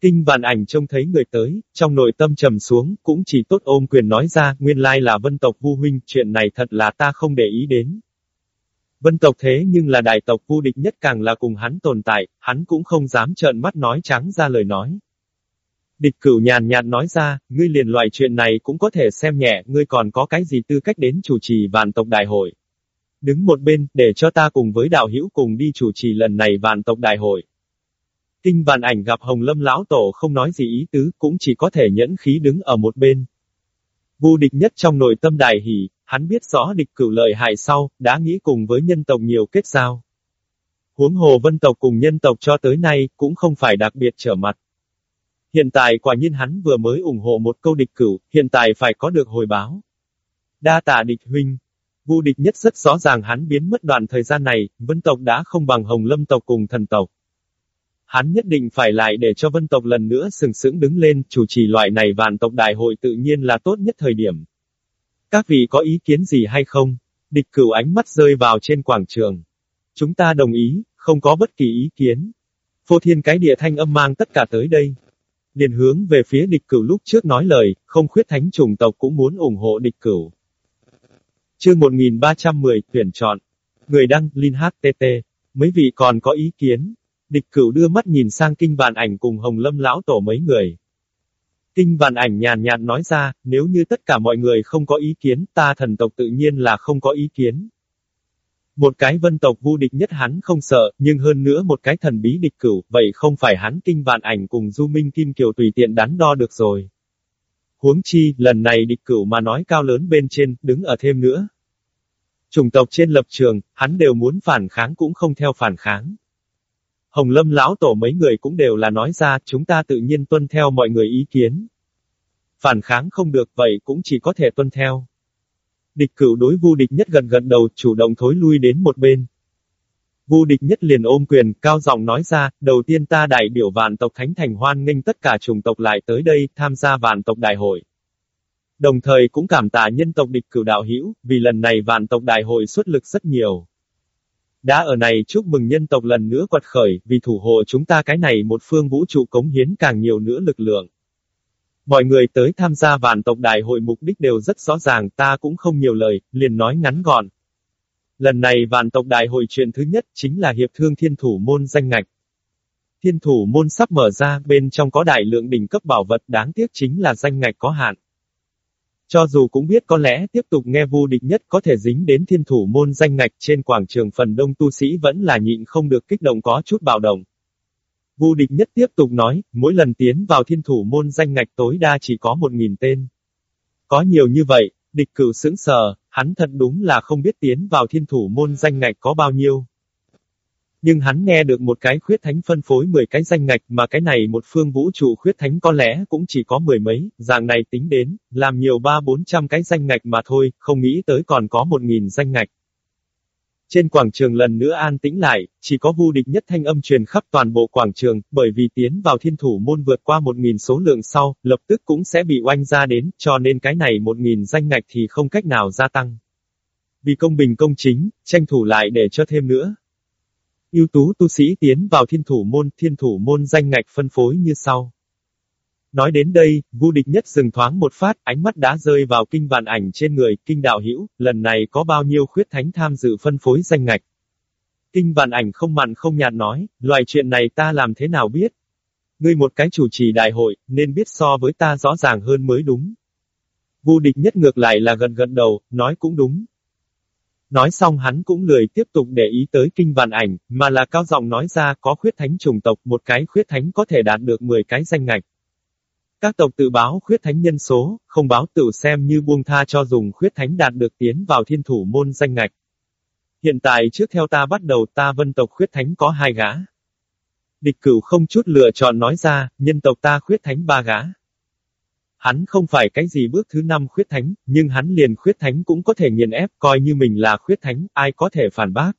Speaker 1: Kinh vạn ảnh trông thấy người tới, trong nội tâm trầm xuống, cũng chỉ tốt ôm quyền nói ra, nguyên lai là vân tộc vu huynh, chuyện này thật là ta không để ý đến. Vân tộc thế nhưng là đại tộc Vu địch nhất càng là cùng hắn tồn tại, hắn cũng không dám trợn mắt nói trắng ra lời nói. Địch cửu nhàn nhạt nói ra, ngươi liền loại chuyện này cũng có thể xem nhẹ, ngươi còn có cái gì tư cách đến chủ trì vạn tộc đại hội. Đứng một bên, để cho ta cùng với đạo hữu cùng đi chủ trì lần này vạn tộc đại hội. Kinh vạn ảnh gặp Hồng Lâm lão tổ không nói gì ý tứ, cũng chỉ có thể nhẫn khí đứng ở một bên. Vu địch nhất trong nội tâm đại hỉ, hắn biết rõ địch cửu lợi hại sau, đã nghĩ cùng với nhân tộc nhiều kết giao. Huống hồ vân tộc cùng nhân tộc cho tới nay, cũng không phải đặc biệt trở mặt. Hiện tại quả nhiên hắn vừa mới ủng hộ một câu địch cửu, hiện tại phải có được hồi báo. Đa tạ địch huynh. Vu địch nhất rất rõ ràng hắn biến mất đoạn thời gian này, vân tộc đã không bằng hồng lâm tộc cùng thần tộc. Hắn nhất định phải lại để cho vân tộc lần nữa sừng sững đứng lên, chủ trì loại này vạn tộc đại hội tự nhiên là tốt nhất thời điểm. Các vị có ý kiến gì hay không? Địch cửu ánh mắt rơi vào trên quảng trường. Chúng ta đồng ý, không có bất kỳ ý kiến. Phô thiên cái địa thanh âm mang tất cả tới đây. Liền hướng về phía địch cửu lúc trước nói lời, không khuyết thánh trùng tộc cũng muốn ủng hộ địch cửu. Chương 1310, tuyển chọn. Người đăng, Linh HTT. Mấy vị còn có ý kiến? Địch cửu đưa mắt nhìn sang kinh bàn ảnh cùng Hồng Lâm lão tổ mấy người. Kinh bàn ảnh nhàn nhạt nói ra, nếu như tất cả mọi người không có ý kiến, ta thần tộc tự nhiên là không có ý kiến. Một cái vân tộc vu địch nhất hắn không sợ, nhưng hơn nữa một cái thần bí địch cửu, vậy không phải hắn kinh vạn ảnh cùng du minh kim kiều tùy tiện đắn đo được rồi. Huống chi, lần này địch cửu mà nói cao lớn bên trên, đứng ở thêm nữa. Chủng tộc trên lập trường, hắn đều muốn phản kháng cũng không theo phản kháng. Hồng Lâm lão tổ mấy người cũng đều là nói ra, chúng ta tự nhiên tuân theo mọi người ý kiến. Phản kháng không được vậy cũng chỉ có thể tuân theo. Địch cửu đối vu địch nhất gần gần đầu, chủ động thối lui đến một bên. Vu địch nhất liền ôm quyền, cao giọng nói ra, đầu tiên ta đại biểu vạn tộc Thánh Thành hoan nghênh tất cả chủng tộc lại tới đây, tham gia vạn tộc đại hội. Đồng thời cũng cảm tạ nhân tộc địch cửu đạo hữu vì lần này vạn tộc đại hội xuất lực rất nhiều. Đã ở này chúc mừng nhân tộc lần nữa quật khởi, vì thủ hộ chúng ta cái này một phương vũ trụ cống hiến càng nhiều nữa lực lượng. Mọi người tới tham gia vạn tộc đại hội mục đích đều rất rõ ràng, ta cũng không nhiều lời, liền nói ngắn gọn. Lần này vạn tộc đại hội chuyện thứ nhất chính là hiệp thương thiên thủ môn danh ngạch. Thiên thủ môn sắp mở ra, bên trong có đại lượng đỉnh cấp bảo vật đáng tiếc chính là danh ngạch có hạn. Cho dù cũng biết có lẽ tiếp tục nghe vu địch nhất có thể dính đến thiên thủ môn danh ngạch trên quảng trường phần đông tu sĩ vẫn là nhịn không được kích động có chút bạo động. Vu địch nhất tiếp tục nói, mỗi lần tiến vào thiên thủ môn danh ngạch tối đa chỉ có một nghìn tên. Có nhiều như vậy, địch cửu sững sờ, hắn thật đúng là không biết tiến vào thiên thủ môn danh ngạch có bao nhiêu. Nhưng hắn nghe được một cái khuyết thánh phân phối 10 cái danh ngạch mà cái này một phương vũ trụ khuyết thánh có lẽ cũng chỉ có mười mấy, dạng này tính đến, làm nhiều ba bốn trăm cái danh ngạch mà thôi, không nghĩ tới còn có một nghìn danh ngạch. Trên quảng trường lần nữa an tĩnh lại, chỉ có vu địch nhất thanh âm truyền khắp toàn bộ quảng trường, bởi vì tiến vào thiên thủ môn vượt qua một nghìn số lượng sau, lập tức cũng sẽ bị oanh ra đến, cho nên cái này một nghìn danh ngạch thì không cách nào gia tăng. Vì công bình công chính, tranh thủ lại để cho thêm nữa. ưu tú tu sĩ tiến vào thiên thủ môn, thiên thủ môn danh ngạch phân phối như sau. Nói đến đây, vu địch nhất dừng thoáng một phát, ánh mắt đã rơi vào kinh vạn ảnh trên người, kinh đạo hữu lần này có bao nhiêu khuyết thánh tham dự phân phối danh ngạch. Kinh vạn ảnh không mặn không nhạt nói, loài chuyện này ta làm thế nào biết? Ngươi một cái chủ trì đại hội, nên biết so với ta rõ ràng hơn mới đúng. Vu địch nhất ngược lại là gần gần đầu, nói cũng đúng. Nói xong hắn cũng lười tiếp tục để ý tới kinh vạn ảnh, mà là cao giọng nói ra có khuyết thánh trùng tộc, một cái khuyết thánh có thể đạt được 10 cái danh ngạch. Các tộc tự báo khuyết thánh nhân số, không báo tự xem như buông tha cho dùng khuyết thánh đạt được tiến vào thiên thủ môn danh ngạch. Hiện tại trước theo ta bắt đầu ta vân tộc khuyết thánh có hai gã. Địch cửu không chút lựa chọn nói ra, nhân tộc ta khuyết thánh ba gã. Hắn không phải cái gì bước thứ năm khuyết thánh, nhưng hắn liền khuyết thánh cũng có thể nghiền ép, coi như mình là khuyết thánh, ai có thể phản bác.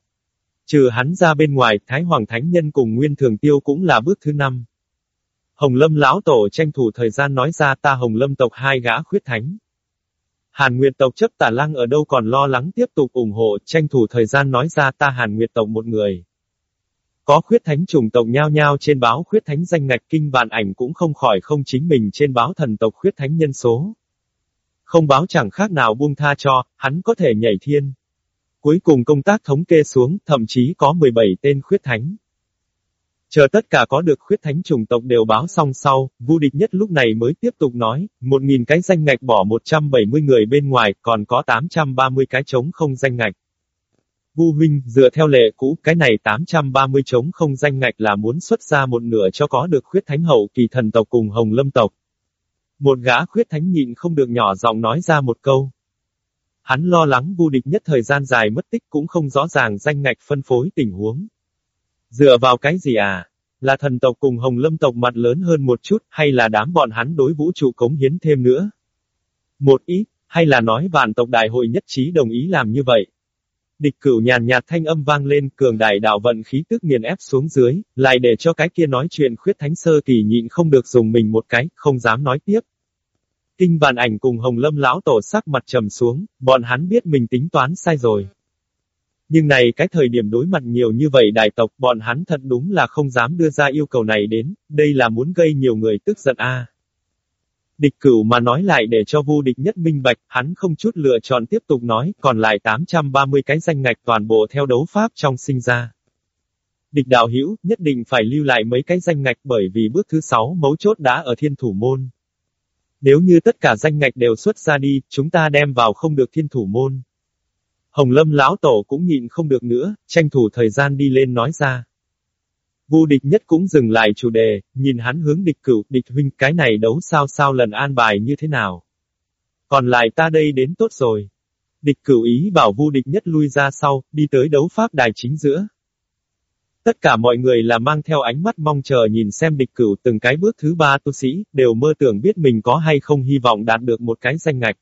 Speaker 1: Trừ hắn ra bên ngoài, Thái Hoàng Thánh Nhân cùng Nguyên Thường Tiêu cũng là bước thứ năm. Hồng Lâm lão tổ tranh thủ thời gian nói ra ta Hồng Lâm tộc hai gã khuyết thánh. Hàn Nguyệt tộc chấp tả lăng ở đâu còn lo lắng tiếp tục ủng hộ, tranh thủ thời gian nói ra ta Hàn Nguyệt tộc một người. Có khuyết thánh trùng tộc nhao nhao trên báo khuyết thánh danh ngạch kinh vạn ảnh cũng không khỏi không chính mình trên báo thần tộc khuyết thánh nhân số. Không báo chẳng khác nào buông tha cho, hắn có thể nhảy thiên. Cuối cùng công tác thống kê xuống, thậm chí có 17 tên khuyết thánh. Chờ tất cả có được khuyết thánh chủng tộc đều báo xong sau, vu địch nhất lúc này mới tiếp tục nói, một nghìn cái danh ngạch bỏ 170 người bên ngoài, còn có 830 cái trống không danh ngạch. Vu huynh, dựa theo lệ cũ, cái này 830 trống không danh ngạch là muốn xuất ra một nửa cho có được khuyết thánh hậu kỳ thần tộc cùng hồng lâm tộc. Một gã khuyết thánh nhịn không được nhỏ giọng nói ra một câu. Hắn lo lắng vu địch nhất thời gian dài mất tích cũng không rõ ràng danh ngạch phân phối tình huống. Dựa vào cái gì à? Là thần tộc cùng hồng lâm tộc mặt lớn hơn một chút, hay là đám bọn hắn đối vũ trụ cống hiến thêm nữa? Một ít, hay là nói vạn tộc đại hội nhất trí đồng ý làm như vậy? Địch cửu nhàn nhạt thanh âm vang lên cường đại đạo vận khí tức nghiền ép xuống dưới, lại để cho cái kia nói chuyện khuyết thánh sơ kỳ nhịn không được dùng mình một cái, không dám nói tiếp. Kinh bàn ảnh cùng hồng lâm lão tổ sắc mặt trầm xuống, bọn hắn biết mình tính toán sai rồi. Nhưng này cái thời điểm đối mặt nhiều như vậy đại tộc, bọn hắn thật đúng là không dám đưa ra yêu cầu này đến, đây là muốn gây nhiều người tức giận a. Địch cửu mà nói lại để cho vô địch nhất minh bạch, hắn không chút lựa chọn tiếp tục nói, còn lại 830 cái danh ngạch toàn bộ theo đấu pháp trong sinh ra. Địch đạo hữu nhất định phải lưu lại mấy cái danh ngạch bởi vì bước thứ 6 mấu chốt đã ở thiên thủ môn. Nếu như tất cả danh ngạch đều xuất ra đi, chúng ta đem vào không được thiên thủ môn. Hồng Lâm lão tổ cũng nhịn không được nữa, tranh thủ thời gian đi lên nói ra. Vu địch nhất cũng dừng lại chủ đề, nhìn hắn hướng địch cửu, địch huynh cái này đấu sao sao lần an bài như thế nào. Còn lại ta đây đến tốt rồi. Địch cửu ý bảo vu địch nhất lui ra sau, đi tới đấu pháp đài chính giữa. Tất cả mọi người là mang theo ánh mắt mong chờ nhìn xem địch cửu từng cái bước thứ ba tu sĩ, đều mơ tưởng biết mình có hay không hy vọng đạt được một cái danh ngạch.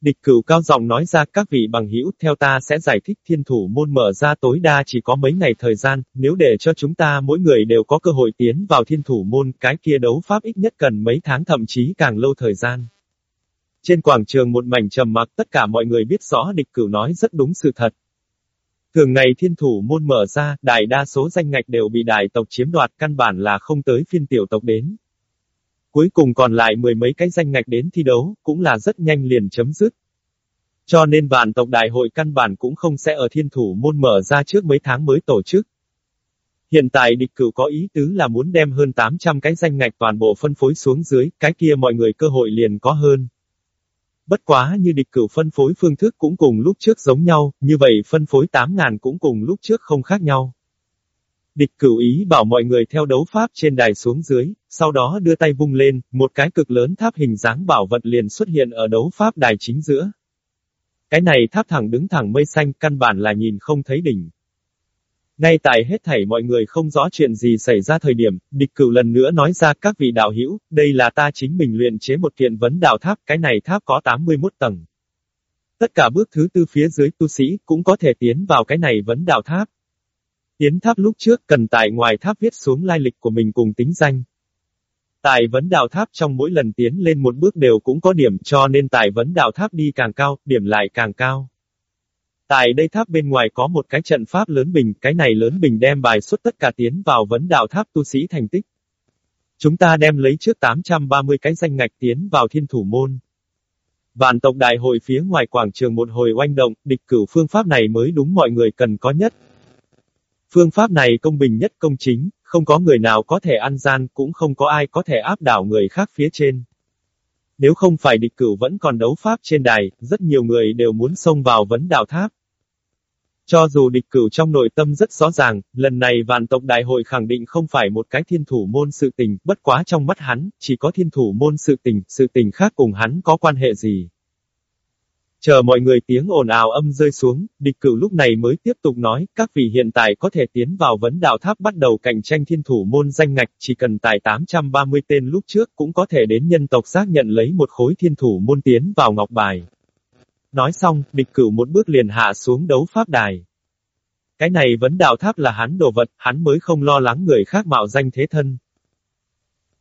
Speaker 1: Địch cửu cao giọng nói ra các vị bằng hữu theo ta sẽ giải thích thiên thủ môn mở ra tối đa chỉ có mấy ngày thời gian, nếu để cho chúng ta mỗi người đều có cơ hội tiến vào thiên thủ môn, cái kia đấu pháp ít nhất cần mấy tháng thậm chí càng lâu thời gian. Trên quảng trường một mảnh trầm mặc tất cả mọi người biết rõ địch cửu nói rất đúng sự thật. Thường ngày thiên thủ môn mở ra, đại đa số danh ngạch đều bị đại tộc chiếm đoạt căn bản là không tới phiên tiểu tộc đến. Cuối cùng còn lại mười mấy cái danh ngạch đến thi đấu, cũng là rất nhanh liền chấm dứt. Cho nên vạn tộc đại hội căn bản cũng không sẽ ở thiên thủ môn mở ra trước mấy tháng mới tổ chức. Hiện tại địch cửu có ý tứ là muốn đem hơn 800 cái danh ngạch toàn bộ phân phối xuống dưới, cái kia mọi người cơ hội liền có hơn. Bất quá như địch cửu phân phối phương thức cũng cùng lúc trước giống nhau, như vậy phân phối 8.000 cũng cùng lúc trước không khác nhau. Địch cửu ý bảo mọi người theo đấu pháp trên đài xuống dưới, sau đó đưa tay vung lên, một cái cực lớn tháp hình dáng bảo vật liền xuất hiện ở đấu pháp đài chính giữa. Cái này tháp thẳng đứng thẳng mây xanh, căn bản là nhìn không thấy đỉnh. Ngay tại hết thảy mọi người không rõ chuyện gì xảy ra thời điểm, địch cửu lần nữa nói ra các vị đạo hữu, đây là ta chính mình luyện chế một kiện vấn đạo tháp, cái này tháp có 81 tầng. Tất cả bước thứ tư phía dưới tu sĩ cũng có thể tiến vào cái này vấn đạo tháp. Tiến tháp lúc trước cần tại ngoài tháp viết xuống lai lịch của mình cùng tính danh. Tại vấn đạo tháp trong mỗi lần tiến lên một bước đều cũng có điểm cho nên tại vấn đạo tháp đi càng cao, điểm lại càng cao. Tại đây tháp bên ngoài có một cái trận pháp lớn bình, cái này lớn bình đem bài xuất tất cả tiến vào vấn đạo tháp tu sĩ thành tích. Chúng ta đem lấy trước 830 cái danh ngạch tiến vào thiên thủ môn. Vạn tộc đại hội phía ngoài quảng trường một hồi oanh động, địch cửu phương pháp này mới đúng mọi người cần có nhất. Phương pháp này công bình nhất công chính, không có người nào có thể ăn gian, cũng không có ai có thể áp đảo người khác phía trên. Nếu không phải địch cửu vẫn còn đấu pháp trên đài, rất nhiều người đều muốn xông vào vấn đạo tháp. Cho dù địch cửu trong nội tâm rất rõ ràng, lần này vạn tộc đại hội khẳng định không phải một cái thiên thủ môn sự tình, bất quá trong mắt hắn, chỉ có thiên thủ môn sự tình, sự tình khác cùng hắn có quan hệ gì. Chờ mọi người tiếng ồn ào âm rơi xuống, địch cửu lúc này mới tiếp tục nói, các vị hiện tại có thể tiến vào vấn đạo tháp bắt đầu cạnh tranh thiên thủ môn danh ngạch, chỉ cần tài 830 tên lúc trước cũng có thể đến nhân tộc xác nhận lấy một khối thiên thủ môn tiến vào ngọc bài. Nói xong, địch cửu một bước liền hạ xuống đấu pháp đài. Cái này vấn đạo tháp là hắn đồ vật, hắn mới không lo lắng người khác mạo danh thế thân.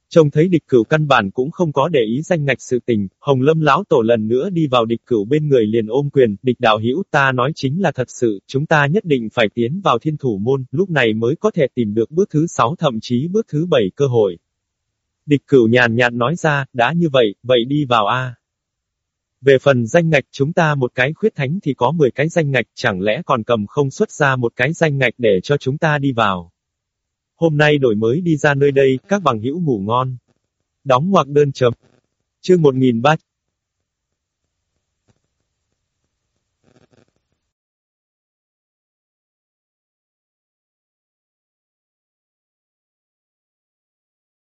Speaker 1: Trông thấy địch cửu căn bản cũng không có để ý danh ngạch sự tình, Hồng Lâm lão tổ lần nữa đi vào địch cửu bên người liền ôm quyền, địch đạo hữu ta nói chính là thật sự, chúng ta nhất định phải tiến vào thiên thủ môn, lúc này mới có thể tìm được bước thứ sáu thậm chí bước thứ bảy cơ hội. Địch cửu nhàn nhạt nói ra, đã như vậy, vậy đi vào A. Về phần danh ngạch chúng ta một cái khuyết thánh thì có 10 cái danh ngạch, chẳng lẽ còn cầm không xuất ra một cái danh ngạch để cho chúng ta đi vào. Hôm nay đổi mới đi ra nơi đây, các bằng hữu ngủ ngon. Đóng ngoặc đơn chấm. Chương 1300